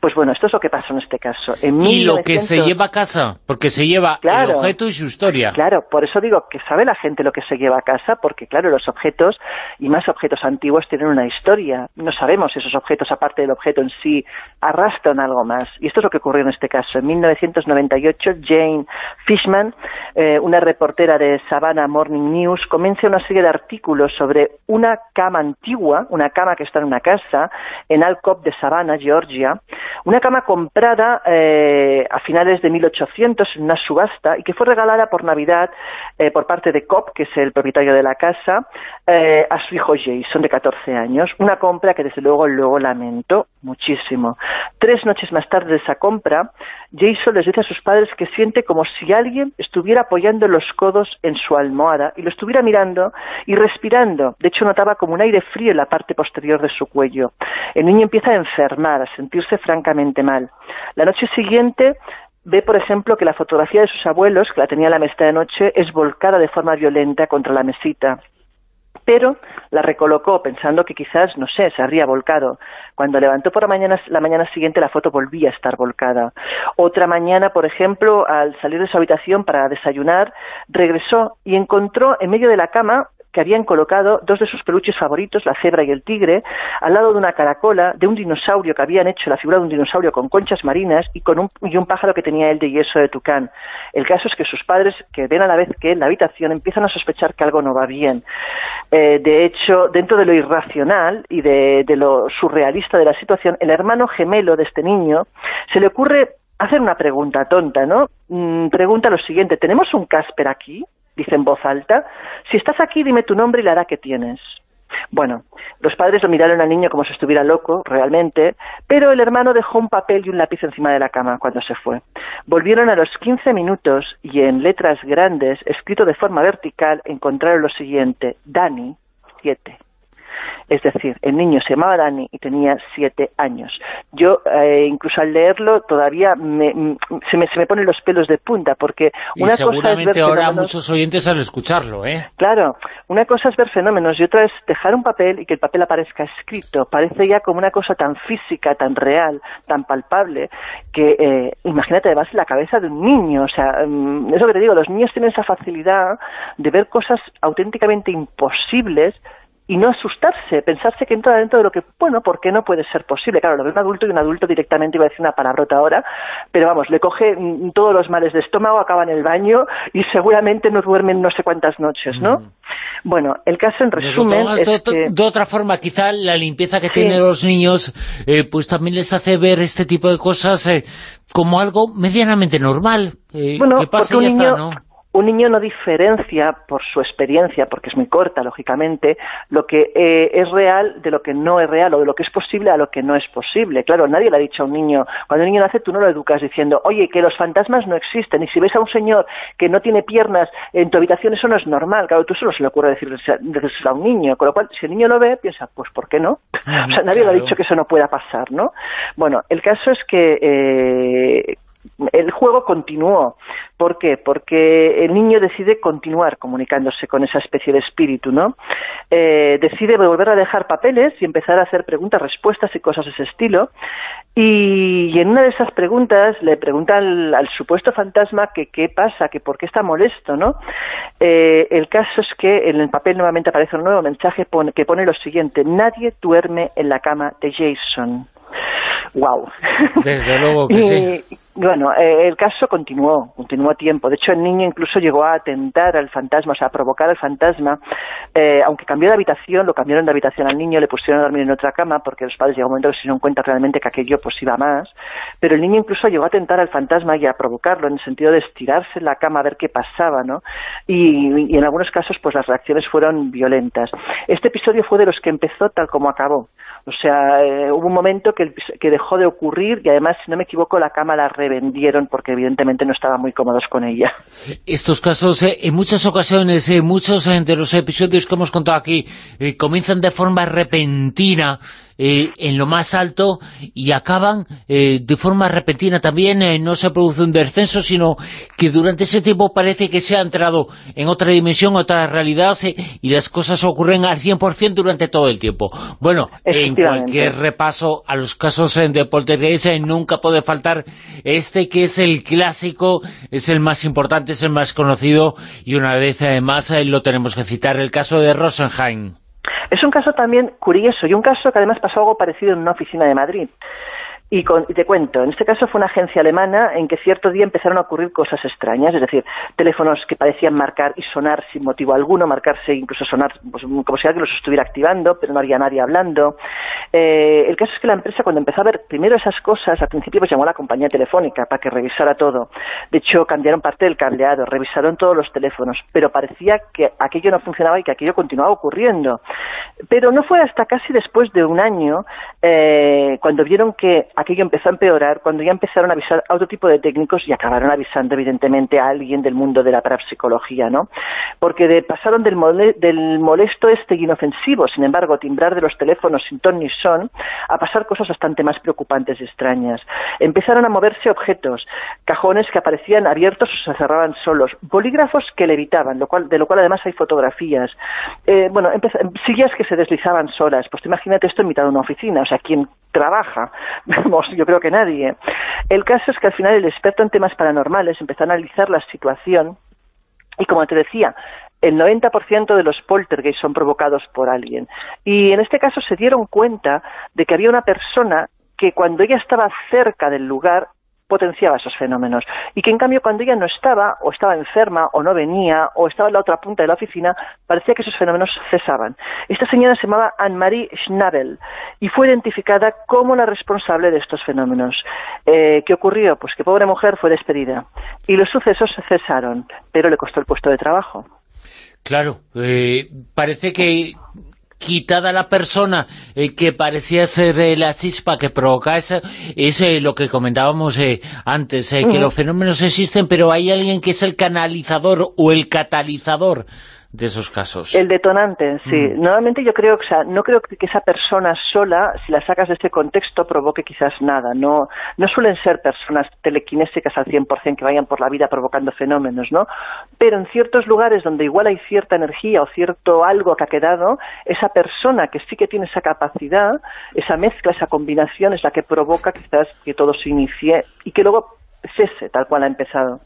Pues bueno, esto es lo que pasó en este caso. y lo que se lleva a casa, porque se lleva el objeto y su historia. Claro, por eso digo que sabe la gente lo que se lleva a casa, porque claro, los objetos, y más objetos antiguos, tienen una historia. No sabemos si esos objetos, aparte del objeto en sí, arrastran algo más. Y esto es lo que ocurrió en este caso. En 1998, Jane Fishman, eh, una reportera de Savannah Morning News, comienza una serie de artículos sobre una cama antigua, una cama que está en una casa, en Alcop de Savannah, Georgia, una cama comprada eh, a finales de 1800 en una subasta y que fue regalada por Navidad eh, por parte de Cobb, que es el propietario de la casa, eh, a su hijo Jason, de 14 años. Una compra que desde luego luego lamentó muchísimo. Tres noches más tarde de esa compra, Jason les dice a sus padres que siente como si alguien estuviera apoyando los codos en su almohada y lo estuviera mirando y respirando. De hecho, notaba como un aire frío en la parte posterior de su cuello. El niño empieza a enfermar, a sentirse francamente mal. La noche siguiente ve, por ejemplo, que la fotografía de sus abuelos, que la tenía la mesa de noche, es volcada de forma violenta contra la mesita pero la recolocó pensando que quizás, no sé, se habría volcado. Cuando levantó por la mañana, la mañana siguiente la foto volvía a estar volcada. Otra mañana, por ejemplo, al salir de su habitación para desayunar, regresó y encontró en medio de la cama que habían colocado dos de sus peluches favoritos, la cebra y el tigre, al lado de una caracola, de un dinosaurio que habían hecho la figura de un dinosaurio con conchas marinas y con un, pájaro que tenía él de yeso de tucán. El caso es que sus padres, que ven a la vez que en la habitación, empiezan a sospechar que algo no va bien. Eh, de hecho, dentro de lo irracional y de, de lo surrealista de la situación, el hermano gemelo de este niño se le ocurre hacer una pregunta tonta, ¿no? Mm, pregunta lo siguiente, ¿tenemos un Casper aquí? Dice en voz alta, si estás aquí dime tu nombre y la edad que tienes. Bueno, los padres lo miraron al niño como si estuviera loco, realmente, pero el hermano dejó un papel y un lápiz encima de la cama cuando se fue. Volvieron a los 15 minutos y en letras grandes, escrito de forma vertical, encontraron lo siguiente, Dani, 7. Es decir, el niño se llamaba Dani y tenía siete años. Yo, eh, incluso al leerlo, todavía me, se, me, se me ponen los pelos de punta, porque una cosa es ver ahora muchos oyentes al escucharlo, ¿eh? Claro, una cosa es ver fenómenos y otra es dejar un papel y que el papel aparezca escrito. Parece ya como una cosa tan física, tan real, tan palpable, que eh, imagínate además la cabeza de un niño. O sea, mm, es lo que te digo, los niños tienen esa facilidad de ver cosas auténticamente imposibles y no asustarse, pensarse que entra dentro de lo que, bueno, ¿por qué no puede ser posible? Claro, lo ve un adulto y un adulto directamente iba a decir una palabrota ahora, pero vamos, le coge mm, todos los males de estómago, acaba en el baño y seguramente no duermen no sé cuántas noches, ¿no? Mm. Bueno, el caso en resumen es de, otra forma, quizá la limpieza que tienen los niños, eh, pues también les hace ver este tipo de cosas eh, como algo medianamente normal. Eh, bueno, porque un niño, ¿no? Un niño no diferencia por su experiencia, porque es muy corta, lógicamente, lo que eh, es real de lo que no es real, o de lo que es posible a lo que no es posible. Claro, nadie le ha dicho a un niño, cuando un niño nace tú no lo educas diciendo, oye, que los fantasmas no existen, y si ves a un señor que no tiene piernas en tu habitación, eso no es normal. Claro, tú solo se le ocurre decirle a un niño, con lo cual, si el niño lo ve, piensa, pues ¿por qué no? o sea, nadie le ha dicho que eso no pueda pasar, ¿no? Bueno, el caso es que eh, el juego continuó. ¿Por qué? Porque el niño decide continuar comunicándose con esa especie de espíritu, ¿no? Eh, decide volver a dejar papeles y empezar a hacer preguntas, respuestas y cosas de ese estilo. Y, en una de esas preguntas le pregunta al, supuesto fantasma que qué pasa, que por qué está molesto, ¿no? Eh, el caso es que en el papel nuevamente aparece un nuevo mensaje que pone lo siguiente, nadie duerme en la cama de Jason. Wow. Desde luego que sí. Bueno, eh, el caso continuó, continuó tiempo. De hecho, el niño incluso llegó a atentar al fantasma, o sea, a provocar al fantasma. Eh, aunque cambió de habitación, lo cambiaron de habitación al niño, le pusieron a dormir en otra cama, porque los padres llegó un momento que se dieron cuenta realmente que aquello pues iba más. Pero el niño incluso llegó a atentar al fantasma y a provocarlo, en el sentido de estirarse en la cama a ver qué pasaba, ¿no? Y, y en algunos casos, pues las reacciones fueron violentas. Este episodio fue de los que empezó tal como acabó. O sea, eh, hubo un momento que, que, dejó de ocurrir y además, si no me equivoco, la cama la revendieron porque evidentemente no estaban muy cómodos con ella. Estos casos, eh, en muchas ocasiones, eh, muchos de los episodios que hemos contado aquí, comienzan de forma repentina, en lo más alto y acaban de forma repentina también, no se produce un descenso, sino que durante ese tiempo parece que se ha entrado en otra dimensión, otra realidad y las cosas ocurren al 100% durante todo el tiempo. Bueno, en cualquier repaso a los casos de poltergeist nunca puede faltar este que es el clásico, es el más importante, es el más conocido y una vez además eh, lo tenemos que citar, el caso de Rosenheim. Es un caso también curioso y un caso que además pasó algo parecido en una oficina de Madrid. Y, te cuento, en este caso fue una agencia alemana en que cierto día empezaron a ocurrir cosas extrañas, es decir, teléfonos que parecían marcar y sonar sin motivo alguno, marcarse incluso sonar pues, como si alguien los estuviera activando, pero no había nadie hablando. Eh, el caso es que la empresa cuando empezó a ver primero esas cosas, al principio pues llamó a la compañía telefónica para que revisara todo. De hecho, cambiaron parte del cableado, revisaron todos los teléfonos, pero parecía que aquello no funcionaba y que aquello continuaba ocurriendo. Pero no fue hasta casi después de un año eh, cuando vieron que aquello empezó a empeorar cuando ya empezaron a avisar a otro tipo de técnicos y acabaron avisando evidentemente a alguien del mundo de la parapsicología, ¿no? Porque de, pasaron del, del molesto este inofensivo, sin embargo, timbrar de los teléfonos sin ton ni son, a pasar cosas bastante más preocupantes y extrañas. Empezaron a moverse objetos, cajones que aparecían abiertos o se cerraban solos, bolígrafos que levitaban, lo cual, de lo cual además hay fotografías, eh, bueno, sillas que se deslizaban solas, pues imagínate esto en mitad de una oficina, o sea, quien trabaja, yo creo que nadie. El caso es que al final el experto en temas paranormales empezó a analizar la situación y como te decía, el 90% de los poltergeists son provocados por alguien. Y en este caso se dieron cuenta de que había una persona que cuando ella estaba cerca del lugar potenciaba esos fenómenos. Y que en cambio cuando ella no estaba, o estaba enferma, o no venía, o estaba en la otra punta de la oficina, parecía que esos fenómenos cesaban. Esta señora se llamaba Anne-Marie Schnabel y fue identificada como la responsable de estos fenómenos. Eh, ¿Qué ocurrió? Pues que pobre mujer fue despedida. Y los sucesos cesaron, pero le costó el puesto de trabajo. Claro, eh, parece que quitada la persona eh, que parecía ser eh, la chispa que provoca eso, es eh, lo que comentábamos antes, que los fenómenos existen, pero hay alguien que es el canalizador o el catalizador de esos casos. El detonante, sí. Mm. Normalmente yo creo, o sea, no creo que esa persona sola, si la sacas de este contexto, provoque quizás nada. No, no suelen ser personas telequinésicas al 100% que vayan por la vida provocando fenómenos, ¿no? Pero en ciertos lugares donde igual hay cierta energía o cierto algo que ha quedado, esa persona que sí que tiene esa capacidad, esa mezcla, esa combinación es la que provoca quizás que todo se inicie y que luego cese tal cual ha empezado.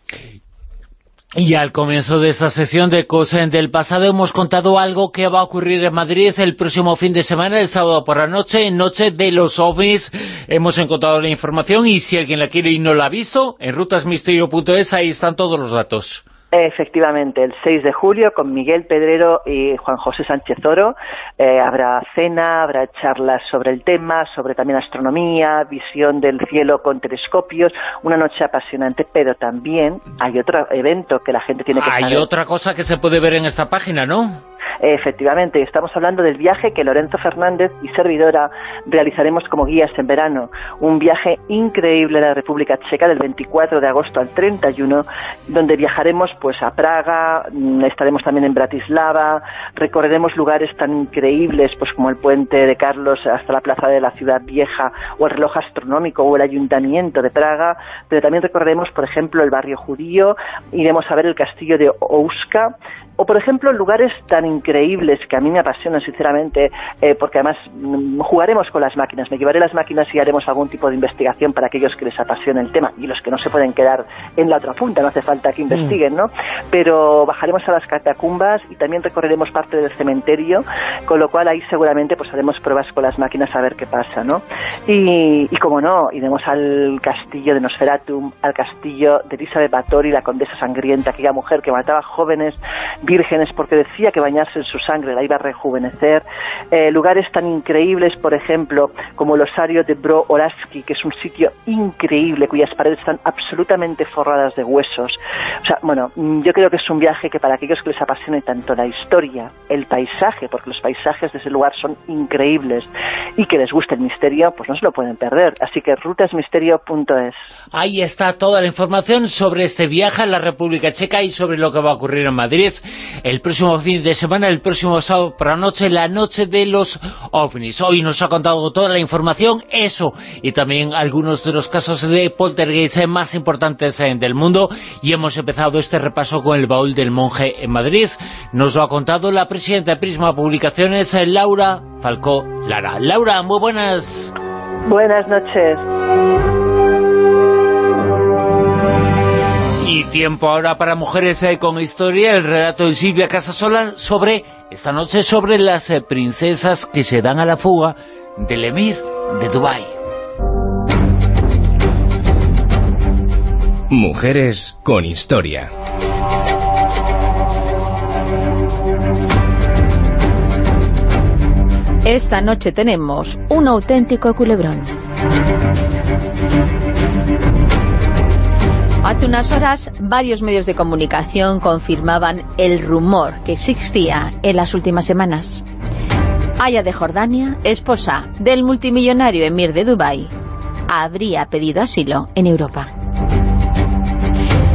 Y al comienzo de esta sesión de Cosas del Pasado hemos contado algo que va a ocurrir en Madrid el próximo fin de semana, el sábado por la noche, en Noche de los OVNIs. Hemos encontrado la información y si alguien la quiere y no la ha visto, en rutasmisterio.es ahí están todos los datos. Efectivamente, el 6 de julio con Miguel Pedrero y Juan José Sánchez Oro eh, habrá cena, habrá charlas sobre el tema, sobre también astronomía, visión del cielo con telescopios, una noche apasionante, pero también hay otro evento que la gente tiene que Hay otra cosa que se puede ver en esta página, ¿no? Efectivamente, estamos hablando del viaje que Lorenzo Fernández y servidora realizaremos como guías en verano. Un viaje increíble a la República Checa del 24 de agosto al 31, donde viajaremos pues a Praga, mm, estaremos también en Bratislava, recorreremos lugares tan increíbles pues como el puente de Carlos hasta la plaza de la ciudad vieja o el reloj astronómico o el ayuntamiento de Praga, pero también recorreremos por ejemplo el barrio judío, iremos a ver el castillo de Ouska o por ejemplo lugares tan increíbles increíbles que a mí me apasionan sinceramente, eh, porque además mm, jugaremos con las máquinas, me llevaré las máquinas y haremos algún tipo de investigación para aquellos que les apasione el tema y los que no se pueden quedar en la otra punta, no hace falta que investiguen, ¿no? Pero bajaremos a las catacumbas y también recorreremos parte del cementerio, con lo cual ahí seguramente pues haremos pruebas con las máquinas a ver qué pasa, ¿no? Y, y como no, iremos al castillo de Nosferatum, al castillo de Elizabeth Bathory, la condesa sangrienta, aquella mujer que mataba jóvenes vírgenes porque decía que bañarse en su sangre la iba a rejuvenecer. Eh, lugares tan increíbles, por ejemplo, como el osario de Bro Oraski, que es un sitio increíble, cuyas paredes están absolutamente forradas de huesos. O sea, bueno, mm, yo creo que es un viaje que para aquellos que les apasione tanto la historia, el paisaje, porque los paisajes de ese lugar son increíbles, y que les guste el misterio, pues no se lo pueden perder. Así que rutasmisterio.es. Ahí está toda la información sobre este viaje a la República Checa y sobre lo que va a ocurrir en Madrid el próximo fin de semana, el próximo sábado por la noche, la noche de los ovnis. Hoy nos ha contado toda la información, eso, y también algunos de los casos de poltergeist más importantes eh, del mundo, y hemos empezado este repaso con el baúl del monje en Madrid. Nos lo ha contado la presidenta de Prisma Publicaciones, eh, Laura Falcó Lara. Laura, muy buenas. Buenas noches. Y tiempo ahora para Mujeres eh, con Historia, el relato de Silvia Casasola sobre, esta noche, sobre las eh, princesas que se dan a la fuga del emir de Dubái. Mujeres con Historia. Esta noche tenemos un auténtico culebrón. Hace unas horas, varios medios de comunicación confirmaban el rumor que existía en las últimas semanas. Aya de Jordania, esposa del multimillonario emir de Dubái, habría pedido asilo en Europa.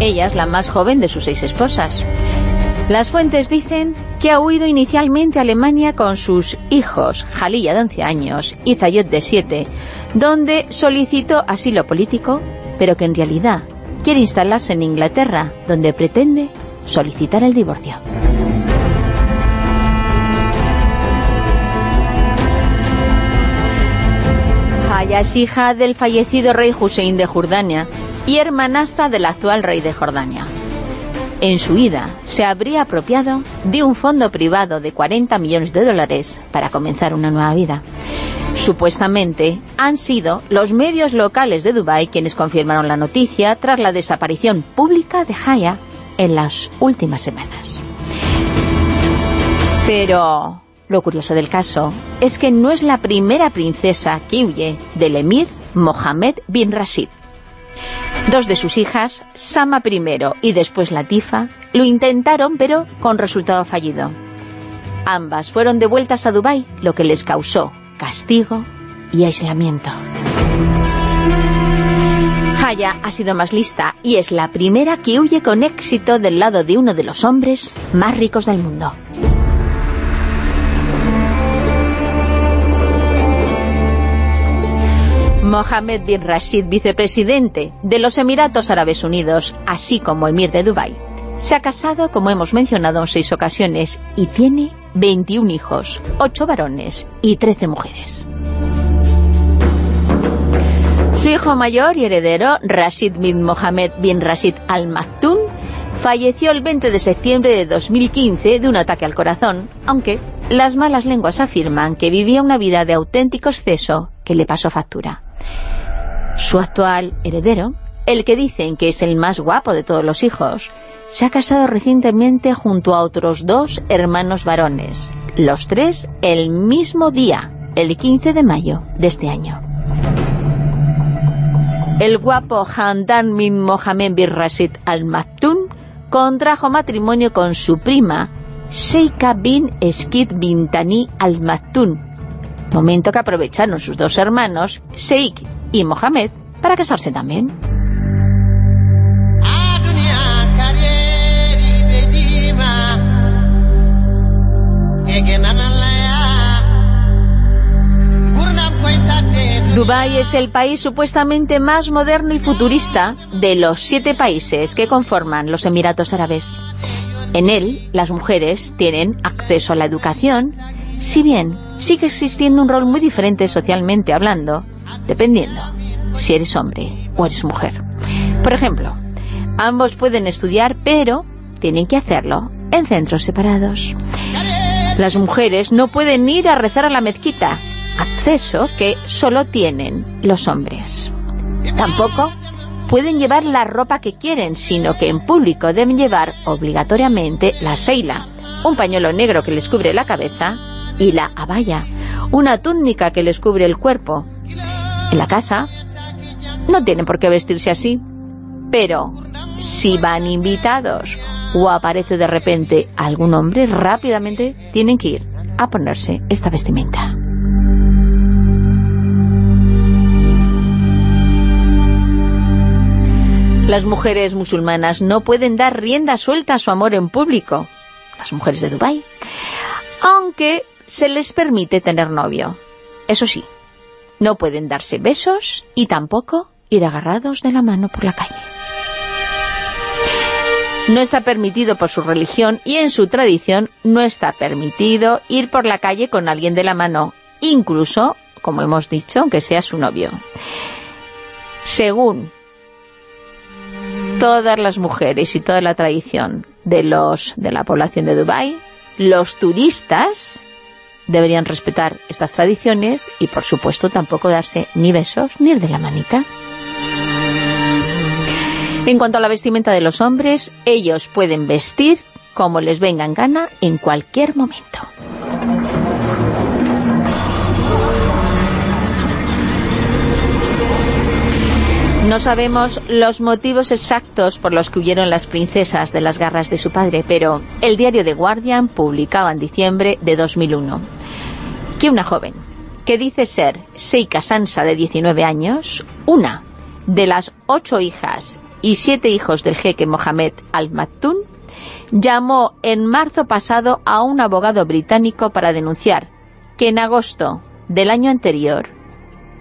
Ella es la más joven de sus seis esposas. Las fuentes dicen que ha huido inicialmente a Alemania con sus hijos, Jalilla de 11 años y Zayed de 7, donde solicitó asilo político, pero que en realidad quiere instalarse en Inglaterra, donde pretende solicitar el divorcio. Haya es hija del fallecido rey Hussein de Jordania y hermanastra del actual rey de Jordania. En su ida, se habría apropiado de un fondo privado de 40 millones de dólares para comenzar una nueva vida. Supuestamente han sido los medios locales de Dubái quienes confirmaron la noticia tras la desaparición pública de Haya en las últimas semanas. Pero lo curioso del caso es que no es la primera princesa que huye del emir Mohammed bin Rashid. Dos de sus hijas, Sama primero y después Latifa, lo intentaron pero con resultado fallido. Ambas fueron devueltas a Dubái, lo que les causó castigo y aislamiento. Haya ha sido más lista y es la primera que huye con éxito del lado de uno de los hombres más ricos del mundo. Mohammed bin Rashid, vicepresidente de los Emiratos Árabes Unidos, así como emir de Dubái, se ha casado, como hemos mencionado, en seis ocasiones y tiene 21 hijos, 8 varones y 13 mujeres. Su hijo mayor y heredero, Rashid bin Mohammed bin Rashid Al Maktoum, falleció el 20 de septiembre de 2015 de un ataque al corazón, aunque las malas lenguas afirman que vivía una vida de auténtico exceso que le pasó factura. Su actual heredero, el que dicen que es el más guapo de todos los hijos, se ha casado recientemente junto a otros dos hermanos varones, los tres el mismo día, el 15 de mayo de este año. El guapo Handan bin Mohamed bin Rashid Al Maktoum contrajo matrimonio con su prima Sheikha bin Eskid bin Tani Al Maktoum, momento que aprovecharon sus dos hermanos, Sheikh y Mohamed, para casarse también. Dubái es el país supuestamente más moderno y futurista de los siete países que conforman los Emiratos Árabes. En él, las mujeres tienen acceso a la educación, si bien sigue existiendo un rol muy diferente socialmente hablando, dependiendo si eres hombre o eres mujer. Por ejemplo, ambos pueden estudiar, pero tienen que hacerlo en centros separados. Las mujeres no pueden ir a rezar a la mezquita, acceso que solo tienen los hombres. Tampoco pueden llevar la ropa que quieren, sino que en público deben llevar obligatoriamente la seila, un pañuelo negro que les cubre la cabeza, y la abaya, una túnica que les cubre el cuerpo. En la casa no tienen por qué vestirse así, pero si van invitados o aparece de repente algún hombre, rápidamente tienen que ir a ponerse esta vestimenta. Las mujeres musulmanas no pueden dar rienda suelta a su amor en público, las mujeres de Dubái, aunque se les permite tener novio. Eso sí, no pueden darse besos y tampoco ir agarrados de la mano por la calle. No está permitido por su religión y en su tradición no está permitido ir por la calle con alguien de la mano, incluso, como hemos dicho, aunque sea su novio. Según todas las mujeres y toda la tradición de los de la población de Dubái, los turistas deberían respetar estas tradiciones y, por supuesto, tampoco darse ni besos ni el de la manita. En cuanto a la vestimenta de los hombres, ellos pueden vestir como les venga en gana en cualquier momento. No sabemos los motivos exactos por los que huyeron las princesas de las garras de su padre, pero el diario The Guardian publicaba en diciembre de 2001 que una joven que dice ser Seika Sansa de 19 años, una de las ocho hijas y siete hijos del jeque Mohamed Al-Maktoum, llamó en marzo pasado a un abogado británico para denunciar que en agosto del año anterior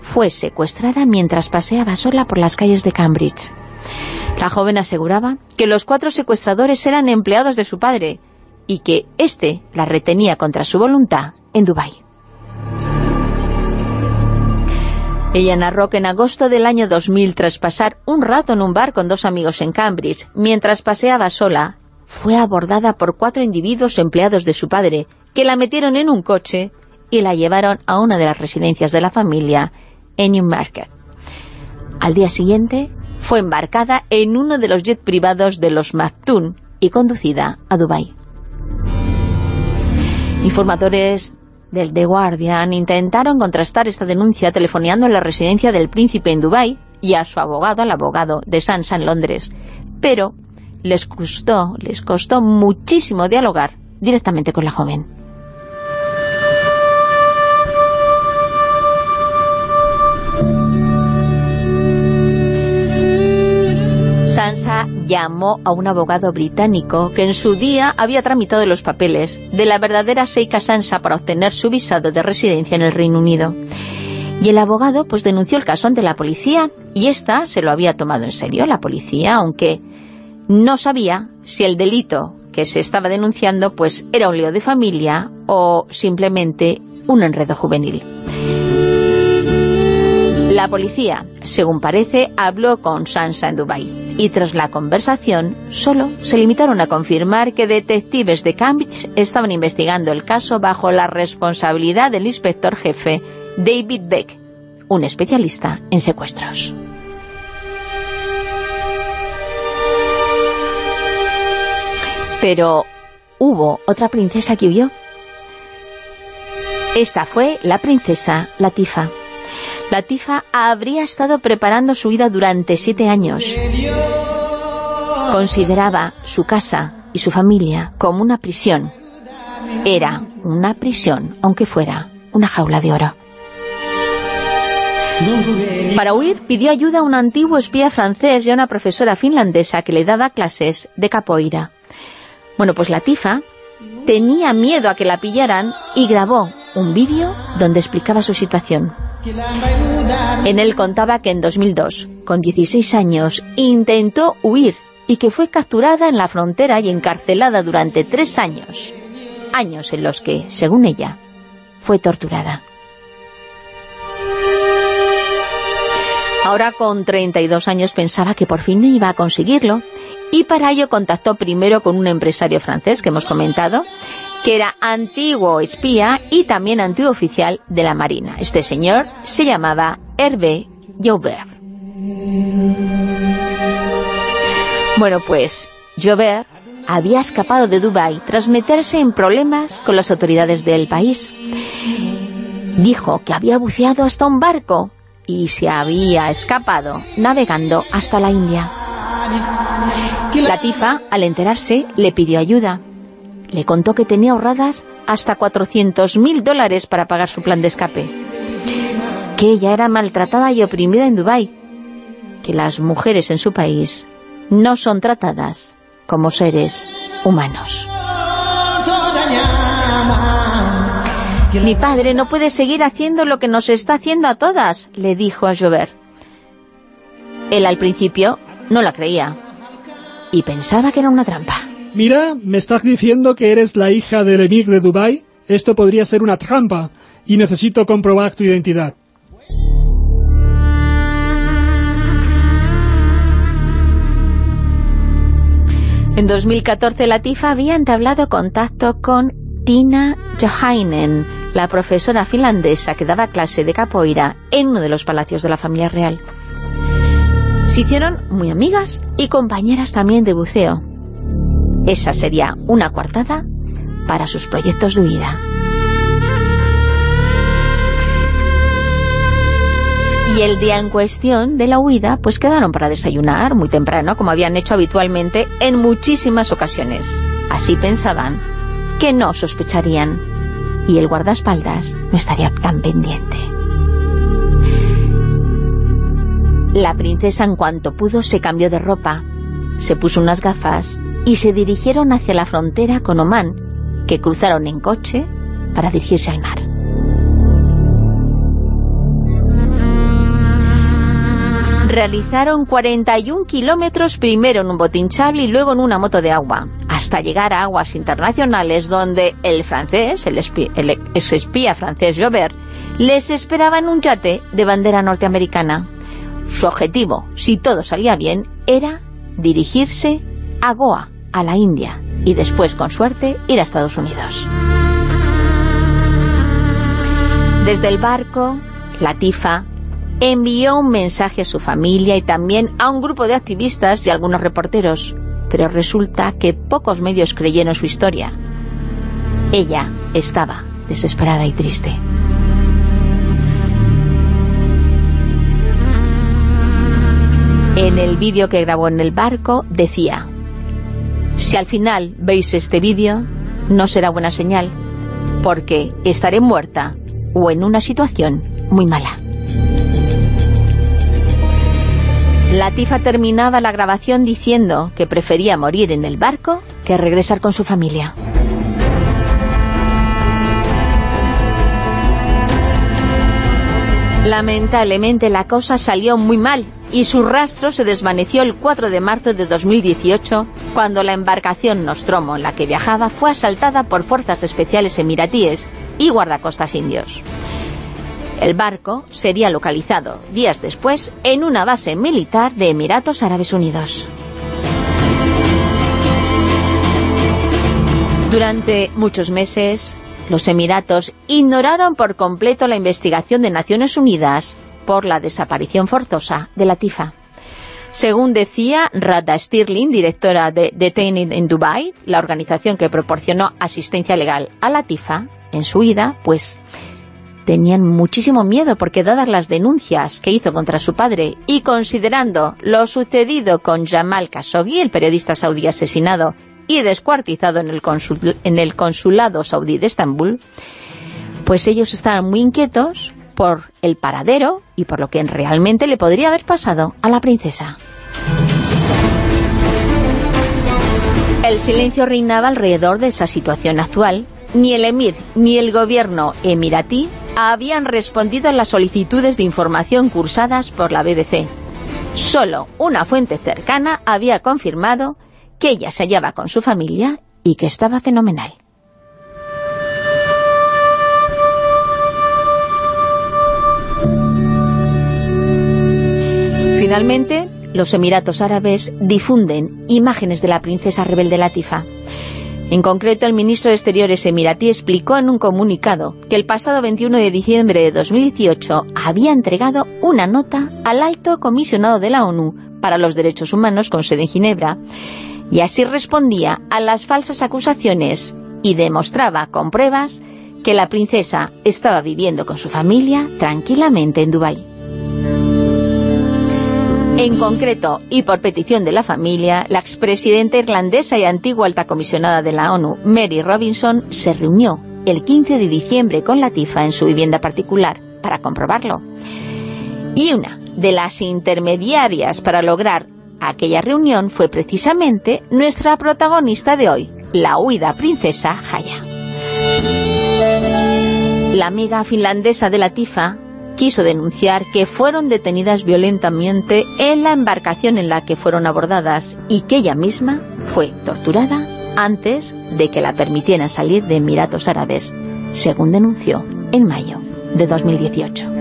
fue secuestrada mientras paseaba sola por las calles de Cambridge. La joven aseguraba que los cuatro secuestradores eran empleados de su padre y que éste la retenía contra su voluntad en Dubái. Ella narró que en agosto del año 2000, tras pasar un rato en un bar con dos amigos en Cambridge, mientras paseaba sola, fue abordada por cuatro individuos empleados de su padre, que la metieron en un coche y la llevaron a una de las residencias de la familia en Newmarket. Al día siguiente fue embarcada en uno de los jets privados de los Maktoum y conducida a Dubái. Informadores del The Guardian intentaron contrastar esta denuncia telefoneando en la residencia del príncipe en Dubái y a su abogado, al abogado de Sansa en Londres, pero les costó, les costó muchísimo dialogar directamente con la joven. Llamó a un abogado británico que en su día había tramitado los papeles de la verdadera Seika Sansa para obtener su visado de residencia en el Reino Unido. Y el abogado pues denunció el caso ante la policía y ésta se lo había tomado en serio, la policía, aunque no sabía si el delito que se estaba denunciando pues era un lío de familia o simplemente un enredo juvenil. La policía, según parece, habló con Sansa en Dubái y tras la conversación solo se limitaron a confirmar que detectives de Cambridge estaban investigando el caso bajo la responsabilidad del inspector jefe David Beck, un especialista en secuestros. Pero hubo otra princesa que huyó. Esta fue la princesa Latifa. Latifa habría estado preparando su vida durante siete años. Consideraba su casa y su familia como una prisión. Era una prisión, aunque fuera una jaula de oro. Para huir pidió ayuda a un antiguo espía francés y a una profesora finlandesa que le daba clases de capoeira. Bueno, pues Latifa tenía miedo a que la pillaran y grabó un vídeo donde explicaba su situación. En él contaba que en 2002, con 16 años, intentó huir y que fue capturada en la frontera y encarcelada durante tres años. Años en los que, según ella, fue torturada. Ahora con 32 años pensaba que por fin iba a conseguirlo y para ello contactó primero con un empresario francés que hemos comentado, que era antiguo espía y también antiguo oficial de la Marina. Este señor se llamaba Hervé Joubert. Bueno, pues Joubert había escapado de Dubái tras meterse en problemas con las autoridades del país. Dijo que había buceado hasta un barco y se había escapado navegando hasta la India. Latifa, al enterarse, le pidió ayuda. Le contó que tenía ahorradas hasta 400.000 dólares para pagar su plan de escape. Que ella era maltratada y oprimida en Dubái. Que las mujeres en su país no son tratadas como seres humanos. Mi padre no puede seguir haciendo lo que nos está haciendo a todas, le dijo a Jover. Él al principio no la creía y pensaba que era una trampa. Mira, me estás diciendo que eres la hija del emir de Dubái. Esto podría ser una trampa y necesito comprobar tu identidad. En 2014 Latifa había entablado contacto con Tina Johainen, la profesora finlandesa que daba clase de capoeira en uno de los palacios de la familia real. Se hicieron muy amigas y compañeras también de buceo. Esa sería una coartada para sus proyectos de huida. Y el día en cuestión de la huida, pues quedaron para desayunar muy temprano, como habían hecho habitualmente en muchísimas ocasiones. Así pensaban que no sospecharían y el guardaespaldas no estaría tan pendiente. La princesa en cuanto pudo se cambió de ropa, se puso unas gafas y se dirigieron hacia la frontera con Omán, que cruzaron en coche para dirigirse al mar. Realizaron 41 kilómetros primero en un botinchable y luego en una moto de agua, hasta llegar a aguas internacionales donde el francés, el, espía, espía francés Jobert, les esperaba en un yate de bandera norteamericana. Su objetivo, si todo salía bien, era dirigirse a Goa, a la India, y después, con suerte, ir a Estados Unidos. Desde el barco, Latifa envió un mensaje a su familia y también a un grupo de activistas y algunos reporteros, pero resulta que pocos medios creyeron su historia. Ella estaba desesperada y triste. En el vídeo que grabó en el barco decía Si al final veis este vídeo, no será buena señal, porque estaré muerta o en una situación muy mala. Latifa terminaba la grabación diciendo que prefería morir en el barco que regresar con su familia. Lamentablemente la cosa salió muy mal y su rastro se desvaneció el 4 de marzo de 2018 cuando la embarcación Nostromo en la que viajaba fue asaltada por fuerzas especiales emiratíes y guardacostas indios. El barco sería localizado días después en una base militar de Emiratos Árabes Unidos. Durante muchos meses, los Emiratos ignoraron por completo la investigación de Naciones Unidas por la desaparición forzosa de la TIFA. Según decía Radha Stirling, directora de Detained in Dubai, la organización que proporcionó asistencia legal a la TIFA en su ida, pues tenían muchísimo miedo porque dadas las denuncias que hizo contra su padre y considerando lo sucedido con Jamal Khashoggi, el periodista saudí asesinado y descuartizado en el, en el consulado saudí de Estambul, pues ellos estaban muy inquietos por el paradero y por lo que realmente le podría haber pasado a la princesa. El silencio reinaba alrededor de esa situación actual. Ni el emir ni el gobierno emiratí habían respondido a las solicitudes de información cursadas por la BBC. Solo una fuente cercana había confirmado que ella se hallaba con su familia y que estaba fenomenal. Finalmente, los Emiratos Árabes difunden imágenes de la princesa rebelde Latifa. En concreto, el ministro de Exteriores emiratí explicó en un comunicado que el pasado 21 de diciembre de 2018 había entregado una nota al alto comisionado de la ONU para los Derechos Humanos con sede en Ginebra y así respondía a las falsas acusaciones y demostraba con pruebas que la princesa estaba viviendo con su familia tranquilamente en Dubái. En concreto, y por petición de la familia, la expresidenta irlandesa y antigua alta comisionada de la ONU, Mary Robinson, se reunió el 15 de diciembre con Latifa en su vivienda particular para comprobarlo. Y una de las intermediarias para lograr aquella reunión fue precisamente nuestra protagonista de hoy, la huida princesa Haya. La amiga finlandesa de Latifa quiso denunciar que fueron detenidas violentamente en la embarcación en la que fueron abordadas y que ella misma fue torturada antes de que la permitieran salir de Emiratos Árabes, según denunció en mayo de 2018.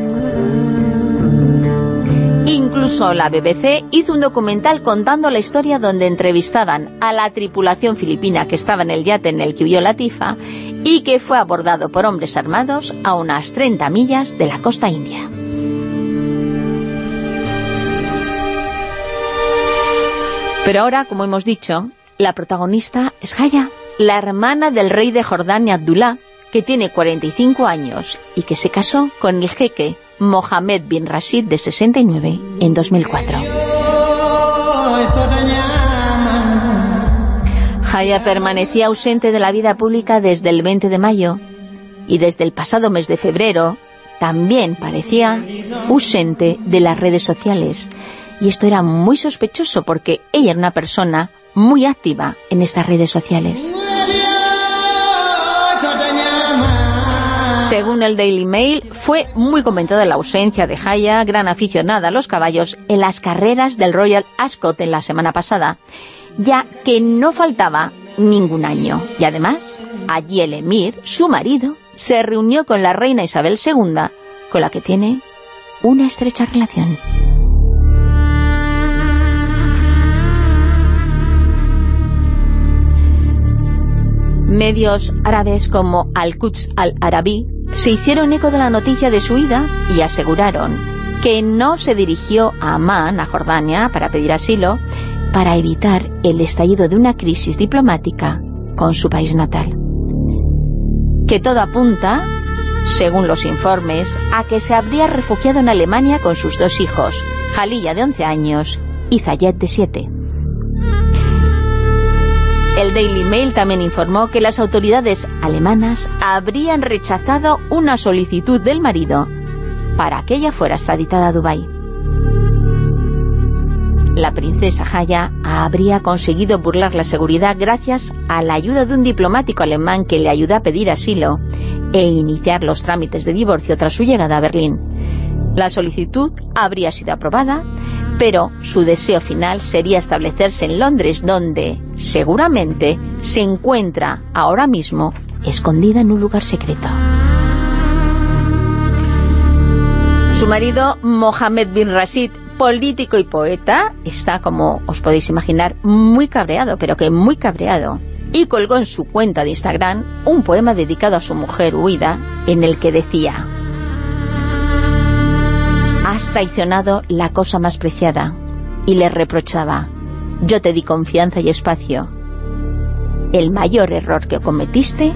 Incluso la BBC hizo un documental contando la historia donde entrevistaban a la tripulación filipina que estaba en el yate en el que huyó Latifa y que fue abordado por hombres armados a unas 30 millas de la costa india. Pero ahora, como hemos dicho, la protagonista es Haya, la hermana del rey de Jordania Abdullah, que tiene 45 años y que se casó con el jeque Mohamed bin Rashid de 69 en 2004. Haya permanecía ausente de la vida pública desde el 20 de mayo y desde el pasado mes de febrero también parecía ausente de las redes sociales. Y esto era muy sospechoso porque ella era una persona muy activa en estas redes sociales. Según el Daily Mail, fue muy comentada la ausencia de Haya, gran aficionada a los caballos, en las carreras del Royal Ascot en la semana pasada, ya que no faltaba ningún año. Y además, allí el emir, su marido, se reunió con la reina Isabel II, con la que tiene una estrecha relación. Medios árabes como Al-Quds al-Arabi se hicieron eco de la noticia de su ida y aseguraron que no se dirigió a Amán, a Jordania, para pedir asilo, para evitar el estallido de una crisis diplomática con su país natal. Que todo apunta, según los informes, a que se habría refugiado en Alemania con sus dos hijos, Jalilla de 11 años y Zayed de 7. El Daily Mail también informó que las autoridades alemanas habrían rechazado una solicitud del marido para que ella fuera extraditada a Dubái. La princesa Haya habría conseguido burlar la seguridad gracias a la ayuda de un diplomático alemán que le ayudó a pedir asilo e iniciar los trámites de divorcio tras su llegada a Berlín. La solicitud habría sido aprobada, pero su deseo final sería establecerse en Londres, donde, seguramente, se encuentra ahora mismo escondida en un lugar secreto. Su marido, Mohamed bin Rashid, político y poeta, está, como os podéis imaginar, muy cabreado, pero que muy cabreado, y colgó en su cuenta de Instagram un poema dedicado a su mujer huida, en el que decía has traicionado la cosa más preciada. Y le reprochaba, yo te di confianza y espacio. El mayor error que cometiste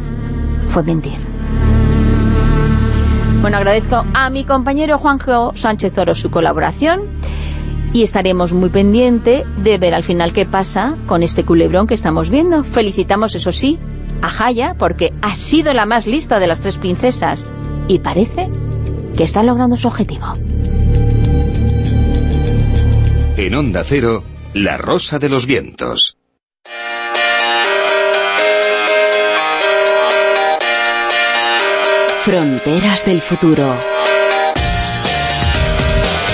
fue mentir. Bueno, agradezco a mi compañero Juanjo Sánchez Oro su colaboración y estaremos muy pendiente de ver al final qué pasa con este culebrón que estamos viendo. Felicitamos, eso sí, a Jaya porque ha sido la más lista de las tres princesas y parece que está logrando su objetivo. En Onda Cero, La Rosa de los Vientos. Fronteras del futuro.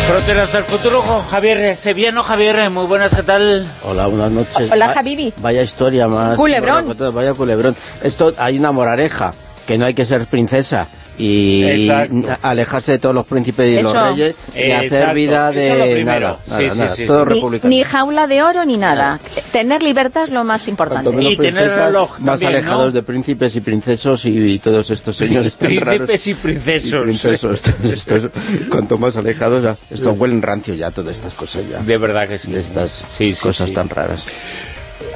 Fronteras del futuro con Javier Sevillano. Javier, muy buenas, ¿qué tal? Hola, buenas noches. Hola, Javibi. Vaya historia más... Culebrón. Vaya culebrón. Esto, hay una morareja, que no hay que ser princesa y Exacto. alejarse de todos los príncipes y Eso. los reyes y Exacto. hacer vida Eso es de primero. nada, Sí, nada, sí, nada, sí, todo sí. republicano. Ni, ni jaula de oro ni nada. Tener libertad es lo más importante. Y tener reloj más también, alejados ¿no? de príncipes y princesos y, y todos estos señores tan raros. Príncipes y princesos. Y princesos. Estos- cuanto más alejados, ya, esto huelen rancio ya, todas estas cosas ya. De verdad que sí. de estas Sí, sí, cosas sí. tan raras.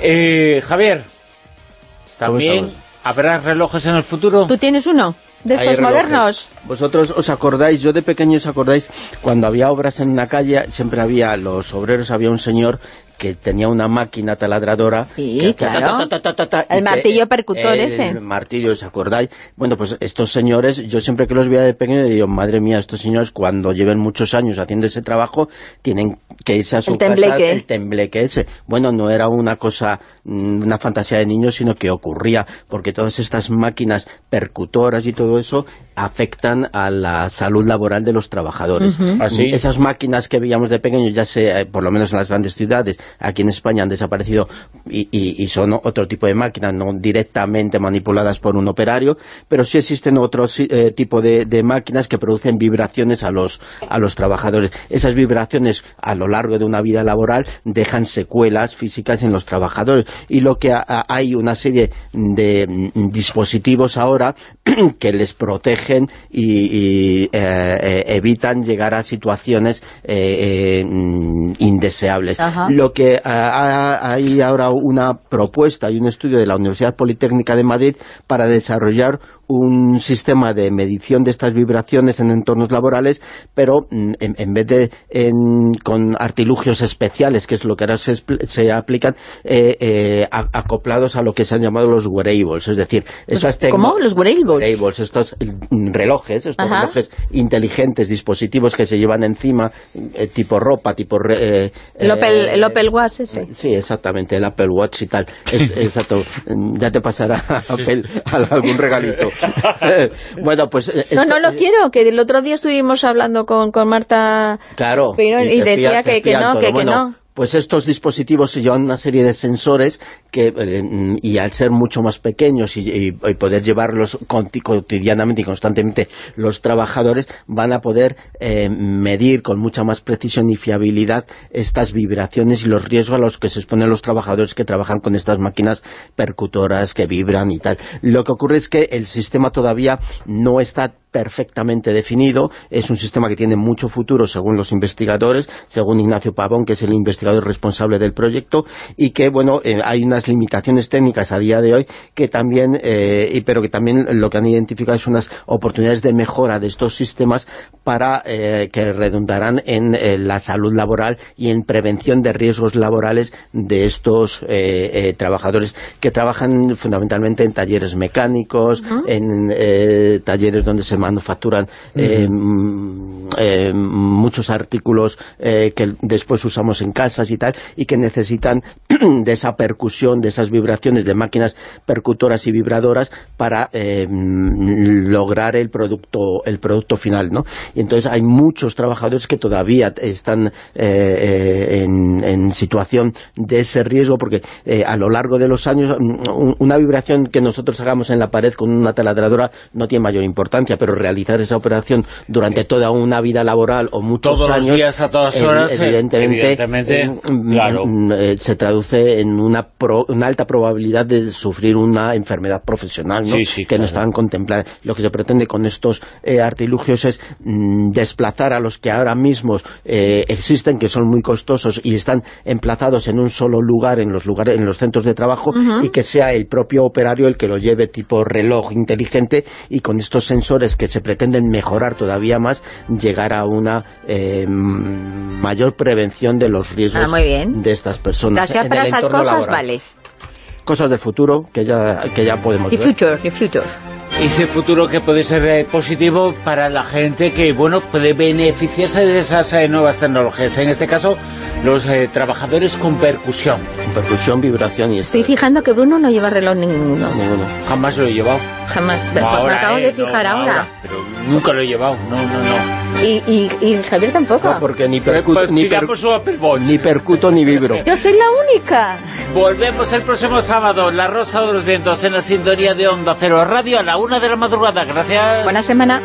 Eh, Javier, también habrá relojes en el futuro. ¿Tú tienes uno de estos modernos? Vosotros os acordáis, yo de pequeño os acordáis, cuando había obras en una calle, siempre había, los obreros, había un señor que tenía una máquina taladradora. Sí, claro. ta, ta, ta, El que- martillo percutor el ese. martillo, ¿os acordáis? Bueno, pues estos señores, yo siempre que los veía de pequeño, digo, madre mía, estos señores cuando lleven muchos años haciendo ese trabajo, tienen que irse a su El casa, el tembleque ese. Bueno, no era una cosa, mm, una fantasía de niños, sino que ocurría, porque todas estas máquinas percutoras y todo eso afectan a la salud laboral de los trabajadores. ¿Ah, sí? Esas máquinas que veíamos de pequeños, ya sé, eh, por lo menos en las grandes ciudades, aquí en España han desaparecido y, y- y son otro tipo de máquinas, no directamente manipuladas por un operario, pero sí existen otros eh, tipo de, de máquinas que producen vibraciones a los, a los trabajadores. Esas vibraciones a lo largo de una vida laboral dejan secuelas físicas en los trabajadores y lo que ha- ha- hay una serie de mm, dispositivos ahora que les protegen y, y, eh, eh, evitan llegar a situaciones eh, eh, mm, indeseables. Ajá. Lo que ah, ah, hay ahora una propuesta y un estudio de la Universidad Politécnica de Madrid para desarrollar un sistema de medición de estas vibraciones en entornos laborales, pero mm, en, en vez de en- con artilugios especiales, que es lo que ahora se, se aplican, eh, eh, a- acoplados a lo que se han llamado los wearables, es decir, esas ¿Cómo? ¿Los wearables? wearables, estos mm, relojes, estos Ajá. relojes inteligentes, dispositivos que se llevan encima, eh, tipo ropa, tipo... re- eh, El Opel, el Opel Watch ese. Sí, exactamente, el Apple Watch y tal. Es- exacto, ya te pasará Apple algún regalito. bueno, pues... eh, No, no lo quiero, que el otro día estuvimos hablando con, con Marta Claro. Pero- y decía que- no, que- no. Pues estos dispositivos llevan una serie de sensores que, eh, mm, y al ser mucho más pequeños y, y- poder llevarlos cotidianamente y constantemente los trabajadores van a poder eh, medir con mucha más precisión y fiabilidad estas vibraciones y los riesgos a los que se exponen los trabajadores que trabajan con estas máquinas percutoras que vibran y tal. Lo que ocurre es que el sistema todavía no está perfectamente definido, es un sistema que tiene mucho futuro según los investigadores, según Ignacio Pavón, que es el investigador responsable del proyecto, y que, bueno, eh, hay unas limitaciones técnicas a día de hoy, que también, eh, y- pero que también lo que han identificado es unas oportunidades de mejora de estos sistemas para eh, que redundarán en eh, la salud laboral y en prevención de riesgos laborales de estos trabajadores que trabajan fundamentalmente en talleres mecánicos, en talleres donde se manufacturan eh, mm, eh, muchos artículos eh, que después usamos en casas y tal, y que necesitan de esa percusión, de esas vibraciones de máquinas percutoras y vibradoras para mm, lograr el producto el producto final, ¿no? Y entonces hay muchos trabajadores que todavía están en, en situación de ese riesgo, porque a lo largo de los años mm, un- una vibración que nosotros hagamos en la pared con una taladradora no tiene mayor importancia, pero realizar esa operación durante toda una vida laboral o muchos Todos los años días, a todas horas, eh, evidentemente, evidentemente, eh, mm, claro. mm, eh, se traduce en una, pro- una alta probabilidad de sufrir una enfermedad profesional ¿no? Sí, sí, que no estaban contempladas. Lo que se pretende con estos eh, artilugios es mm, desplazar a los que ahora mismo eh, existen, que son muy costosos y están emplazados en un solo lugar, en los lugares, en los centros de trabajo, y que sea el propio operario el que lo lleve tipo reloj inteligente y con estos sensores que se pretenden mejorar todavía más, llegar a una eh, mayor prevención de los riesgos Ah, muy bien. de estas personas. Gracias en para el esas entorno cosas, laboral. vale. Cosas del futuro que ya, que ya podemos The ver. future, the future. Ese futuro que puede ser eh, positivo para la gente que, bueno, puede beneficiarse de esas eh, nuevas tecnologías. En este caso, los eh, trabajadores con percusión. Percusión, vibración y Estoy esto. fijando que Bruno no lleva reloj ninguno. Ninguno. Jamás lo he llevado. Jamás. No, me ahora, acabo eh, de fijar no ahora. Pero nunca lo he llevado, no, no, no. Y, y, y Javier tampoco. No, porque ni Pues percuto, ni, per- ni percuto ni vibro. Yo soy la única. Volvemos el próximo sábado, La Rosa de los Vientos, en la sintonía de Onda Cero Radio, a la una de la madrugada. Gracias. Buena semana.